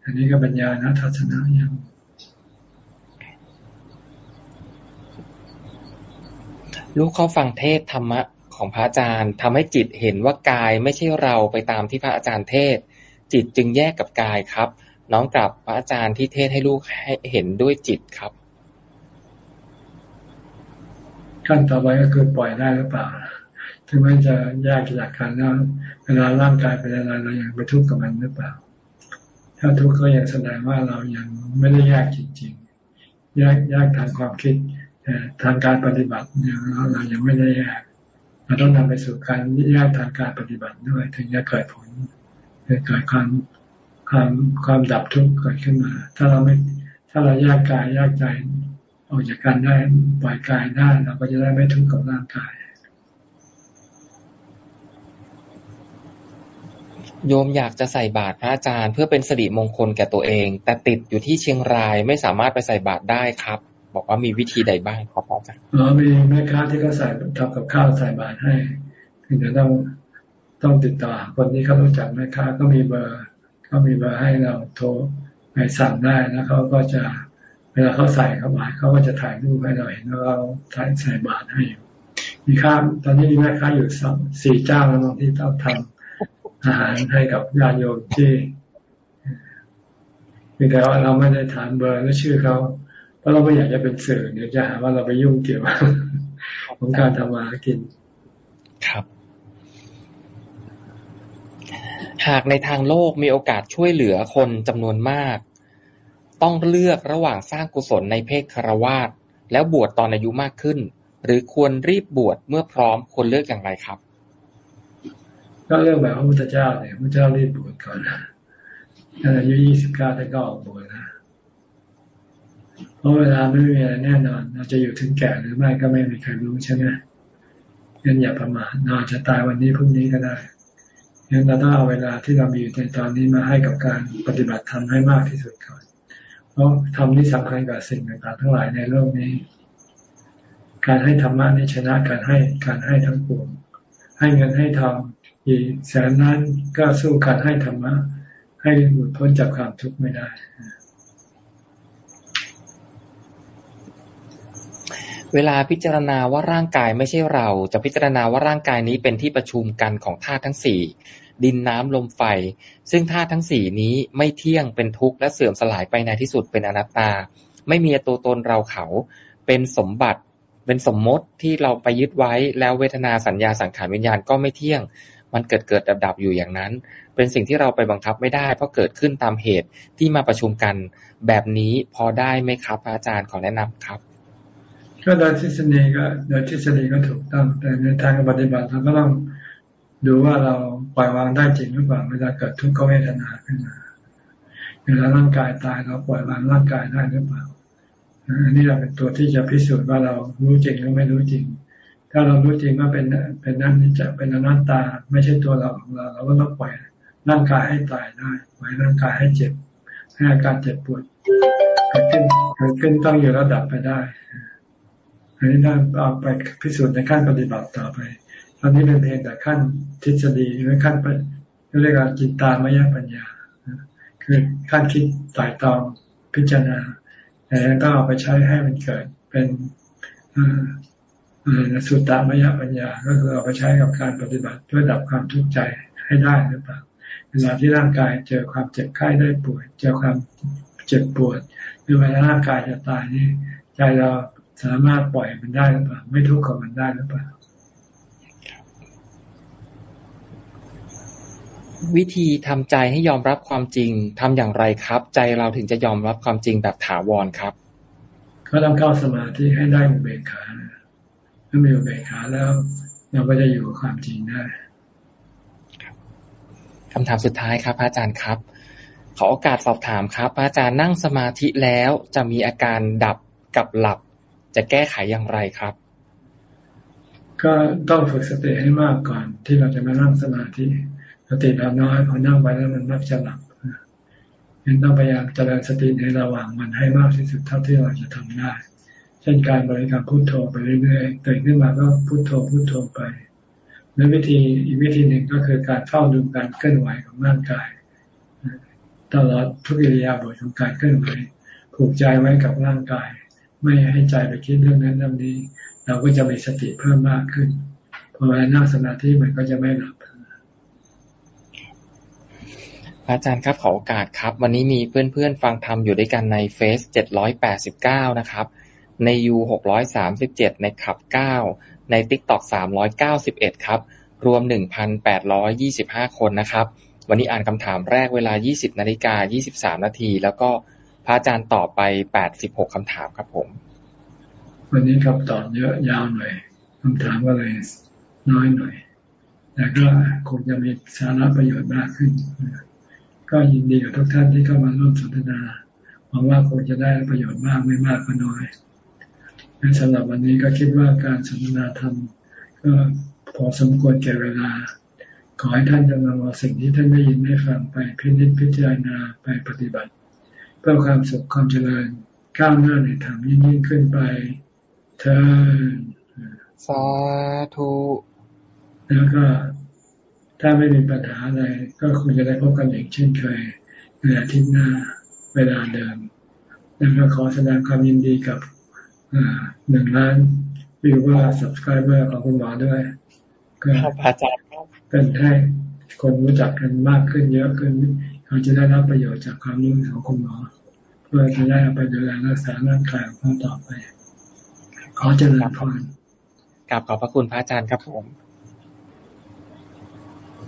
อันนี้ก็เป็นญาณทัศนะอย่างลูกเขาฟังเทศธรรมะของพระอาจารย์ทำให้จิตเห็นว่ากายไม่ใช่เราไปตามที่พระอาจารย์เทศ จิตจึงแยกกับกายครับ น้องกลับพระอาจารย์ที่เทศให้ลูกให้เห็นด้วยจิตครับ ขั้นต่อไปก็คือปล่อยได้หรือเปล่า ถึงแม้จะแยกจากกันแล้วเวลาร่างกายเป็นอะไรเรายังไปทุกข์กับมันหรือเปล่า ถ้าทุกข์ก็ยังแสดงว่าเรายังไม่ได้แยกจริงๆแยกแยกทางความคิดแต่ทางการปฏิบัติยังเรายังไม่ได้แยกเราต้องนำไปสู่การแยกทางการปฏิบัติด้วย ถึงจะเกิดผลเกิดความ ความความดับทุกข์เกิดขึ้นมา ถ้าเราไม่ถ้าเราแยกกายแยกใจออกจากกันได้ปล่อยกายได้เราก็จะได้ไม่ทุกข์กับร่างกาย โยมอยากจะใส่บาตรพระอาจารย์ เพื่อเป็นสิริมงคลแก่ตัวเอง แต่ติดอยู่ที่เชียงรายไม่สามารถไปใส่บาตรได้ครับ บอกว่ามีวิธีใดบ้างครับอาจารย์อ๋อมีแม่ค้าที่เขาใส่ทำกับข้าวใส่บาตรให้ถึงจะต้องต้องติดต่อคนที่เขารู้จักแม่ค้าก็มีเบอร์ เขามีมาให้เราโทรไปสั่งได้แล้วเขาก็จะเวลาเขาใส่เข้ามาเขาก็จะถ่ายรูปให้เราเห็นว่าเราถ่ายใส่บาตรให้อยู่มีค่าตอนนี้มีแม่ค้าอยู่สัสี่เจ้าแล้วที่ต้องทำอาหารให้กับญาติโยมที่มีแต่ว่าเราไม่ได้ถามเบอร์และชื่อเขาเพราะเราไม่อยากจะเป็นสื่อเดี๋ยวจะหาว่าเราไปยุ่งเกี่ยวกับของการทำมาหากิน ครับ หากในทางโลกมีโอกาสช่วยเหลือคนจำนวนมาก ต้องเลือกระหว่างสร้างกุศลในเพศคารวาสแล้วบวชตอนอายุมากขึ้น หรือควรรีบบวชเมื่อพร้อมควรเลือกอย่างไรครับ ก็เลือกแบบพระพุทธเจ้าเนี่ยพระเจ้ารีบบวชก่อนนะอายุยี่สิบเก้าท่านก็ออกบวชนะเพราะเวลาไม่มีอะไรแน่นอน เราจะอยู่ถึงแก่หรือไม่ก็ไม่มีใครรู้ใช่ไหมงั้นอย่าประมาทเราจะตายวันนี้พรุ่งนี้ก็ได้ งั้นเราต้องเอาเวลาที่เรามีอยู่ในตอนนี้มาให้กับการปฏิบัติธรรมให้มากที่สุดก่อน เพราะธรรมนี่สำคัญกว่าสิ่งต่างๆทั้งหลายในโลกนี้ การให้ธรรมะนี่ชนะการให้การให้ทั้งปวง ให้เงินให้ทองอีกแสนนั้นก็สู้การให้ธรรมะ ให้หลุดพ้นจากความทุกข์ไม่ได้ เวลาพิจารณาว่าร่างกายไม่ใช่เรา จะพิจารณาว่าร่างกายนี้เป็นที่ประชุมกันของธาตุทั้งสี่ดินน้ำลมไฟ ซึ่งธาตุทั้งสี่นี้ไม่เที่ยงเป็นทุกข์และเสื่อมสลายไปในที่สุดเป็นอนัตตา ไม่มีตัวตนเราเขา เป็นสมบัติ เป็นสมมติที่เราไปยึดไว้แล้วเวทนาสัญญาสังขารวิญญาณก็ไม่เที่ยง มันเกิดเกิดดับดับอยู่อย่างนั้น เป็นสิ่งที่เราไปบังคับไม่ได้ เพราะเกิดขึ้นตามเหตุที่มาประชุมกัน แบบนี้พอได้ไหมครับอาจารย์ขอแนะนำครับ ก็โดยทฤษฎีก็โดยทฤษฎีก็ถูกต้อง แต่ในทางปฏิบัติเราก็ต้องดูว่าเราปล่อยวางได้จริงหรือเปล่าเวลาเกิดทุกขเวทนาขึ้นมาเวลาร่างกายตายเราปล่อยวางร่างกายได้หรือเปล่าอันนี้เราเป็นตัวที่จะพิสูจน์ว่าเรารู้จริงหรือไม่รู้จริง ถ้าเรารู้จริงว่าเป็นเป็นนั่นนี่จะเป็นอนัตตา ไม่ใช่ตัวเราของเราเราก็ต้องปล่อยร่างกายให้ตายได้ปล่อยร่างกายให้เจ็บให้อาการเจ็บปวดเกิดขึ้นเกิดขึ้นต้องอยู่ระดับไปได้ อันนี้ถ้าเอาไปพิสูจน์ในขั้นปฏิบัติต่อไป ตอนนี้เป็นเพียงแต่ขั้นทฤษฎีหรือขั้นเรียกว่าจิตตามยปัญญา คือขั้นคิดไต่ตองพิจารณาแต่ต้องเอาไปใช้ให้มันเกิดเป็นสุตตามยปัญญา ก็คือเอาไปใช้กับการปฏิบัติเพื่อดับความทุกข์ใจให้ได้หรือเปล่าเวลาที่ร่างกายเจอความเจ็บไข้ได้ป่วย เจอความเจ็บปวดหรือเวลาร่างกายจะตายนี่ใจเรา สามารถปล่อยมันได้หรือเปล่าไม่ทุกข์กับมันได้หรือเปล่าวิธีทำใจให้ยอมรับความจริงทำอย่างไรครับ ใจเราถึงจะยอมรับความจริงแบบถาวรครับ ก็ต้องเข้าสมาธิให้ได้อุเบกขาถ้ามีอุเบกขาแล้ว เราก็จะอยู่กับความจริงได้คำถามสุดท้ายครับพระอาจารย์ครับ ขอโอกาสสอบถามครับพระอาจารย์นั่งสมาธิแล้วจะมีอาการดับกับหลับ จะแก้ไขอย่างไรครับ ก็ต้องฝึกสติให้มากก่อน ที่เราจะมานั่งสมาธิสติเราน้อยพอนั่งไปแล้วมันมักจะหลับยังต้องพยายามเจริญสติในระหว่างมันให้มากที่สุดเท่าที่เราจะทำได้ เช่นการบริกรรมพุทโธไปเรื่อยๆตื่นขึ้นมาก็พุทโธพุทโธไปและวิธีอีกวิธีหนึ่งก็คือการเฝ้าดูการเคลื่อนไหวของร่างกายตลอดทุกอิริยาบถของการเคลื่อนไหวผูกใจไว้กับร่างกาย ไม่ให้ใจไปคิดเรื่องนั้นเรื่องนี้ เราก็จะมีสติเพิ่มมากขึ้นพอเวลานั่งสมาธิมันก็จะไม่หลับพระอาจารย์ครับขอโอกาสครับ วันนี้มีเพื่อนๆฟังธรรมอยู่ด้วยกันในเฟซเจ็ดร้อยแปดสิบเก้านะครับ ในยูหกร้อยสามสิบเจ็ดในขับเก้าในติ๊กต็อกสามร้อยเก้าสิบเอ็ดครับ รวมหนึ่งพันแปดร้อยยี่สิบห้าคนนะครับ วันนี้อ่านคำถามแรกเวลายี่สิบนาฬิกายี่สิบสามนาที แล้วก็ พระอาจารย์ตอบไปแปดสิบหกคำถามครับผม วันนี้คำตอบเยอะยาวหน่อยคำถามก็เลยน้อยหน่อย แต่ก็คงจะมีสาระประโยชน์มากขึ้น ก็ยินดีกับทุกท่านที่เข้ามาร่วมสนทนาหวังว่าคงจะได้ประโยชน์มากไม่มากก็น้อยสำหรับวันนี้ก็คิดว่าการสนทนาธรรมก็พอสมควรแก่เวลา ขอให้ท่านจงนำเอาสิ่งที่ท่านได้ยินได้ฟังไปพิจิตพิจารณาไปปฏิบัติ พื่อความสุขความเจริญก้าวหน้าในธรรมยิ่งยิ่งขึ้นไปเธอสาธุแล้วก็ถ้าไม่มีปัญหาอะไร ก็คงจะได้พบกันอีกเช่นเคยในอาทิตย์หน้าเวลาเดิมแล้วก็ขอแสดงความยินดีกับหนึ่งล้านวิวว่า subscriber ของคุณหมอด้วยก็อาจารย์เป็นให้คนรู้จักกันมากขึ้นเยอะขึ้น เขาจะได้รับประโยชน์จากความรู้ของคุณหมอ เพื่อจะได้ไปดูแลรักษาร่างกายของเขาต่อไป ขอเจริญพรกลับขอบพระคุณพระอาจารย์ครับผม